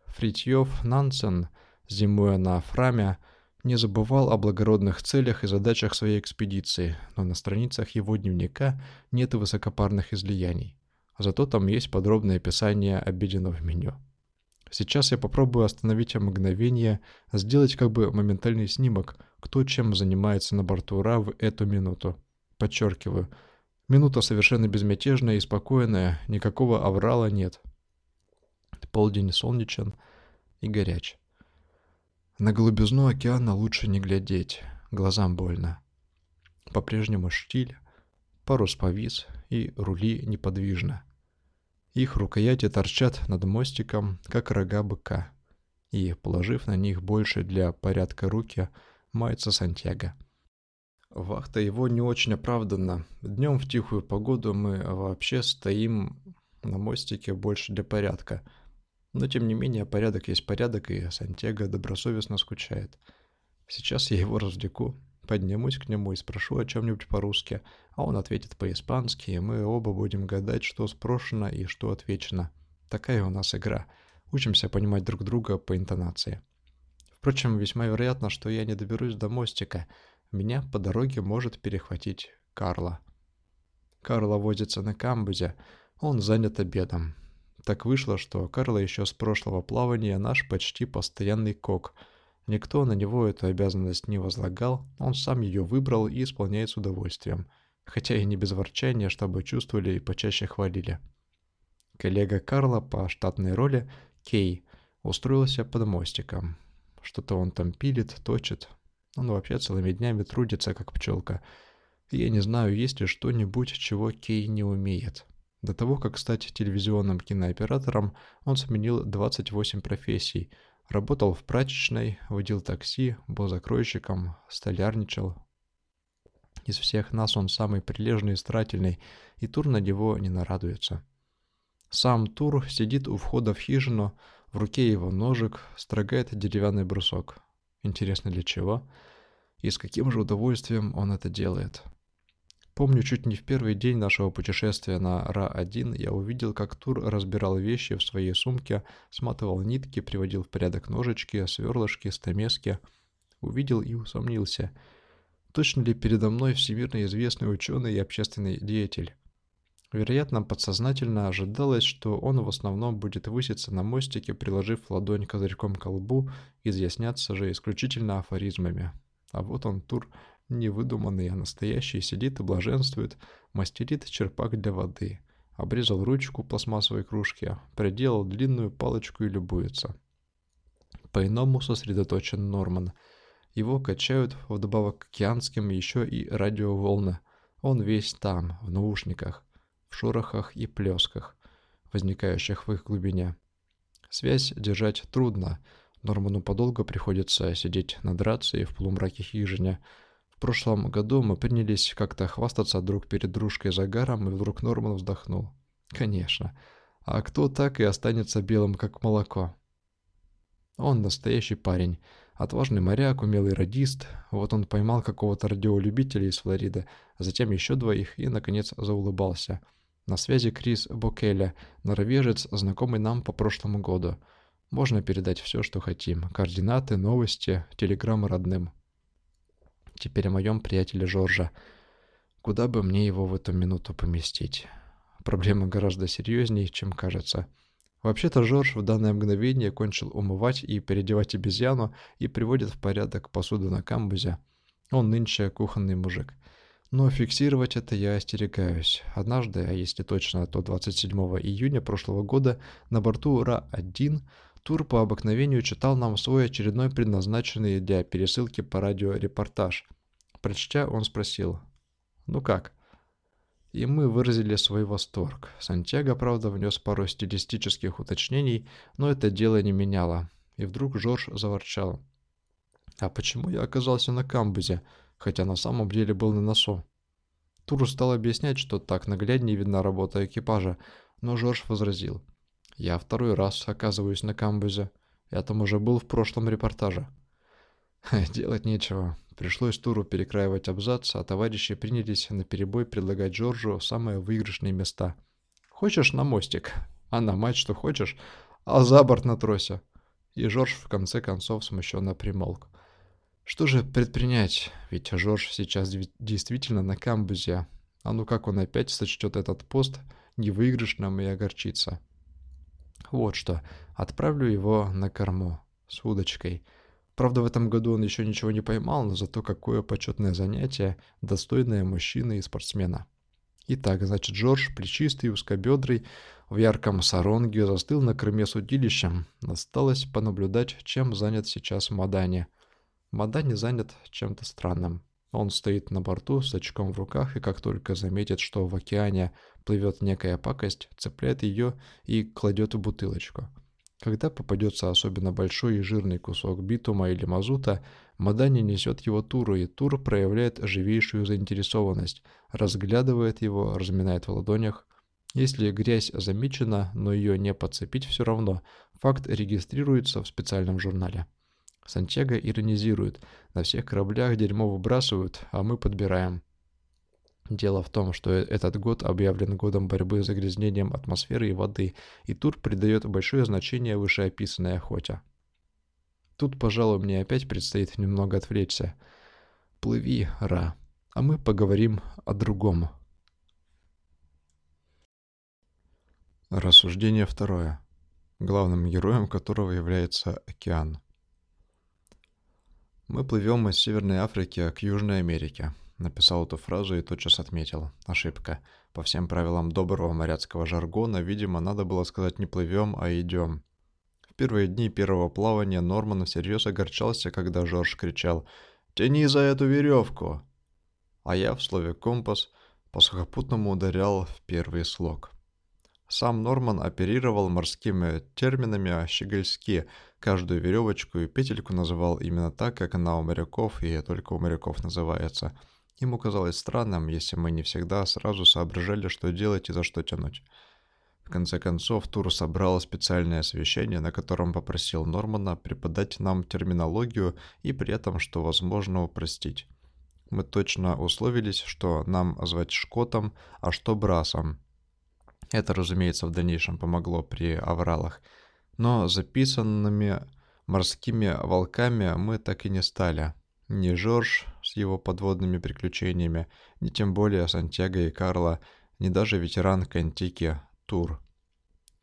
Фритьев Нансен, зимуя на Фраме, не забывал о благородных целях и задачах своей экспедиции, но на страницах его дневника нет высокопарных излияний. Зато там есть подробное описание обеденного меню. Сейчас я попробую остановить мгновение, сделать как бы моментальный снимок, кто чем занимается на борту РА в эту минуту. Подчеркиваю, минута совершенно безмятежная и спокойная, никакого аврала нет. Полдень солнечен и горяч. На голубизну океана лучше не глядеть, глазам больно. По-прежнему штиль, парус повис, и рули неподвижно. Их рукояти торчат над мостиком, как рога быка, и, положив на них больше для порядка руки, мается Сантьяго. Вахта его не очень оправдана. Днем в тихую погоду мы вообще стоим на мостике больше для порядка. Но тем не менее, порядок есть порядок, и Сантьяго добросовестно скучает. Сейчас я его развлеку, Поднимусь к нему и спрошу о чем-нибудь по-русски, а он ответит по-испански, и мы оба будем гадать, что спрошено и что отвечено. Такая у нас игра. Учимся понимать друг друга по интонации. Впрочем, весьма вероятно, что я не доберусь до мостика. Меня по дороге может перехватить Карла. Карла возится на камбузе, он занят обедом. Так вышло, что Карла еще с прошлого плавания наш почти постоянный кок — Никто на него эту обязанность не возлагал, он сам ее выбрал и исполняет с удовольствием, хотя и не без ворчания, чтобы чувствовали и почаще хвалили. Коллега Карла по штатной роли, Кей, устроился под мостиком. Что-то он там пилит, точит. Он вообще целыми днями трудится, как пчелка. Я не знаю, есть ли что-нибудь, чего Кей не умеет. До того, как стать телевизионным кинооператором, он сменил 28 профессий – Работал в прачечной, водил такси, был закройщиком, столярничал. Из всех нас он самый прилежный и старательный, и Тур на него не нарадуется. Сам Тур сидит у входа в хижину, в руке его ножик, строгает деревянный брусок. Интересно для чего? И с каким же удовольствием он это делает? Помню, чуть не в первый день нашего путешествия на Ра-1 я увидел, как Тур разбирал вещи в своей сумке, сматывал нитки, приводил в порядок ножички, сверлышки, стамески. Увидел и усомнился. Точно ли передо мной всемирно известный ученый и общественный деятель? Вероятно, подсознательно ожидалось, что он в основном будет выситься на мостике, приложив ладонь козырьком к колбу, изъясняться же исключительно афоризмами. А вот он, тур, не выдуманный, а настоящий, сидит и блаженствует, мастерит черпак для воды, обрезал ручку пластмассовой кружки, приделал длинную палочку и любуется. По-иному сосредоточен Норман. Его качают вдобавок к океанским еще и радиоволны. Он весь там, в наушниках, в шорохах и плесках, возникающих в их глубине. Связь держать трудно. Норману подолго приходится сидеть над рацией в полумраке хижине, прошлом году мы принялись как-то хвастаться друг перед дружкой загаром, и вдруг Норман вздохнул. Конечно. А кто так и останется белым, как молоко? Он настоящий парень. Отважный моряк, умелый радист. Вот он поймал какого-то радиолюбителя из Флориды, затем еще двоих и, наконец, заулыбался. На связи Крис Бокеля, норвежец, знакомый нам по прошлому году. Можно передать все, что хотим. Координаты, новости, телеграммы родным. Теперь о моем приятеле Жоржа. Куда бы мне его в эту минуту поместить? Проблема гораздо серьезнее, чем кажется. Вообще-то Жорж в данное мгновение кончил умывать и переодевать обезьяну и приводит в порядок посуду на камбузе. Он нынче кухонный мужик. Но фиксировать это я остерегаюсь. Однажды, а если точно, то 27 июня прошлого года на борту Ра-1 Тур по обыкновению читал нам свой очередной предназначенный для пересылки по радио репортаж. Прочтя, он спросил «Ну как?». И мы выразили свой восторг. Сантьяго, правда, внес пару стилистических уточнений, но это дело не меняло. И вдруг Жорж заворчал. «А почему я оказался на камбузе, хотя на самом деле был на носу?» Тур стал объяснять, что так нагляднее видна работа экипажа, но Жорж возразил – я второй раз оказываюсь на камбузе. Я там уже был в прошлом репортаже. Делать нечего. Пришлось туру перекраивать абзац, а товарищи принялись на перебой предлагать Джорджу самые выигрышные места. «Хочешь на мостик?» «А на мать что хочешь?» «А за борт на тросе?» И Жорж в конце концов смущенно примолк. Что же предпринять? Ведь Жорж сейчас действительно на камбузе. А ну как он опять сочтет этот пост невыигрышным и огорчится? Вот что, отправлю его на корму с удочкой. Правда, в этом году он еще ничего не поймал, но зато какое почетное занятие, достойное мужчины и спортсмена. Итак, значит, Джордж, плечистый, узкобедрый, в ярком саронге застыл на корме с удилищем. Осталось понаблюдать, чем занят сейчас Мадани. Мадани занят чем-то странным. Он стоит на борту с очком в руках, и как только заметит, что в океане плывет некая пакость, цепляет ее и кладет в бутылочку. Когда попадется особенно большой и жирный кусок битума или мазута, Мадани несет его Туру, и Тур проявляет живейшую заинтересованность, разглядывает его, разминает в ладонях. Если грязь замечена, но ее не подцепить все равно, факт регистрируется в специальном журнале. Сантьяго иронизирует. На всех кораблях дерьмо выбрасывают, а мы подбираем. Дело в том, что этот год объявлен годом борьбы с загрязнением атмосферы и воды, и Тур придает большое значение вышеописанной охоте. Тут, пожалуй, мне опять предстоит немного отвлечься. Плыви, Ра, а мы поговорим о другом. Рассуждение второе, главным героем которого является океан. Мы плывем из Северной Африки к Южной Америке. Написал эту фразу и тотчас отметил. Ошибка. По всем правилам доброго моряцкого жаргона, видимо, надо было сказать не плывем, а идем. В первые дни первого плавания Норман всерьез огорчался, когда Жорж кричал «Тяни за эту веревку!» А я в слове «компас» по сухопутному ударял в первый слог. Сам Норман оперировал морскими терминами щегольски, каждую веревочку и петельку называл именно так, как она у моряков и только у моряков называется. Ему казалось странным, если мы не всегда сразу соображали, что делать и за что тянуть. В конце концов, Тур собрал специальное совещание, на котором попросил Нормана преподать нам терминологию и при этом, что возможно, упростить. Мы точно условились, что нам звать Шкотом, а что Брасом – это, разумеется, в дальнейшем помогло при авралах. Но записанными морскими волками мы так и не стали. Ни Жорж с его подводными приключениями, ни тем более Сантьяго и Карла, ни даже ветеран Кантики Тур.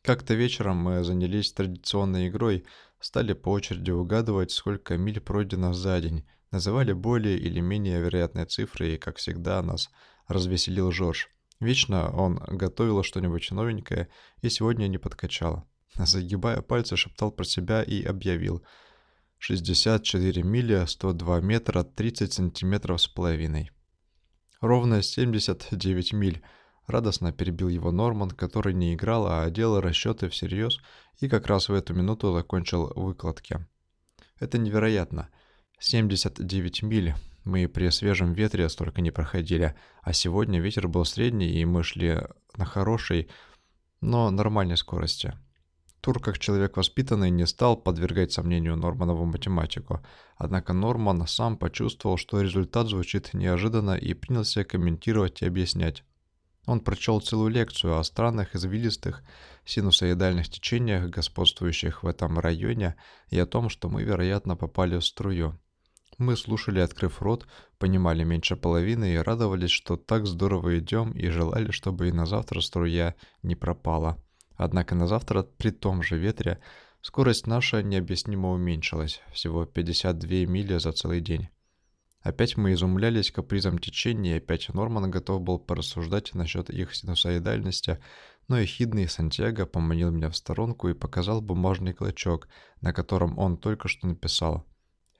Как-то вечером мы занялись традиционной игрой, стали по очереди угадывать, сколько миль пройдено за день, называли более или менее вероятные цифры, и, как всегда, нас развеселил Жорж. Вечно он готовил что-нибудь новенькое, и сегодня не подкачал. Загибая пальцы, шептал про себя и объявил. 64 мили, 102 метра, 30 сантиметров с половиной. Ровно 79 миль. Радостно перебил его Норман, который не играл, а делал расчеты всерьез и как раз в эту минуту закончил выкладки. Это невероятно. 79 миль. Мы при свежем ветре столько не проходили, а сегодня ветер был средний, и мы шли на хорошей, но нормальной скорости. Тур, как человек воспитанный, не стал подвергать сомнению Норманову математику, однако Норман сам почувствовал, что результат звучит неожиданно и принялся комментировать и объяснять. Он прочел целую лекцию о странных извилистых синусоидальных течениях, господствующих в этом районе, и о том, что мы, вероятно, попали в струю. Мы слушали, открыв рот, понимали меньше половины и радовались, что так здорово идем, и желали, чтобы и на завтра струя не пропала. Однако на завтра при том же ветре скорость наша необъяснимо уменьшилась, всего 52 мили за целый день. Опять мы изумлялись капризом течения, и опять Норман готов был порассуждать насчет их синусоидальности, но ехидный Сантьяго поманил меня в сторонку и показал бумажный клочок, на котором он только что написал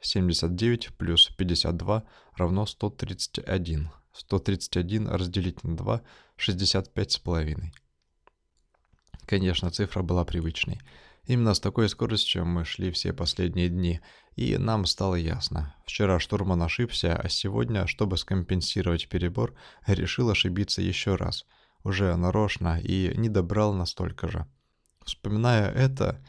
79 плюс 52 равно 131. 131 разделить на 2 – 65 с половиной. Конечно, цифра была привычной. Именно с такой скоростью мы шли все последние дни, и нам стало ясно. Вчера штурман ошибся, а сегодня, чтобы скомпенсировать перебор, решил ошибиться еще раз. Уже нарочно и не добрал настолько же. Вспоминая это,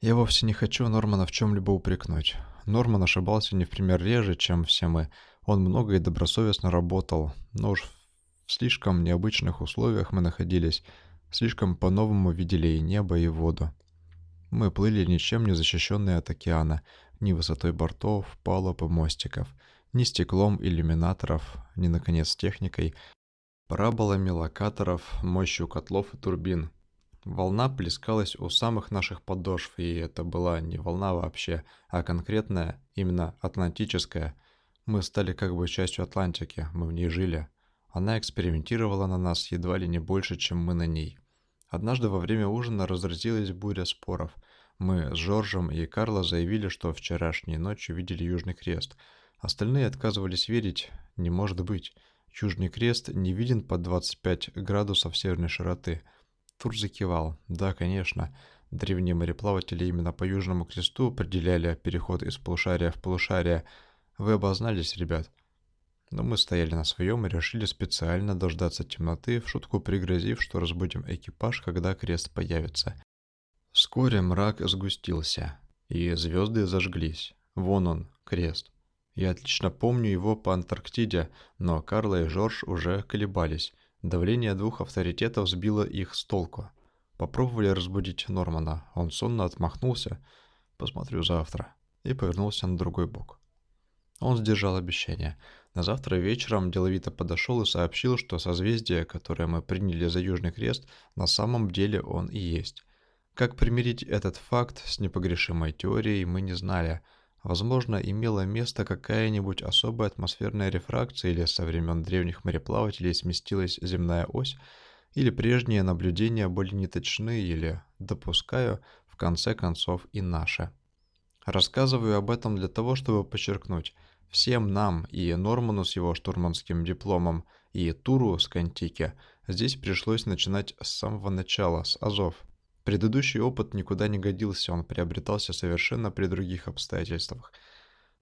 я вовсе не хочу Нормана в чем-либо упрекнуть. Норман ошибался не в пример реже, чем все мы. Он много и добросовестно работал, но уж в слишком необычных условиях мы находились, Слишком по-новому видели и небо, и воду. Мы плыли ничем не защищенные от океана, ни высотой бортов, палуб и мостиков, ни стеклом иллюминаторов, ни, наконец, техникой, параболами локаторов, мощью котлов и турбин. Волна плескалась у самых наших подошв, и это была не волна вообще, а конкретная, именно атлантическая. Мы стали как бы частью Атлантики, мы в ней жили. Она экспериментировала на нас едва ли не больше, чем мы на ней. Однажды во время ужина разразилась буря споров. Мы с Жоржем и Карло заявили, что вчерашней ночью видели Южный Крест. Остальные отказывались верить. Не может быть. Южный Крест не виден под 25 градусов северной широты. Тур закивал. Да, конечно. Древние мореплаватели именно по Южному Кресту определяли переход из полушария в полушарие. Вы обознались, ребят. Но мы стояли на своем и решили специально дождаться темноты, в шутку пригрозив, что разбудим экипаж, когда крест появится. Вскоре мрак сгустился, и звезды зажглись. Вон он, крест. Я отлично помню его по Антарктиде, но Карла и Жорж уже колебались. Давление двух авторитетов сбило их с толку. Попробовали разбудить Нормана. Он сонно отмахнулся. «Посмотрю завтра». И повернулся на другой бок. Он сдержал обещание. На завтра вечером деловито подошел и сообщил, что созвездие, которое мы приняли за Южный Крест, на самом деле он и есть. Как примирить этот факт с непогрешимой теорией, мы не знали. Возможно, имела место какая-нибудь особая атмосферная рефракция или со времен древних мореплавателей сместилась земная ось, или прежние наблюдения были неточны, или, допускаю, в конце концов и наши. Рассказываю об этом для того, чтобы подчеркнуть, Всем нам, и Норману с его штурманским дипломом, и Туру с Кантики, здесь пришлось начинать с самого начала, с Азов. Предыдущий опыт никуда не годился, он приобретался совершенно при других обстоятельствах.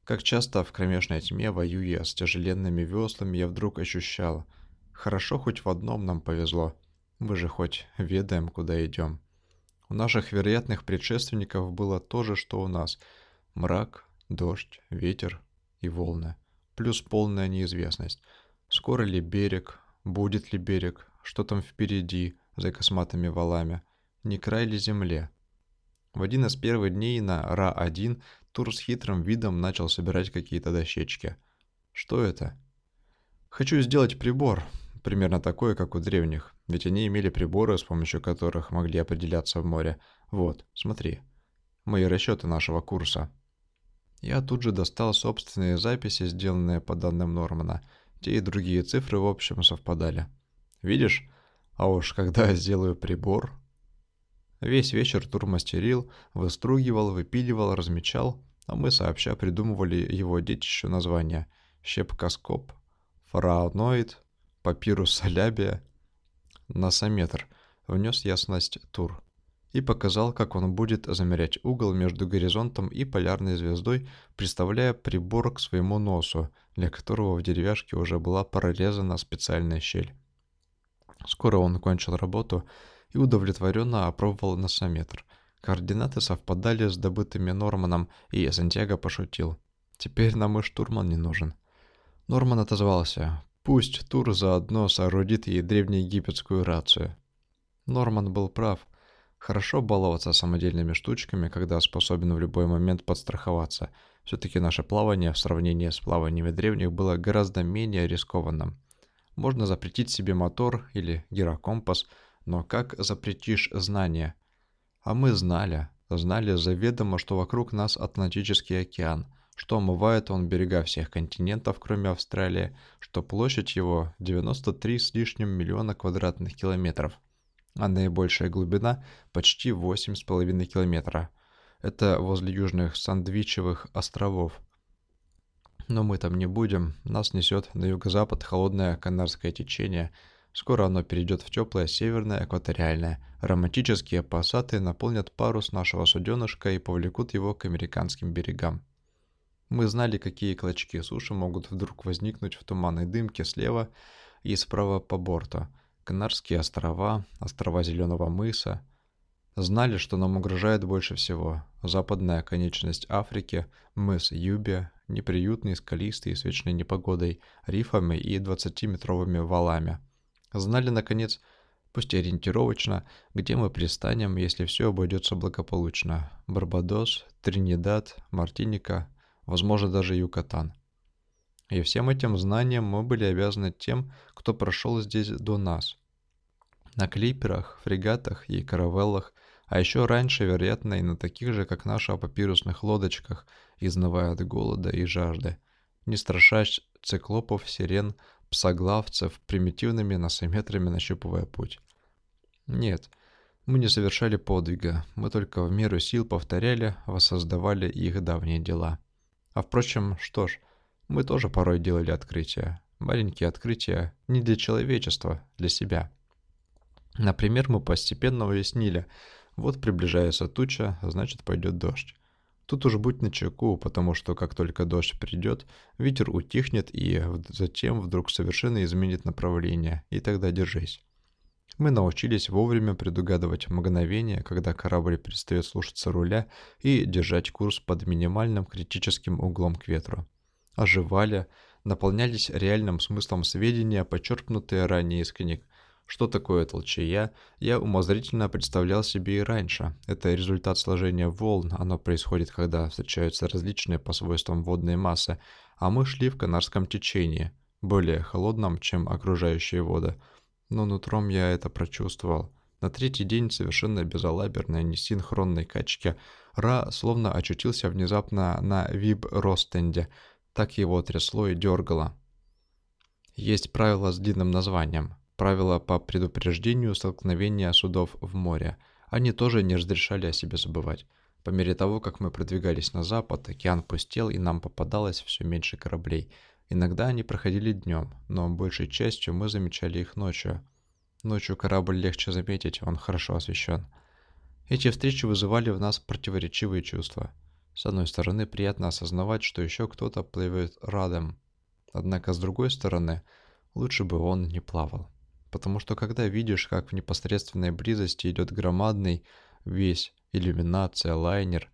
Как часто в кромешной тьме, воюя с тяжеленными веслами, я вдруг ощущал, хорошо хоть в одном нам повезло, мы же хоть ведаем, куда идем. У наших вероятных предшественников было то же, что у нас. Мрак, дождь, ветер, и волны, плюс полная неизвестность. Скоро ли берег, будет ли берег, что там впереди, за косматыми валами, не край ли земле. В один из первых дней на Ра-1 Тур с хитрым видом начал собирать какие-то дощечки. Что это? Хочу сделать прибор. примерно такое, как у древних, ведь они имели приборы, с помощью которых могли определяться в море. Вот, смотри. Мои расчеты нашего курса. Я тут же достал собственные записи, сделанные по данным Нормана. Те и другие цифры, в общем, совпадали. Видишь? А уж когда я сделаю прибор... Весь вечер тур мастерил, выстругивал, выпиливал, размечал, а мы сообща придумывали его детищу названия. Щепкоскоп, фараоноид, папирус салябия, носометр. Внес ясность тур и показал, как он будет замерять угол между горизонтом и полярной звездой, представляя прибор к своему носу, для которого в деревяшке уже была прорезана специальная щель. Скоро он кончил работу и удовлетворенно опробовал носометр. Координаты совпадали с добытыми Норманом, и Сантьяго пошутил. «Теперь нам и штурман не нужен». Норман отозвался. «Пусть Тур заодно соорудит ей древнеегипетскую рацию». Норман был прав – Хорошо баловаться самодельными штучками, когда способен в любой момент подстраховаться. Все-таки наше плавание в сравнении с плаваниями древних было гораздо менее рискованным. Можно запретить себе мотор или гирокомпас, но как запретишь знания? А мы знали, знали заведомо, что вокруг нас Атлантический океан, что омывает он берега всех континентов, кроме Австралии, что площадь его 93 с лишним миллиона квадратных километров – а наибольшая глубина почти 8,5 километра. Это возле южных Сандвичевых островов. Но мы там не будем, нас несет на юго-запад холодное канарское течение. Скоро оно перейдет в теплое северное экваториальное. Романтические пассаты наполнят парус нашего суденышка и повлекут его к американским берегам. Мы знали, какие клочки суши могут вдруг возникнуть в туманной дымке слева и справа по борту – Канарские острова, острова Зеленого мыса. Знали, что нам угрожает больше всего. Западная конечность Африки, мыс Юбия, неприютный, скалистый, с вечной непогодой, рифами и 20-метровыми валами. Знали, наконец, пусть и ориентировочно, где мы пристанем, если все обойдется благополучно. Барбадос, Тринидад, Мартиника, возможно, даже Юкатан. И всем этим знаниям мы были обязаны тем, кто прошел здесь до нас. На клиперах, фрегатах и каравеллах, а еще раньше, вероятно, и на таких же, как наши, папирусных лодочках, изнывая от голода и жажды, не страшась циклопов, сирен, псоглавцев, примитивными носометрами нащупывая путь. Нет, мы не совершали подвига, мы только в меру сил повторяли, воссоздавали их давние дела. А впрочем, что ж, мы тоже порой делали открытия. Маленькие открытия не для человечества, для себя. Например, мы постепенно уяснили, вот приближается туча, значит пойдет дождь. Тут уж будь начеку, потому что как только дождь придет, ветер утихнет и затем вдруг совершенно изменит направление, и тогда держись. Мы научились вовремя предугадывать мгновение, когда корабль перестает слушаться руля и держать курс под минимальным критическим углом к ветру оживали, наполнялись реальным смыслом сведения, почерпнутые ранее из книг. Что такое толчая, я умозрительно представлял себе и раньше. Это результат сложения волн, оно происходит, когда встречаются различные по свойствам водные массы, а мы шли в канарском течении, более холодном, чем окружающие воды. Но нутром я это прочувствовал. На третий день совершенно безалаберной, несинхронной качки Ра словно очутился внезапно на виб-ростенде – так его трясло и дергало. Есть правила с длинным названием. Правила по предупреждению столкновения судов в море. Они тоже не разрешали о себе забывать. По мере того, как мы продвигались на запад, океан пустел, и нам попадалось все меньше кораблей. Иногда они проходили днем, но большей частью мы замечали их ночью. Ночью корабль легче заметить, он хорошо освещен. Эти встречи вызывали в нас противоречивые чувства. С одной стороны, приятно осознавать, что еще кто-то плывет рядом. Однако, с другой стороны, лучше бы он не плавал. Потому что когда видишь, как в непосредственной близости идет громадный, весь, иллюминация, лайнер,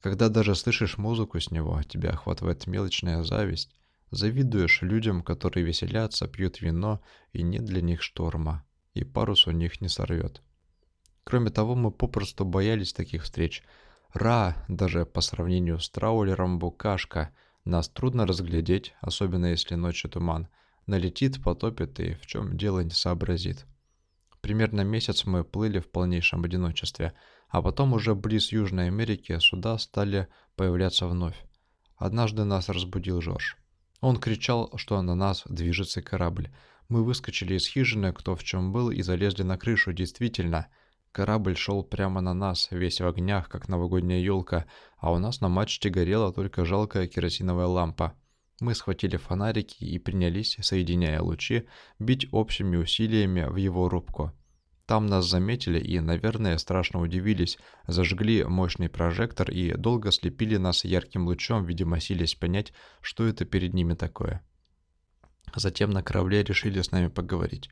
когда даже слышишь музыку с него, тебя охватывает мелочная зависть, завидуешь людям, которые веселятся, пьют вино, и нет для них шторма, и парус у них не сорвет. Кроме того, мы попросту боялись таких встреч – Ра, даже по сравнению с траулером Букашка, нас трудно разглядеть, особенно если ночью туман. налетит, потопит и в чем дело не сообразит. Примерно месяц мы плыли в полнейшем одиночестве, а потом уже близ Южной Америки суда стали появляться вновь. Однажды нас разбудил Жорж. Он кричал, что на нас движется корабль. Мы выскочили из хижины, кто в чем был, и залезли на крышу. Действительно, корабль шел прямо на нас, весь в огнях, как новогодняя елка, а у нас на мачте горела только жалкая керосиновая лампа. Мы схватили фонарики и принялись, соединяя лучи, бить общими усилиями в его рубку. Там нас заметили и, наверное, страшно удивились, зажгли мощный прожектор и долго слепили нас ярким лучом, видимо, сились понять, что это перед ними такое. Затем на корабле решили с нами поговорить.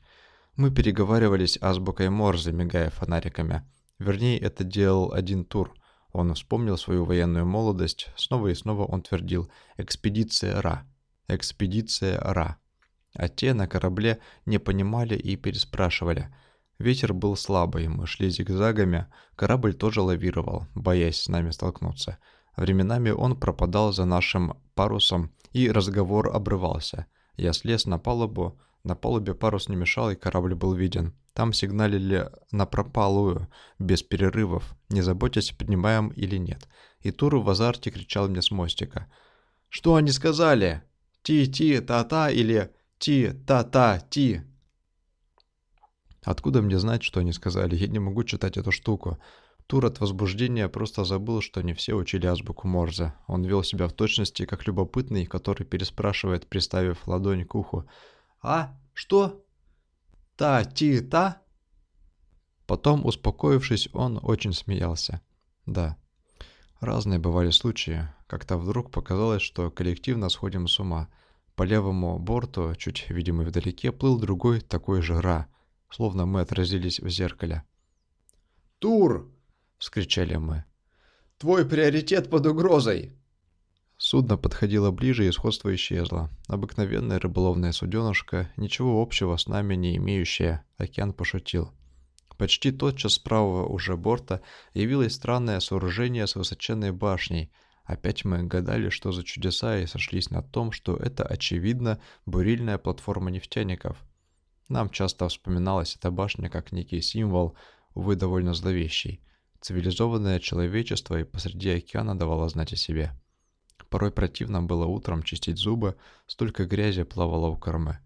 Мы переговаривались азбукой Морзе, мигая фонариками. Вернее, это делал один тур. Он вспомнил свою военную молодость, снова и снова он твердил «Экспедиция Ра! Экспедиция Ра!» А те на корабле не понимали и переспрашивали – Ветер был слабый, мы шли зигзагами, корабль тоже лавировал, боясь с нами столкнуться. Временами он пропадал за нашим парусом, и разговор обрывался. Я слез на палубу, на палубе парус не мешал, и корабль был виден. Там сигналили на пропалую, без перерывов, не заботясь, поднимаем или нет. И Туру в азарте кричал мне с мостика. «Что они сказали? Ти-ти-та-та или ти-та-та-ти?» Откуда мне знать, что они сказали? Я не могу читать эту штуку. Тур от возбуждения просто забыл, что не все учили азбуку Морзе. Он вел себя в точности, как любопытный, который переспрашивает, приставив ладонь к уху. «А? Что? Та, ти, та?» Потом, успокоившись, он очень смеялся. Да, разные бывали случаи. Как-то вдруг показалось, что коллективно сходим с ума. По левому борту, чуть видимый вдалеке, плыл другой такой же Ра — словно мы отразились в зеркале. «Тур!» — вскричали мы. «Твой приоритет под угрозой!» Судно подходило ближе, и сходство исчезло. Обыкновенное рыболовное суденышко, ничего общего с нами не имеющее, океан пошутил. Почти тотчас с правого уже борта явилось странное сооружение с высоченной башней. Опять мы гадали, что за чудеса, и сошлись на том, что это, очевидно, бурильная платформа нефтяников — нам часто вспоминалась эта башня как некий символ, увы, довольно зловещий. Цивилизованное человечество и посреди океана давало знать о себе. Порой противно было утром чистить зубы, столько грязи плавало у кормы.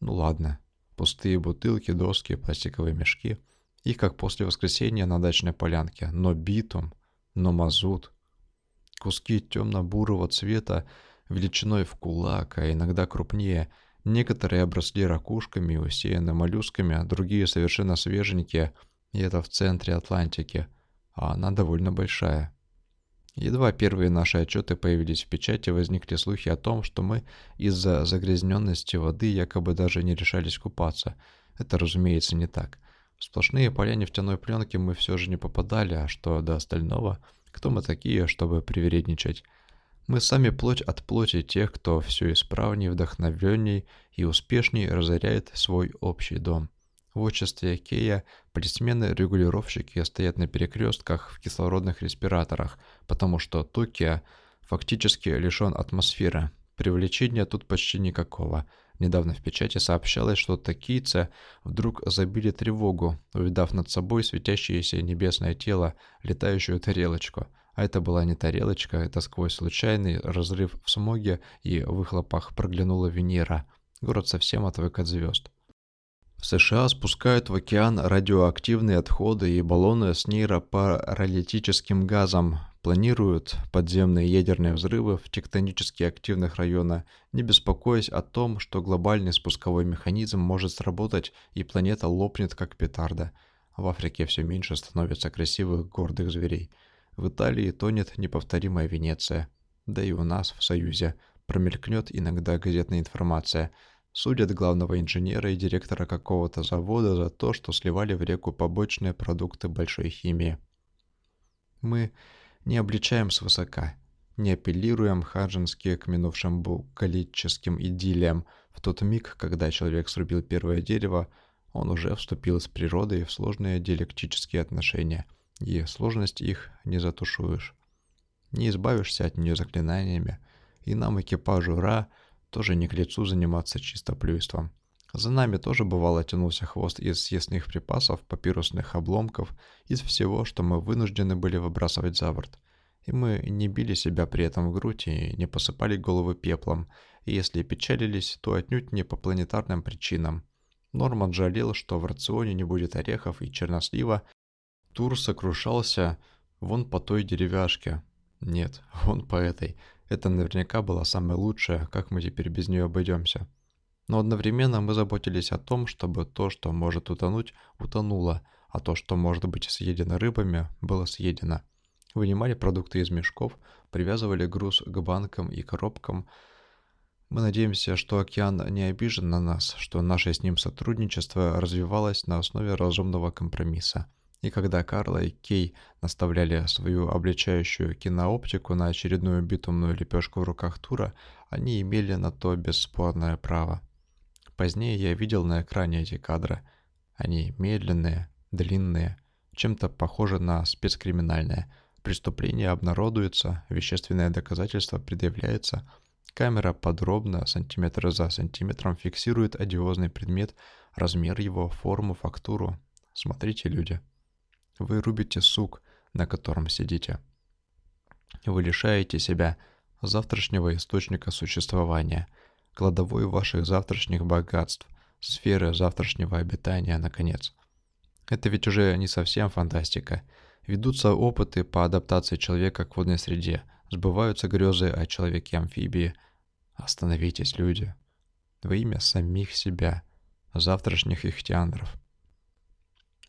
Ну ладно, пустые бутылки, доски, пластиковые мешки. Их как после воскресенья на дачной полянке. Но битум, но мазут. Куски темно-бурого цвета, величиной в кулак, а иногда крупнее – Некоторые обросли ракушками, усеяны моллюсками, а другие совершенно свеженькие, и это в центре Атлантики, а она довольно большая. Едва первые наши отчеты появились в печати, возникли слухи о том, что мы из-за загрязненности воды якобы даже не решались купаться. Это, разумеется, не так. В сплошные поля нефтяной пленки мы все же не попадали, а что до остального, кто мы такие, чтобы привередничать? Мы сами плоть от плоти тех, кто все исправней, вдохновленней и успешней разоряет свой общий дом. В отчестве Кея полисмены-регулировщики стоят на перекрестках в кислородных респираторах, потому что Токио фактически лишен атмосферы. Привлечения тут почти никакого. Недавно в печати сообщалось, что токийцы вдруг забили тревогу, увидав над собой светящееся небесное тело, летающую тарелочку – а это была не тарелочка, это сквозь случайный разрыв в смоге и выхлопах проглянула Венера. Город совсем отвык от звезд. В США спускают в океан радиоактивные отходы и баллоны с нейропаралитическим газом, планируют подземные ядерные взрывы в тектонически активных районах, не беспокоясь о том, что глобальный спусковой механизм может сработать и планета лопнет как петарда. В Африке все меньше становится красивых гордых зверей – в Италии тонет неповторимая Венеция. Да и у нас, в Союзе, промелькнет иногда газетная информация. Судят главного инженера и директора какого-то завода за то, что сливали в реку побочные продукты большой химии. Мы не обличаем свысока, не апеллируем хаджински к минувшим букалическим идиллиям. В тот миг, когда человек срубил первое дерево, он уже вступил с природой в сложные диалектические отношения – и сложность их не затушуешь. Не избавишься от нее заклинаниями, и нам, экипажу Ра, Тоже не к лицу заниматься чистоплюйством. За нами тоже бывало тянулся хвост из съестных припасов, папирусных обломков, из всего, что мы вынуждены были выбрасывать за борт. И мы не били себя при этом в грудь и не посыпали головы пеплом, и если печалились, то отнюдь не по планетарным причинам. Норман жалел, что в рационе не будет орехов и чернослива. Тур сокрушался вон по той деревяшке. Нет, вон по этой. Это наверняка была самая лучшая, как мы теперь без нее обойдемся. Но одновременно мы заботились о том, чтобы то, что может утонуть, утонуло, а то, что может быть съедено рыбами, было съедено. Вынимали продукты из мешков, привязывали груз к банкам и коробкам. Мы надеемся, что океан не обижен на нас, что наше с ним сотрудничество развивалось на основе разумного компромисса. И когда Карла и Кей наставляли свою обличающую кинооптику на очередную битумную лепешку в руках Тура, они имели на то бесспорное право. Позднее я видел на экране эти кадры. Они медленные, длинные, чем-то похожи на спецкриминальные. Преступление обнародуется, вещественное доказательство предъявляется. Камера подробно, сантиметр за сантиметром, фиксирует одиозный предмет, размер его, форму, фактуру. Смотрите, люди. Вы рубите сук, на котором сидите. Вы лишаете себя завтрашнего источника существования – кладовой ваших завтрашних богатств, сферы завтрашнего обитания, наконец. Это ведь уже не совсем фантастика. Ведутся опыты по адаптации человека к водной среде, сбываются грезы о человеке-амфибии. Остановитесь, люди. Во имя самих себя, завтрашних ихтиандров.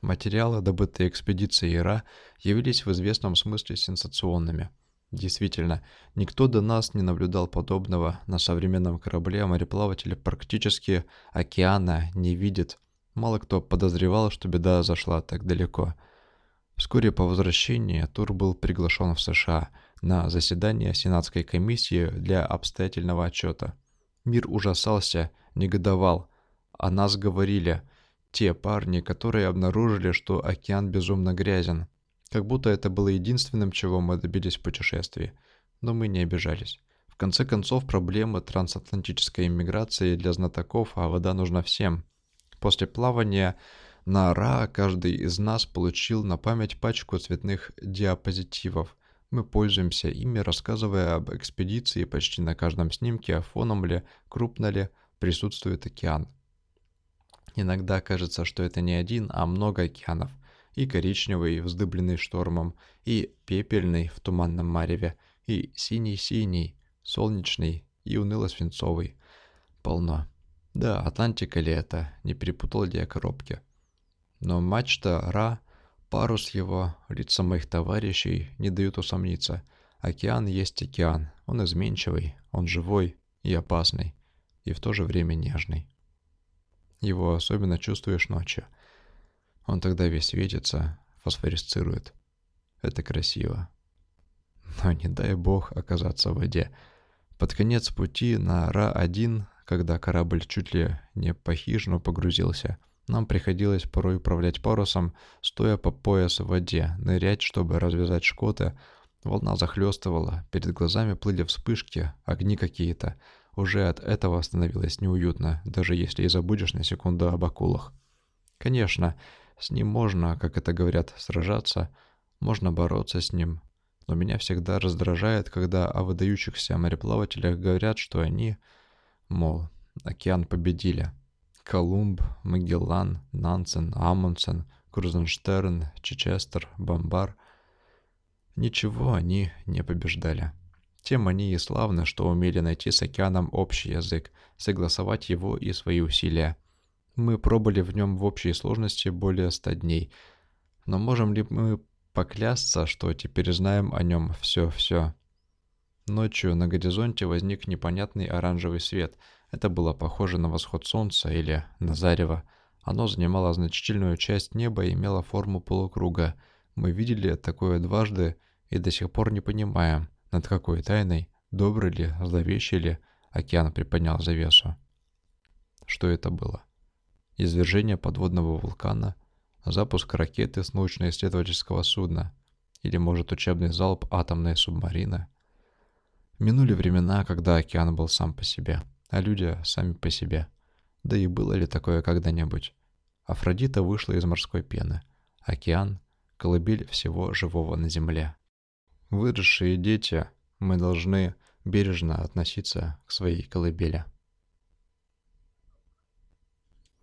Материалы, добытые экспедицией Ира, явились в известном смысле сенсационными – Действительно, никто до нас не наблюдал подобного. На современном корабле мореплаватели практически океана не видят. Мало кто подозревал, что беда зашла так далеко. Вскоре по возвращении Тур был приглашен в США на заседание Сенатской комиссии для обстоятельного отчета. Мир ужасался, негодовал. О нас говорили те парни, которые обнаружили, что океан безумно грязен. Как будто это было единственным, чего мы добились в путешествии. Но мы не обижались. В конце концов, проблема трансатлантической иммиграции для знатоков, а вода нужна всем. После плавания на Ра каждый из нас получил на память пачку цветных диапозитивов. Мы пользуемся ими, рассказывая об экспедиции почти на каждом снимке, фоном ли, крупно ли присутствует океан. Иногда кажется, что это не один, а много океанов – и коричневый, вздыбленный штормом, и пепельный в туманном мареве, и синий-синий, солнечный и уныло-свинцовый. Полно. Да, Атлантика ли это, не перепутал ли я коробки. Но мачта Ра, парус его, лица моих товарищей не дают усомниться. Океан есть океан, он изменчивый, он живой и опасный, и в то же время нежный. Его особенно чувствуешь ночью – он тогда весь светится, фосфорисцирует. Это красиво. Но не дай бог оказаться в воде. Под конец пути на Ра-1, когда корабль чуть ли не по хижину погрузился, нам приходилось порой управлять парусом, стоя по пояс в воде, нырять, чтобы развязать шкоты. Волна захлестывала, перед глазами плыли вспышки, огни какие-то. Уже от этого становилось неуютно, даже если и забудешь на секунду об акулах. Конечно, с ним можно, как это говорят, сражаться, можно бороться с ним. Но меня всегда раздражает, когда о выдающихся мореплавателях говорят, что они, мол, океан победили. Колумб, Магеллан, Нансен, Амундсен, Крузенштерн, Чечестер, Бомбар. Ничего они не побеждали. Тем они и славны, что умели найти с океаном общий язык, согласовать его и свои усилия. Мы пробыли в нем в общей сложности более ста дней. Но можем ли мы поклясться, что теперь знаем о нем все-все? Ночью на горизонте возник непонятный оранжевый свет. Это было похоже на восход солнца или на зарево. Оно занимало значительную часть неба и имело форму полукруга. Мы видели такое дважды и до сих пор не понимаем, над какой тайной, добрый ли, зловещий ли, океан приподнял завесу. Что это было? извержение подводного вулкана, запуск ракеты с научно-исследовательского судна или, может, учебный залп атомной субмарины. Минули времена, когда океан был сам по себе. а люди сами по себе. Да и было ли такое когда-нибудь? Афродита вышла из морской пены. Океан — колыбель всего живого на земле. Выросшие дети, мы должны бережно относиться к своей колыбели.